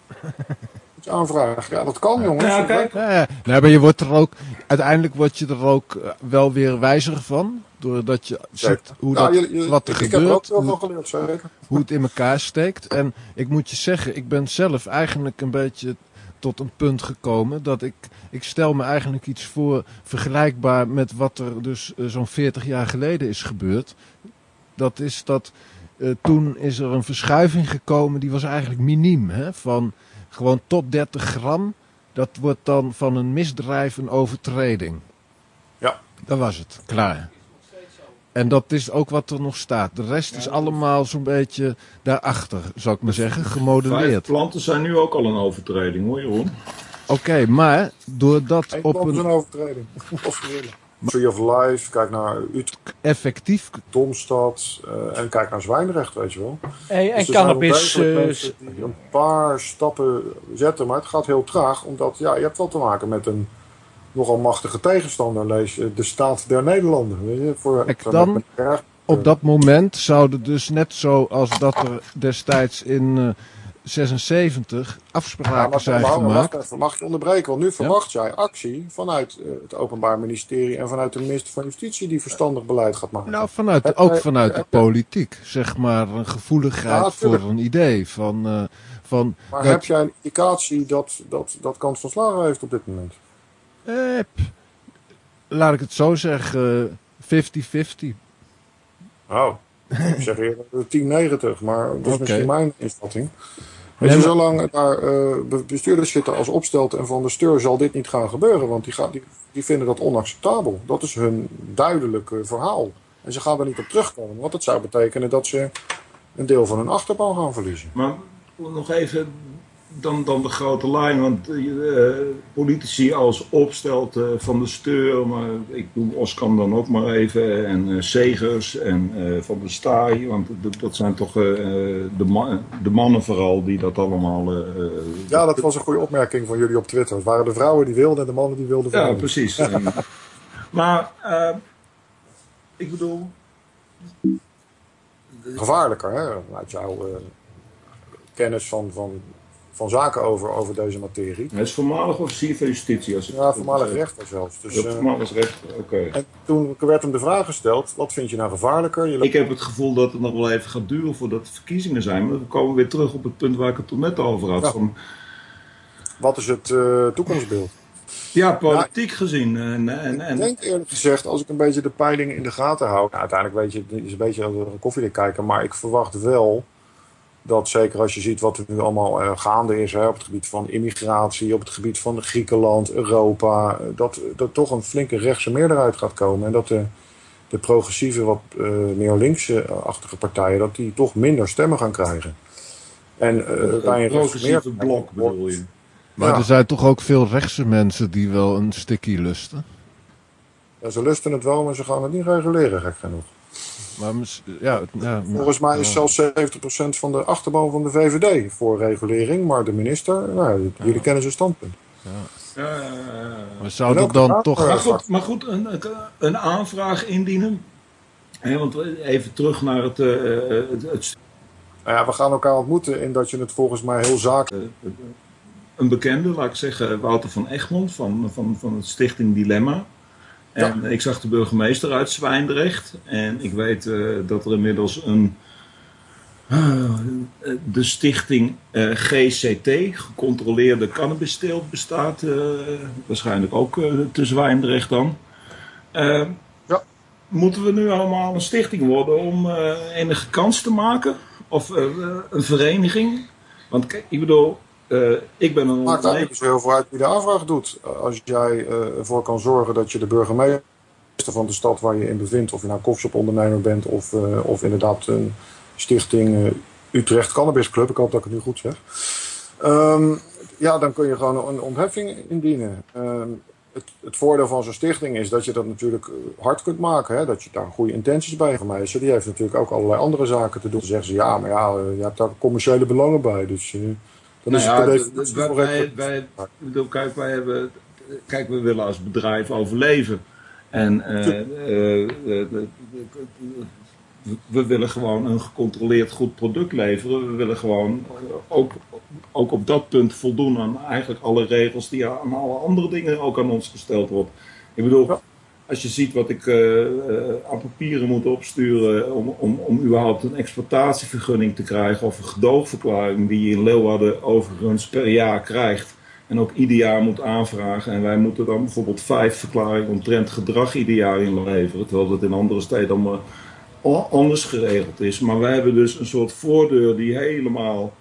Iets aanvragen. Ja, dat kan, jongens. Ja, kijk. Ja, ja. Nee, maar je wordt er ook, uiteindelijk word je er ook eh, wel weer wijzer van. Doordat je ziet hoe Ja, dat, wat er ik, ik heb er ook gebeurt, veel geleerd, zeker. hoe het in elkaar steekt. En ik moet je zeggen, ik ben zelf eigenlijk een beetje tot een punt gekomen dat ik, ik stel me eigenlijk iets voor vergelijkbaar met wat er dus eh, zo'n 40 jaar geleden is gebeurd. Dat is dat eh, toen is er een verschuiving gekomen die was eigenlijk miniem. Hè? Van gewoon tot 30 gram, dat wordt dan van een misdrijf een overtreding. Ja. Dat was het, klaar. En dat is ook wat er nog staat. De rest is allemaal zo'n beetje daarachter, zou ik maar zeggen, Vijf gemodelleerd. planten zijn nu ook al een overtreding hoor Jeroen. Oké, maar doordat Eén op een een overtreding. Of ze willen. Tree of Life, kijk naar Utrecht, effectief Domstad eh, en kijk naar Zwijndrecht, weet je wel. Hey, en Dus wel cannabis. eh, die een paar stappen zetten, maar het gaat heel traag, omdat ja, je hebt wel te maken met een nogal machtige tegenstander, lees je de staat der Nederlanden. Weet je, voor, Kijk, dan-. Op dat moment zouden dus net zoals dat er destijds in eh 76 Ja, afspraken zijn gemaakt. wacht mag je onderbreken? Want nu verwacht jij actie vanuit eh, het Openbaar Ministerie en vanuit de minister van Justitie die verstandig beleid gaat maken. Nou, vanuit, ook vanuit de politiek. Zeg maar een gevoeligheid Ja, voor een idee. Van, eh, van maar dat- heb jij een indicatie dat, dat, dat kans van slagen heeft op dit moment? Eh, laat ik het zo zeggen, 50-50. Oh, ik zeg eerder 1090, maar dat is misschien mijn invatting. Weet je, zolang daar eh, be- bestuurders zitten als opstelt en van de steur zal dit niet gaan gebeuren, want die, gaan, die, die vinden dat onacceptabel. Dat is hun duidelijke verhaal. En ze gaan er niet op terugkomen, want dat zou betekenen dat ze een deel van hun achterban gaan verliezen. Maar nog even dan, dan de grote lijn. Want eh, politici als opstelt eh, van de steur, maar ik doe Oskam dan ook maar even. En eh, Segers en eh, Van der Staaij. Want dat zijn toch eh, de, de mannen vooral die dat allemaal... eh, eh, Ja, dat was een goede opmerking van jullie op Twitter. Het waren de vrouwen die wilden en de mannen die wilden Ja, vrouwen. precies. En- maar eh, ik bedoel, Gevaarlijker, hè? Uit jouw eh, kennis van, van, van zaken over, over deze materie. hij is voormalig officier van justitie. Als ik Ja, voormalig rechter zelfs. Dus, Ja, eh, voormalig rechter, oké. en toen werd hem de vraag gesteld, wat vind je nou gevaarlijker? Je Ik heb het gevoel dat het nog wel even gaat duren voordat er verkiezingen zijn. Maar we komen weer terug op het punt waar ik het toen net over had. Ja. Van, Wat is het eh, toekomstbeeld? ja, politiek gezien. En, en, Ik en, denk eerlijk gezegd, als ik een beetje de peilingen in de gaten hou. Nou, uiteindelijk weet je, het is een beetje als een koffiedik kijken. Maar ik verwacht wel dat zeker als je ziet wat er nu allemaal eh, gaande is. Hè, op het gebied van immigratie, op het gebied van Griekenland, Europa. eh, Dat er toch een flinke rechtse meerderheid gaat komen. En dat de, de progressieve, wat eh, meer linkse-achtige partijen, dat die toch minder stemmen gaan krijgen. En eh, bij een progressieve blok bedoel je. Maar Ja. er zijn toch ook veel rechtse mensen die wel een sticky lusten. Ja, ze lusten het wel, maar ze gaan het niet reguleren, gek genoeg. Maar ja, ja, Volgens mij is ja. zelfs 70% van de achterban van de VVD voor regulering. Maar de minister, nou, jullie kennen zijn standpunt. Ja. Maar zou dat dan toch... Maar goed, maar goed een, een aanvraag indienen. Hè, want even terug naar het, eh, het, het Nou ja, we gaan elkaar ontmoeten in dat je het volgens mij heel zakelijk... een bekende, laat ik zeggen, Wouter van Egmond van, van, van het Stichting Dilemma. En ik zag de burgemeester uit Zwijndrecht. En ik weet eh, dat er inmiddels een. eh, de stichting eh, GCT, gecontroleerde cannabisteelt, bestaat. waarschijnlijk ook te Zwijndrecht dan. Ja. Moeten we nu allemaal een stichting worden om enige kans te maken? of een vereniging? Want kijk, ik bedoel, eh, ik ben een maakt eigenlijk heel veel uit wie de aanvraag doet. Als jij eh, ervoor kan zorgen dat je de burgemeester van de stad waar je in bevindt, of je nou koffieshopondernemer bent of, eh, of inderdaad een stichting Utrecht Cannabis Club, ik hoop dat ik het nu goed zeg. Ehm, ja, dan kun je gewoon een ontheffing indienen. Ehm, het, het voordeel van zo'n stichting is dat je dat natuurlijk hard kunt maken. Hè? Dat je daar goede intenties bij gemeenschap. Die heeft natuurlijk ook allerlei andere zaken te doen. Dan zeggen ze ja, maar ja, je hebt daar commerciële belangen bij. Dus dan Nou is ja, het wij, wij, wij- bedoel, kijk, wij hebben, kijk, we willen als bedrijf overleven. En eh, eh, eh, we willen gewoon een gecontroleerd goed product leveren. We willen gewoon ook, ook op dat punt voldoen aan eigenlijk alle regels die aan alle andere dingen ook aan ons gesteld worden. Ik bedoel, Ja. Als je ziet wat ik eh, eh, aan papieren moet opsturen om, om, om überhaupt een exploitatievergunning te krijgen of een gedoogverklaring die je in Leeuwarden overigens per jaar krijgt en ook ieder jaar moet aanvragen. En wij moeten dan bijvoorbeeld vijf verklaringen omtrent gedrag ieder jaar inleveren, terwijl dat in andere steden allemaal anders geregeld is. Maar wij hebben dus een soort voordeur die helemaal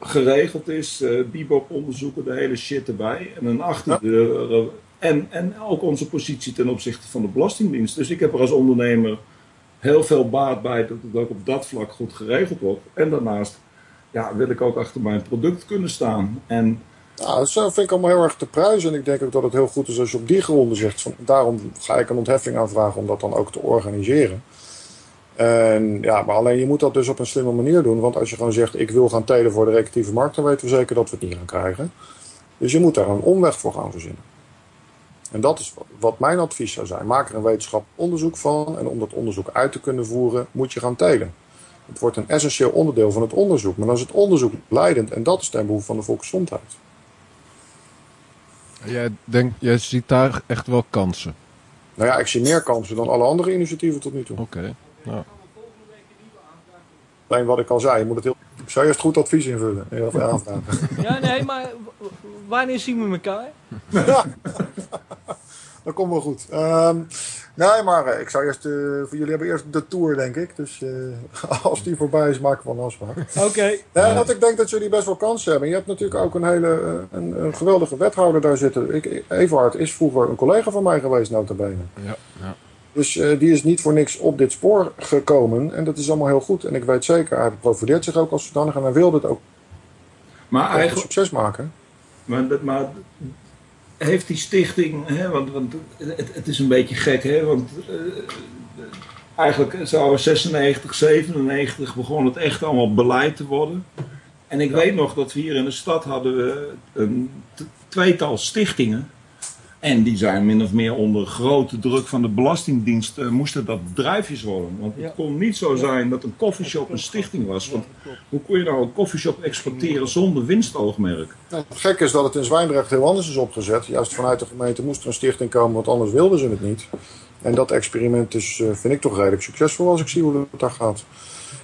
geregeld is. Bibop onderzoeken, de hele shit erbij. En een achterdeur. En, en ook onze positie ten opzichte van de Belastingdienst. Dus ik heb er als ondernemer heel veel baat bij dat het ook op dat vlak goed geregeld wordt. En daarnaast ja, wil ik ook achter mijn product kunnen staan. En Ja, dat vind ik allemaal heel erg te prijzen. En ik denk ook dat het heel goed is als je op die gronden zegt. Van, daarom ga ik een ontheffing aanvragen om dat dan ook te organiseren. En, ja, maar alleen je moet dat dus op een slimme manier doen. Want als je gewoon zegt, ik wil gaan telen voor de recreatieve markt, dan weten we zeker dat we het niet gaan krijgen. Dus je moet daar een omweg voor gaan verzinnen. En dat is wat- mijn advies zou zijn. Maak er een wetenschappelijk onderzoek van. En om dat onderzoek uit te kunnen voeren, moet je gaan telen. Het wordt een essentieel onderdeel van het onderzoek. Maar dan is het onderzoek leidend. En dat is ten behoeve van de volksgezondheid. Jij, denkt, jij ziet daar echt wel kansen. Nou ja, ik zie meer kansen dan alle andere initiatieven tot nu toe. Oké. Nou, Alleen wat ik al zei, je moet het heel... Ik zou eerst goed advies invullen. aanvragen. Ja, nee, maar wanneer zien we elkaar? Dat komt wel goed. Ehm, nee, maar eh, ik zou eerst... eh, voor jullie hebben eerst de tour, denk ik. Dus eh, als die voorbij is, maken we een afspraak. Oké. Want ik denk dat jullie best wel kansen hebben. Je hebt natuurlijk ook een hele een, een geweldige wethouder daar zitten. Ik, is vroeger een collega van mij geweest, nota bene. ja, ja. Dus eh, die is niet voor niks op dit spoor gekomen. En dat is allemaal heel goed. En ik weet zeker, hij profileert zich ook als zodanig. En hij wil dit ook maar eigenlijk, succes maken. Maar, dat- maar heeft die stichting, hè, want, want het, het is een beetje gek, hè, want eh, eigenlijk zou 96, 97 begon het echt allemaal beleid te worden. En ik weet nog dat we hier in de stad hadden we een tweetal stichtingen. En die zijn min of meer onder grote druk van de Belastingdienst eh, moesten dat bedrijfjes worden. Want het Ja. kon niet zo zijn dat een koffieshop een stichting was. Want hoe kon je nou een koffieshop exporteren zonder winstoogmerk? Nou, het gekke is dat het in Zwijndrecht heel anders is opgezet. Juist vanuit de gemeente moest er een stichting komen, want anders wilden ze het niet. En dat experiment is, eh, vind ik toch redelijk succesvol als ik zie hoe het daar gaat.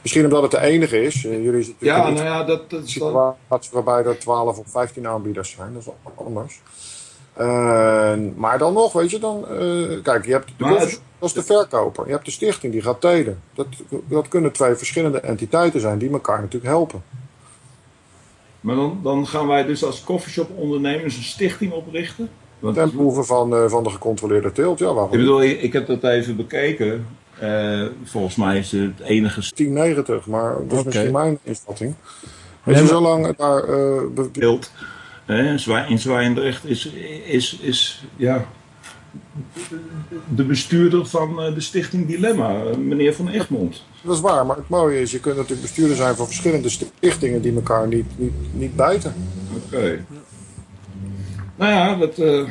Misschien omdat het de enige is. Eh, jullie zitten Ja, natuurlijk nou ja, dat, dat een is dan... situatie waarbij er 12 of 15 aanbieders zijn. Dat is anders. Eh, maar dan nog, weet je, dan, eh, kijk, je hebt de dat is de verkoper. Je hebt de stichting die gaat telen. Dat, dat kunnen twee verschillende entiteiten zijn die elkaar natuurlijk helpen. Maar dan, dan gaan wij dus als coffeeshop ondernemers een stichting oprichten. Want, Ten behoeve van, eh, van de gecontroleerde teelt, ja, waarom ik bedoel, ik, ik heb dat even bekeken. Eh, volgens mij is het enige 1090, maar dat is misschien mijn inschatting. Als je maar- zo lang daar... eh, in Zwijndrecht is, is, is ja, de bestuurder van eh, de stichting Dilemma, eh, meneer Van Egmond. dat is waar, maar het mooie is, je kunt natuurlijk bestuurder zijn van verschillende stichtingen die elkaar niet, niet, niet bijten. Oké. Nou ja, dat... eh,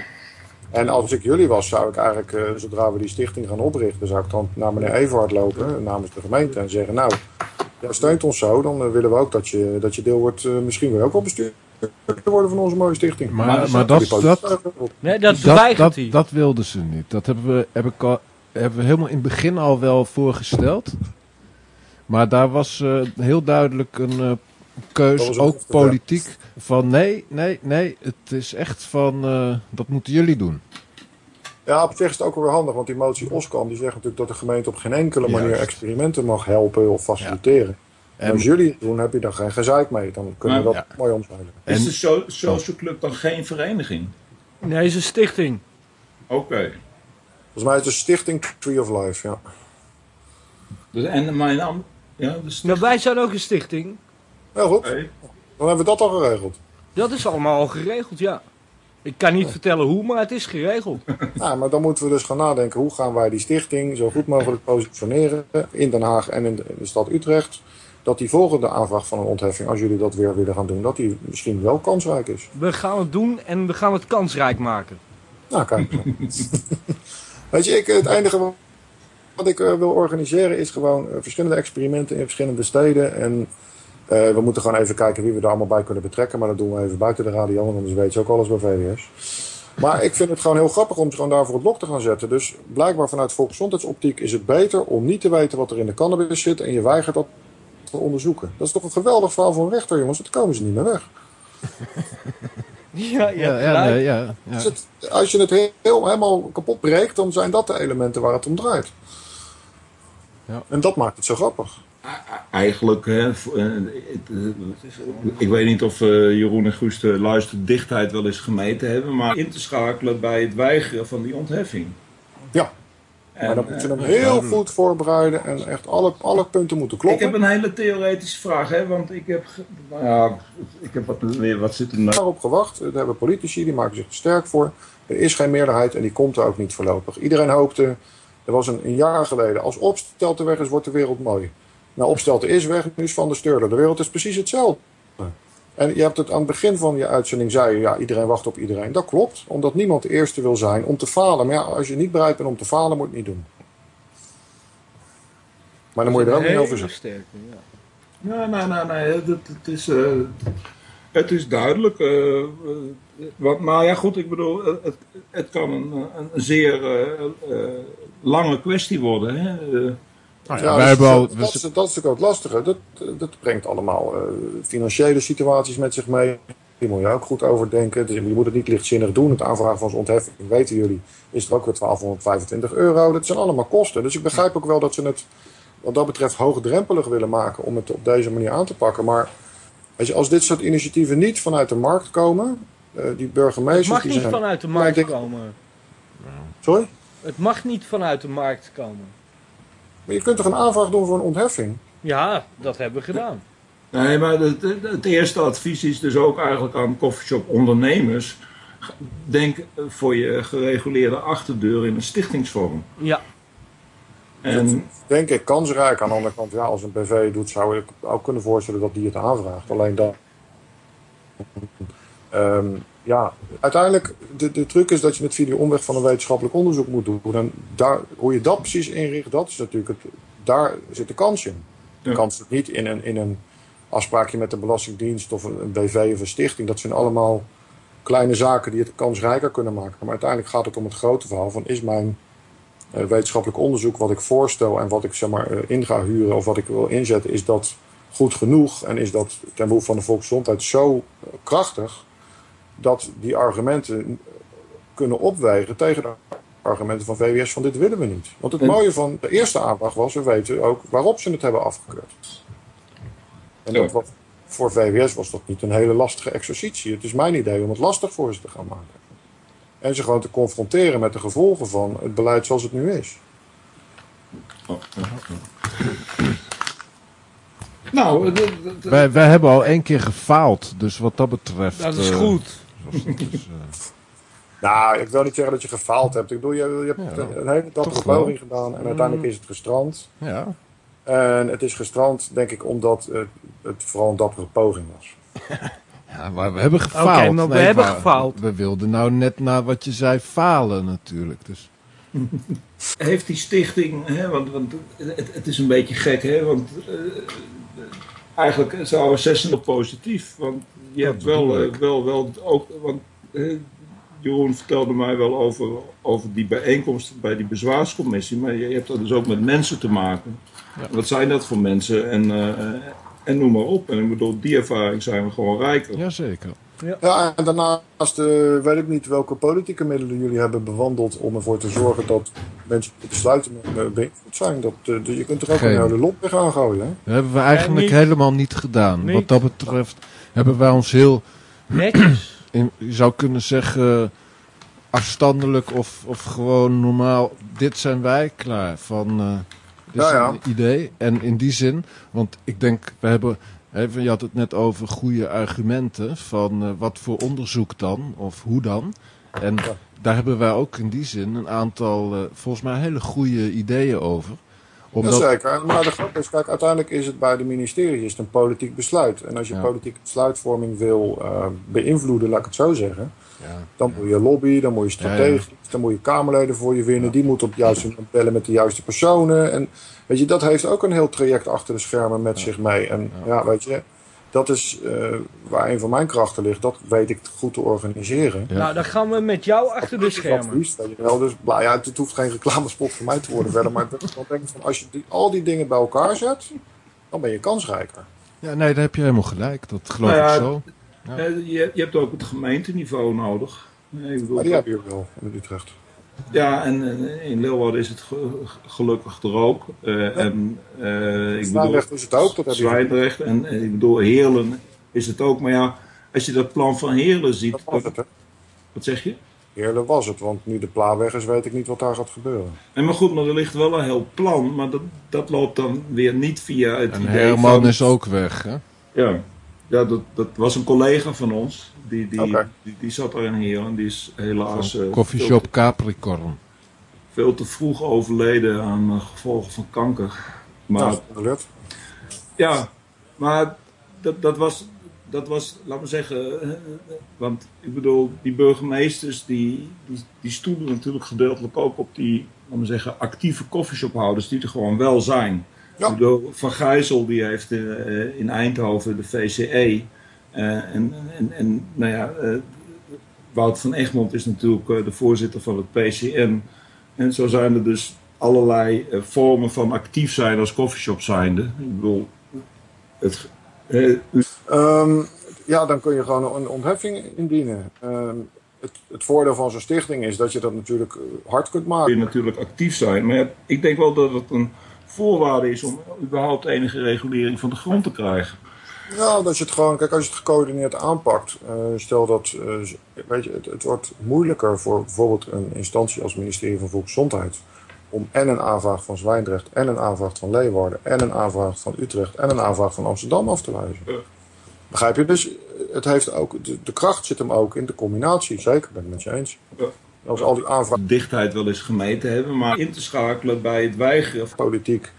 En als ik jullie was, zou ik eigenlijk, zodra we die stichting gaan oprichten, zou ik dan naar meneer Everhard lopen, namens de gemeente, en zeggen, nou, jij steunt ons zo, dan willen we ook dat je, dat je deel wordt, misschien je ook wel bestuurder worden van onze mooie stichting. Maar, Maar maar, dat dat. Nee, dat dat, dat, wilden ze niet. Dat hebben we, heb ik al, hebben we helemaal in het begin al wel voorgesteld. Maar daar was eh, heel duidelijk een eh, Dat keus, ook politiek, van nee, nee, nee. Het is echt van, eh, dat moeten jullie doen. Ja, op zich is het ook wel weer handig, want die motie Oskam die zegt natuurlijk dat de gemeente op geen enkele manier Juist. experimenten mag helpen of faciliteren. En- als jullie het doen, heb je daar geen gezeik mee. Dan kunnen we dat Ja. mooi omschrijven. Is En- de so social club dan geen vereniging? Nee, het is een stichting. Oké. Volgens mij is het de stichting Tree of Life, ja. Dus, en mijn am- ja, dus Nou, wij zijn ook een stichting. Heel goed, dan hebben we dat al geregeld. Dat is allemaal al geregeld, ja. Ik kan niet vertellen hoe, maar het is geregeld. Nou, maar dan moeten we dus gaan nadenken, hoe gaan wij die stichting zo goed mogelijk positioneren in Den Haag en in de, in de stad Utrecht. Dat die volgende aanvraag van een ontheffing, als jullie dat weer willen gaan doen, dat die misschien wel kansrijk is. We gaan het doen en we gaan het kansrijk maken. Nou, kijk. Weet je, ik, het enige wat- wat ik eh, wil organiseren is gewoon eh, verschillende experimenten in verschillende steden. En eh, we moeten gewoon even kijken wie we er allemaal bij kunnen betrekken. Maar dat doen we even buiten de radio, want anders weet je ook alles bij VWS. Maar ik vind het gewoon heel grappig om ze gewoon daarvoor het blok te gaan zetten. Dus blijkbaar vanuit volksgezondheidsoptiek is het beter om niet te weten wat er in de cannabis zit. En je weigert dat te onderzoeken. Dat is toch een geweldig verhaal voor een rechter, jongens. Dan komen ze niet meer weg. Ja, Ja, ja, nee, ja, ja. Als, het- als je het heel, heel- helemaal kapot breekt, dan zijn dat de elementen waar het om draait. Ja. En dat maakt het zo grappig. Eigenlijk, hè, eh, het, eh, ik weet niet of eh, Jeroen en Guus de luisterdichtheid wel eens gemeten hebben, maar in te schakelen bij het weigeren van die ontheffing. Ja, maar dan moet je hem eh, heel goed voorbereiden en echt alle, alle punten moeten ik kloppen. heb een hele theoretische vraag, hè, want ik heb, nou ja, ik heb wat, wat zitten. nou- daarop gewacht. Daar hebben politici, die maken zich er sterk voor. Er is geen meerderheid en die komt er ook niet voorlopig. Iedereen hoopte, er was een, een jaar geleden, als Opstelten weg is, wordt de wereld mooi. Nou, Opstelten is weg, nu is Van der Steurder. De wereld is precies hetzelfde. En je hebt het aan het begin van je uitzending, zei je, ja, iedereen wacht op iedereen. Dat klopt, omdat niemand de eerste wil zijn om te falen. Maar ja, als je niet bereid bent om te falen, moet je het niet doen. Maar dan moet je er ook niet over zeggen. sterke, ja. Nee, nee, nee, nee. Het, het, is, eh, het is duidelijk. wat, maar ja, goed, ik bedoel, het, het kan een, een, een zeer eh, eh, lange kwestie worden. Hè? Nou ja, Ja, wij dat, hebben al, dat, is, dat is natuurlijk ook het lastige. Dat, dat brengt allemaal eh, financiële situaties met zich mee. Die moet je ook goed overdenken. Dus je moet het niet lichtzinnig doen. Het aanvragen van zo'n ontheffing, weten jullie, is er ook weer 1225 euro. Dat zijn allemaal kosten. Dus ik begrijp ook wel dat ze het wat dat betreft hoogdrempelig willen maken om het op deze manier aan te pakken. Maar weet je, als dit soort initiatieven niet vanuit de markt komen, eh, die Het burgemeesters... mag die niet zijn- vanuit de markt denk- komen. Sorry? Het mag niet vanuit de markt komen. Maar je kunt toch een aanvraag doen voor een ontheffing? Ja, dat hebben we gedaan. nee, maar het, het- het eerste advies is dus ook eigenlijk aan coffeeshop ondernemers. Denk voor je gereguleerde achterdeur in een stichtingsvorm. Ja, En denk ik kansrijk. Aan de andere kant, ja, als een BV doet, zou ik ook kunnen voorstellen dat die het aanvraagt. Alleen dat. Ehm, ja, uiteindelijk, de, de truc is dat je het via die omweg van een wetenschappelijk onderzoek moet doen. En daar, hoe je dat precies inricht, dat is natuurlijk het, daar zit de kans in. De Ja. kans zit niet in een, in een afspraakje met de Belastingdienst of een, een BV of een stichting. Dat zijn allemaal kleine zaken die het kansrijker kunnen maken. Maar uiteindelijk gaat het om het grote verhaal van is mijn eh, wetenschappelijk onderzoek wat ik voorstel en wat ik zeg maar eh, in ga huren of wat ik wil inzetten, is dat goed genoeg en is dat ten behoeve van de volksgezondheid zo krachtig dat die argumenten kunnen opwegen tegen de argumenten van VWS van dit willen we niet. Want het mooie van de eerste aanvraag was, we weten ook waarop ze het hebben afgekeurd. En dat was, voor VWS was dat niet een hele lastige exercitie. Het is mijn idee om het lastig voor ze te gaan maken. En ze gewoon te confronteren met de gevolgen van het beleid zoals het nu is. nou, de- de- de- wij, wij hebben al één keer gefaald, dus wat dat betreft... dat is eh, goed. Was dat dus, eh, Nou, ik wil niet zeggen dat je gefaald hebt. Ik bedoel, je, je hebt Ja, een hele dappere poging gedaan en uiteindelijk is het gestrand. ja. En het is gestrand, denk ik, omdat het, het vooral een dappere poging was. ja, maar we hebben gefaald. Maar we hebben gefaald. We wilden nou net na wat je zei falen natuurlijk. Dus. heeft die stichting, hè, want, want het, het is een beetje gek, hè, want eh, eigenlijk zou een 6 positief, want je hebt wel, eh, wel, wel ook, want eh, Jeroen vertelde mij wel over, over die bijeenkomst bij die bezwaarscommissie, maar je hebt er dus ook met mensen te maken. Wat zijn dat voor mensen? En, eh, en noem maar op. En ik bedoel, die ervaring zijn we gewoon rijker. Jazeker. Ja, en daarnaast eh, weet ik niet welke politieke middelen jullie hebben bewandeld om ervoor te zorgen dat mensen die besluiten beïnvloed zijn. Dat, eh, je kunt er ook Geen. een hele lont weg aangooien. Hè? Dat hebben we eigenlijk niet. helemaal niet gedaan. Niet. Wat dat betreft hebben wij ons heel, Netjes. in, je zou kunnen zeggen, afstandelijk of, of gewoon normaal. Dit zijn wij klaar van. eh Ja, is ja. een idee. En in die zin, want ik denk, we hebben. Even, je had het net over goede argumenten van eh, wat voor onderzoek dan of hoe dan. En daar hebben wij ook in die zin een aantal, eh, volgens mij, hele goede ideeën over. Omdat, Jazeker. Maar de grap is, kijk, uiteindelijk is het bij de ministerie is het een politiek besluit. En als je Ja. politieke besluitvorming wil eh, beïnvloeden, laat ik het zo zeggen, dan moet je lobby, dan moet je strategisch, dan moet je Kamerleden voor je winnen. Die moeten op het juiste moment bellen met de juiste personen. En weet je, dat heeft ook een heel traject achter de schermen met zich mee. En ja, weet je, dat is eh, waar een van mijn krachten ligt. Dat weet ik goed te organiseren. Ja. Nou, dan gaan we met jou achter de schermen. liefst, weet je wel. Dus nou ja, het hoeft geen reclamespot voor mij te worden verder. Maar dan denk ik van, als je die, al die dingen bij elkaar zet, dan ben je kansrijker. ja, nee, daar heb je helemaal gelijk. Dat geloof Nou ja, ik zo. Ja. Eh, je, je hebt ook het gemeenteniveau nodig. Ik bedoel, Maar die hebben jullie wel in Utrecht. Ja, en in Leeuwarden is het ge- gelukkig er ook. Eh, en, eh, ik bedoel, is het ook, dat heb je Zwijndrecht en ik bedoel, Heerlen is het ook. Maar ja, als je dat plan van Heerlen ziet, Dat was het, hè? wat zeg je? Heerlijk was het, want nu de pla weg is, weet ik niet wat daar gaat gebeuren. En maar goed, maar er ligt wel een heel plan, maar dat, dat loopt dan weer niet via het En idee Herman van... is ook weg, hè? Ja, ja dat, dat was een collega van ons. Die, die, die, die zat daar in Heerlen. Die is helaas veel, Coffeeshop Capricorn. veel te vroeg overleden aan eh, gevolgen van kanker. Maar. Ja, maar dat, dat, was, dat was, laat maar zeggen, eh, want ik bedoel, die burgemeesters die, die, die stoelen natuurlijk gedeeltelijk ook op die, laat maar zeggen, actieve koffieshophouders die er gewoon wel zijn. Ja. Bedoel, Van Gijzel die heeft eh, in Eindhoven de VCE eh, en, en, en nou ja, eh, Wout van Egmond is natuurlijk eh, de voorzitter van het PCM. En zo zijn er dus allerlei eh, vormen van actief zijn als coffeeshop zijnde. Ik bedoel, het, eh, Ehm, ja, dan kun je gewoon een ontheffing indienen. Ehm, het, het voordeel van zo'n stichting is dat je dat natuurlijk eh, hard kunt kun je maken. natuurlijk actief zijn. Maar ja, ik denk wel dat het een voorwaarde is om überhaupt enige regulering van de grond te krijgen. Ja, dat je het gewoon, kijk, als je het gecoördineerd aanpakt. eh, stel dat, eh, weet je, het, het wordt moeilijker voor bijvoorbeeld een instantie als het ministerie van Volksgezondheid. om en een aanvraag van Zwijndrecht, en een aanvraag van Leeuwarden, en een aanvraag van Utrecht, en een aanvraag van Amsterdam af te wijzen. Begrijp je? Dus het heeft ook, de, de kracht zit hem ook in de combinatie. Zeker, ben ik met je eens. Als al die aanvragen dichtheid wel eens gemeten hebben, maar in te schakelen bij het weigeren. politiek.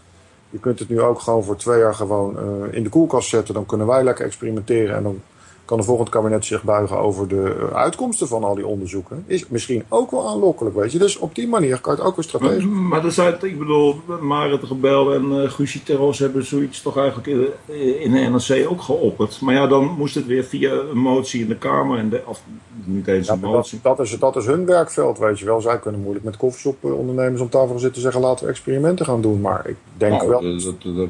Je kunt het nu ook gewoon voor twee jaar gewoon eh, in de koelkast zetten. Dan kunnen wij lekker experimenteren. En dan kan de volgende kabinet zich buigen over de eh, uitkomsten van al die onderzoeken. Is misschien ook wel aanlokkelijk, weet je. Dus op die manier kan je het ook weer strategisch. Maar, maar er zijn, ik bedoel, Marit Rebel en uh, Guusje Terros hebben zoiets toch eigenlijk in, in de NRC ook geopperd. Maar ja, dan moest het weer via een motie in de Kamer, en de, of niet eens Ja, een maar dat, motie. dat, is, dat is hun werkveld, weet je wel. Zij kunnen moeilijk met koffieshop-ondernemers om tafel gaan zitten en zeggen laten we experimenten gaan doen. Maar ik denk Nou, wel. dat- dat- dat- dat-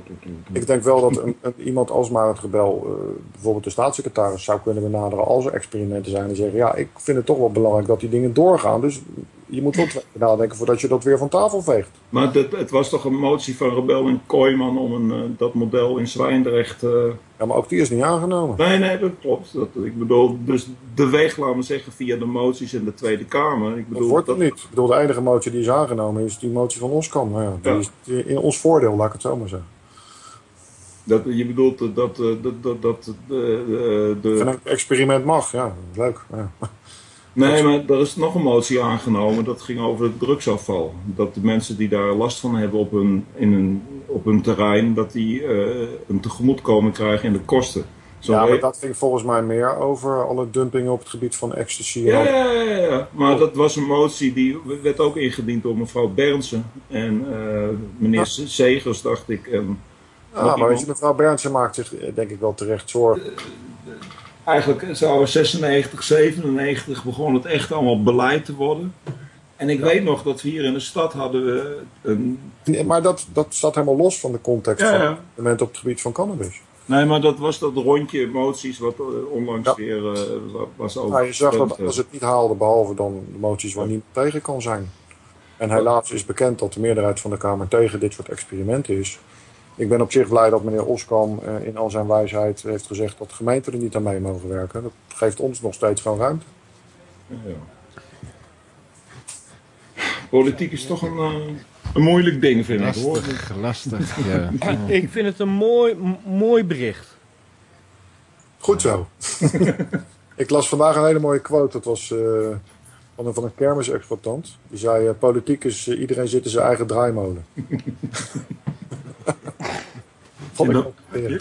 Ik denk wel dat een, een- iemand als Marit Rebel, eh, bijvoorbeeld de staatssecretaris, zou kunnen benaderen als er experimenten zijn. En zeggen, ja, ik vind het toch wel belangrijk dat die dingen doorgaan. Dus je moet wel nadenken voordat je dat weer van tafel veegt. Maar het, het was toch een motie van Rebel en Kooijman om een, eh, dat model in Zwijndrecht... eh, Ja, maar ook die is niet aangenomen. Nee, nee, dat klopt. Dat, ik bedoel, dus de weg, laten we zeggen, via de moties in de Tweede Kamer. Ik Dat bedoel, wordt het niet. Ik bedoel, de enige motie die is aangenomen is die motie van Oskam. Nou ja, die Ja. is in ons voordeel, laat ik het zo maar zeggen. Dat, je bedoelt dat, dat, dat, dat, dat de, de, En een experiment mag, ja, leuk. Ja. Nee, maar er is nog een motie aangenomen. Dat ging over het drugsafval. Dat de mensen die daar last van hebben op hun, in hun, op hun terrein, dat die eh, een tegemoetkoming krijgen in de kosten. Zo Ja, maar dat ging volgens mij meer over alle dumpingen op het gebied van ecstasy. ja, ja, ja, ja. Maar dat was een motie die werd ook ingediend door mevrouw Bernsen en eh, meneer Segers, dacht ik. En Ja, maar weet je, mevrouw Berndsen maakt zich eh, denk ik wel terecht zorgen. eigenlijk zou 96, 97 begon het echt allemaal beleid te worden. En ik weet nog dat we hier in de stad hadden we een Nee, Maar dat, dat staat helemaal los van de context Ja, van ja. het op het gebied van cannabis. Nee, maar dat was dat rondje emoties wat eh, onlangs Ja. weer eh, wa- was ook. Nou, je zag dat eh, als het niet haalde, behalve dan de moties waar niemand tegen kan zijn. En helaas is bekend dat de meerderheid van de Kamer tegen dit soort experimenten is. Ik ben op zich blij dat meneer Oskam eh, in al zijn wijsheid heeft gezegd dat de gemeenten er niet aan mee mogen werken. Dat geeft ons nog steeds gewoon ruimte. ja. Politiek is toch een, eh, een moeilijk ding, vind ik. Hoor. Lastig, lastig. Ja. Ik vind het een mooi, mooi bericht. Goed zo. ik las vandaag een hele mooie quote. Dat was eh, van een, van een kermisexploitant. Die zei, politiek is iedereen zit in zijn eigen draaimolen.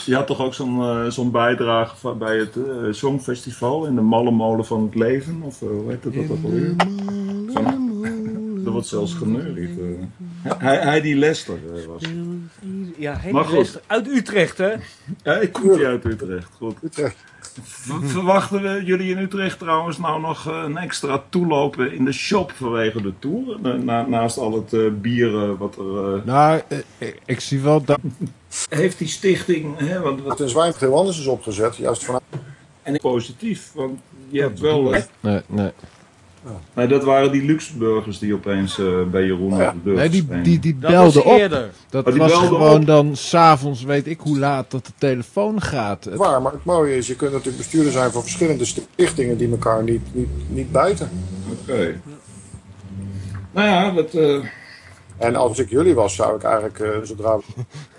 Je, had toch ook zo'n eh, zo'n bijdrage van, bij het eh, Songfestival in de Malle Molen van het Leven? Of eh, hoe heet dat, dat ook alweer? Er wordt zelfs geneuried. Hij, hij die Lester was. Ja, goed. rest uit Utrecht, hè? Ja, ik kom niet uit Utrecht. Goed. Utrecht. Verwachten we jullie in Utrecht trouwens nou nog eh, een extra toelopen in de shop vanwege de tour? Na- na- naast al het eh, bieren wat er... eh, Nou, eh, ik, ik zie wel dat... heeft die stichting... Hè, want, wat, Het Zwijndrecht heel anders is opgezet. Juist vanuit en positief, want je hebt wel... eh, Nee, nee. Nee, dat waren die Luxemburgers die opeens eh, bij Jeroen Ja. op de deur nee die, die, die Dat was belde op. eerder. Dat Oh, die was gewoon op. dan s'avonds, weet ik hoe laat, dat de telefoon gaat. Het- waar. Maar het mooie is, je kunt natuurlijk bestuurder zijn van verschillende stichtingen die elkaar niet, niet, niet bijten. Oké. Nou ja, dat... eh, En als ik jullie was, zou ik eigenlijk, eh, zodra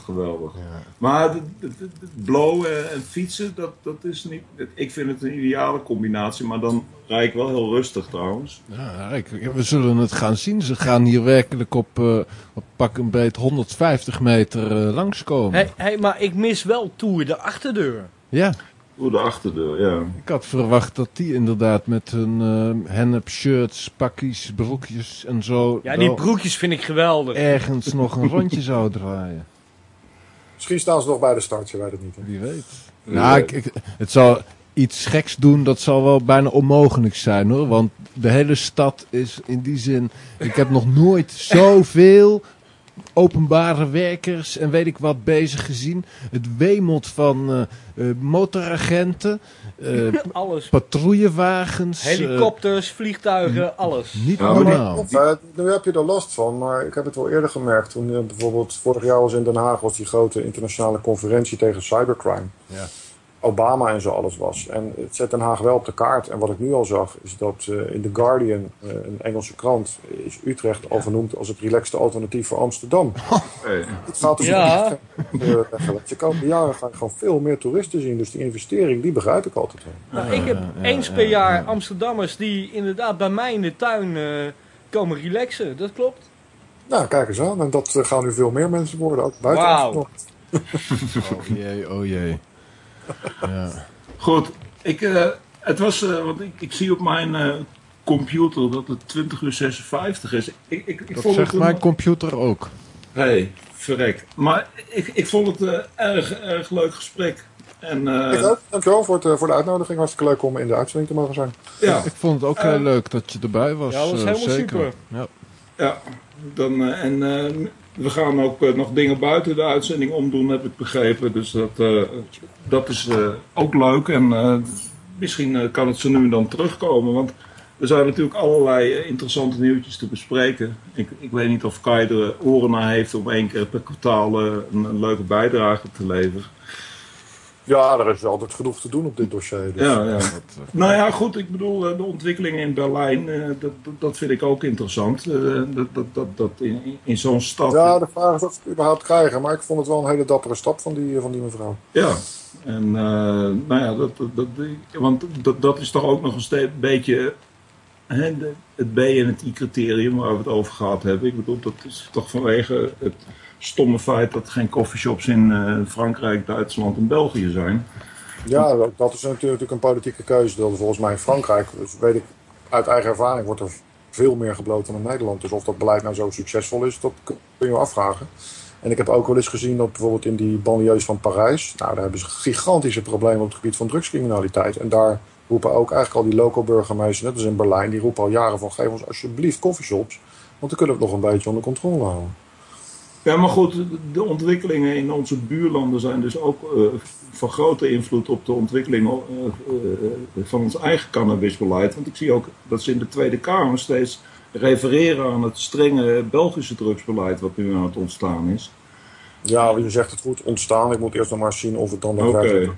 geweldig. Maar het- en fietsen, dat, dat is niet... Ik vind het een ideale combinatie, maar dan rijd ik wel heel rustig trouwens. Ja, ik, we zullen het gaan zien. Ze gaan hier werkelijk op, eh, op pak een beet 150 meter eh, langskomen. Hé, hey, maar ik mis wel Tour de achterdeur. Ja, Hoe de achterdeur, ja. ik had verwacht dat die inderdaad met hun eh hennep shirts, pakjes, broekjes en zo... Ja, die broekjes vind ik geweldig. ergens nog een rondje zou draaien. Misschien staan ze nog bij de start, je weet het niet. hè. Wie weet. Nou, ik, het zal iets geks doen, dat zal wel bijna onmogelijk zijn hoor. Want de hele stad is in die zin. Ik heb nog nooit zoveel openbare werkers en weet ik wat bezig gezien. Het wemelt van eh, eh, motoragenten, eh, Alles. patrouillewagens. eh, Helikopters, vliegtuigen, alles. niet Ja, normaal. Of, nu heb je er last van, maar ik heb het wel eerder gemerkt. Toen eh, bijvoorbeeld vorig jaar was in Den Haag was die grote internationale conferentie tegen cybercrime. Ja. Obama en zo alles was. En het zet Den Haag wel op de kaart. En wat ik nu al zag, is dat eh, in The Guardian, eh, een Engelse krant, is Utrecht al genoemd als het relaxte alternatief voor Amsterdam. Hey. Het gaat dus Ja. eh. De komende jaren ga je gewoon veel meer toeristen zien. Dus die investering, die begrijp ik altijd wel. Nou, ik heb eens per jaar Amsterdammers die inderdaad bij mij in de tuin eh, komen relaxen. Dat klopt. Nou, kijk eens aan. En dat gaan nu veel meer mensen worden, ook buiten Wauw. Amsterdam. Oh jee, oh jee. Ja. Goed, ik, eh, het was, eh, want ik, ik zie op mijn eh, computer dat het 20 uur 56 is. Ik, ik, ik Dat vond zegt het mijn een... computer ook. hey, verrek. Maar ik, ik vond het een erg, erg leuk gesprek. En eh, Ik ook. Dankjewel voor, het, eh, voor de uitnodiging. Hartstikke leuk om in de uitzending te mogen zijn. ja, Ik vond het ook heel leuk dat je erbij was. Ja, dat was helemaal zeker. super. Ja. ja, dan, en eh, we gaan ook eh, nog dingen buiten de uitzending omdoen, heb ik begrepen. Dus dat, eh, dat is eh, ook leuk. En misschien kan het zo nu en dan terugkomen. Want er zijn natuurlijk allerlei interessante nieuwtjes te bespreken. Ik, ik weet niet of Kai er oren naar heeft om één keer per kwartaal een leuke bijdrage te leveren. Ja, er is altijd genoeg te doen op dit dossier. Dus. Ja, ja. Nou ja, goed, ik bedoel, eh, de ontwikkelingen in Berlijn, eh, dat, dat, dat vind ik ook interessant. Eh, Dat, dat, dat, dat in, in zo'n stad. Ja, de vraag is of ze het überhaupt krijgen. Maar ik vond het wel een hele dappere stap van die, van die mevrouw. Ja, en eh, nou ja, dat, dat, dat, want dat, dat is toch ook nog een steeds beetje hè, het B- en het I-criterium waar we het over gehad hebben. Ik bedoel, dat is toch vanwege het stomme feit dat er geen coffeeshops in eh, Frankrijk, Duitsland en België zijn. Ja, dat is natuurlijk een politieke keuze. Dat volgens mij in Frankrijk, dus weet ik uit eigen ervaring, wordt er veel meer gebloot dan in Nederland. Dus of dat beleid nou zo succesvol is, dat kun je je afvragen. En ik heb ook wel eens gezien dat bijvoorbeeld in die banlieues van Parijs, nou daar hebben ze gigantische problemen op het gebied van drugscriminaliteit. En daar roepen ook eigenlijk al die local burgemeesters, net als in Berlijn, die roepen al jaren van geef ons alsjeblieft coffeeshops. Want dan kunnen we het nog een beetje onder controle houden. Ja, maar goed, de- ontwikkelingen in onze buurlanden zijn dus ook eh, van grote invloed op de ontwikkeling eh, eh, van ons eigen cannabisbeleid. Want ik zie ook dat ze in de Tweede Kamer steeds refereren aan het strenge Belgische drugsbeleid wat nu aan het ontstaan is. Ja, je zegt het goed, ontstaan. Ik moet eerst nog maar zien of het dan daadwerkelijk...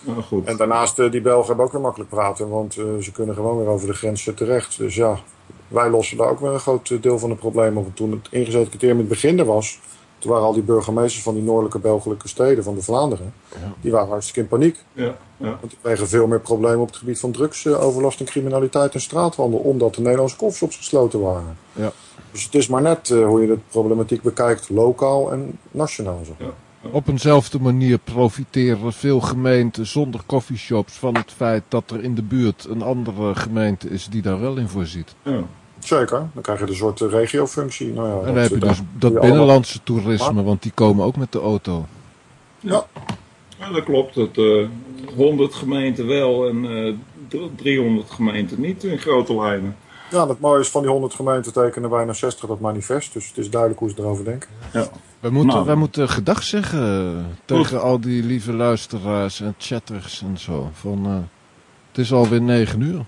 Nou goed. En daarnaast, die Belgen hebben ook weer makkelijk praten, want ze kunnen gewoon weer over de grenzen terecht. Dus ja, wij lossen daar ook weer een groot eh, deel van het probleem op. Want toen het ingezet criterium in het begin er was, toen waren al die burgemeesters van die noordelijke Belgische steden, van de Vlaanderen, die waren hartstikke in paniek. Ja, ja. Want die kregen veel meer problemen op het gebied van drugsoverlast en criminaliteit en straathandel, omdat de Nederlandse koffieshops gesloten waren. Ja. Dus het is maar net eh, hoe je de problematiek bekijkt, lokaal en nationaal. Zeg. Ja. Op eenzelfde manier profiteren veel gemeenten zonder coffeeshops van het feit dat er in de buurt een andere gemeente is die daar wel in voorziet. ja. Zeker, dan krijg je een soort eh, regiofunctie. Nou ja, En dan heb je dus dat allemaal- binnenlandse toerisme, want die komen ook met de auto. Ja, dat klopt. Dat, eh 100 gemeenten wel en eh, dr- 300 gemeenten niet in grote lijnen. Ja, het mooie is van die 100 gemeenten tekenen bijna 60 dat manifest. Dus het is duidelijk hoe ze erover denken. Ja. Wij moeten, Nou. wij moeten gedag zeggen eh, tegen al die lieve luisteraars en chatters en zo. Van, eh, het is alweer negen uur.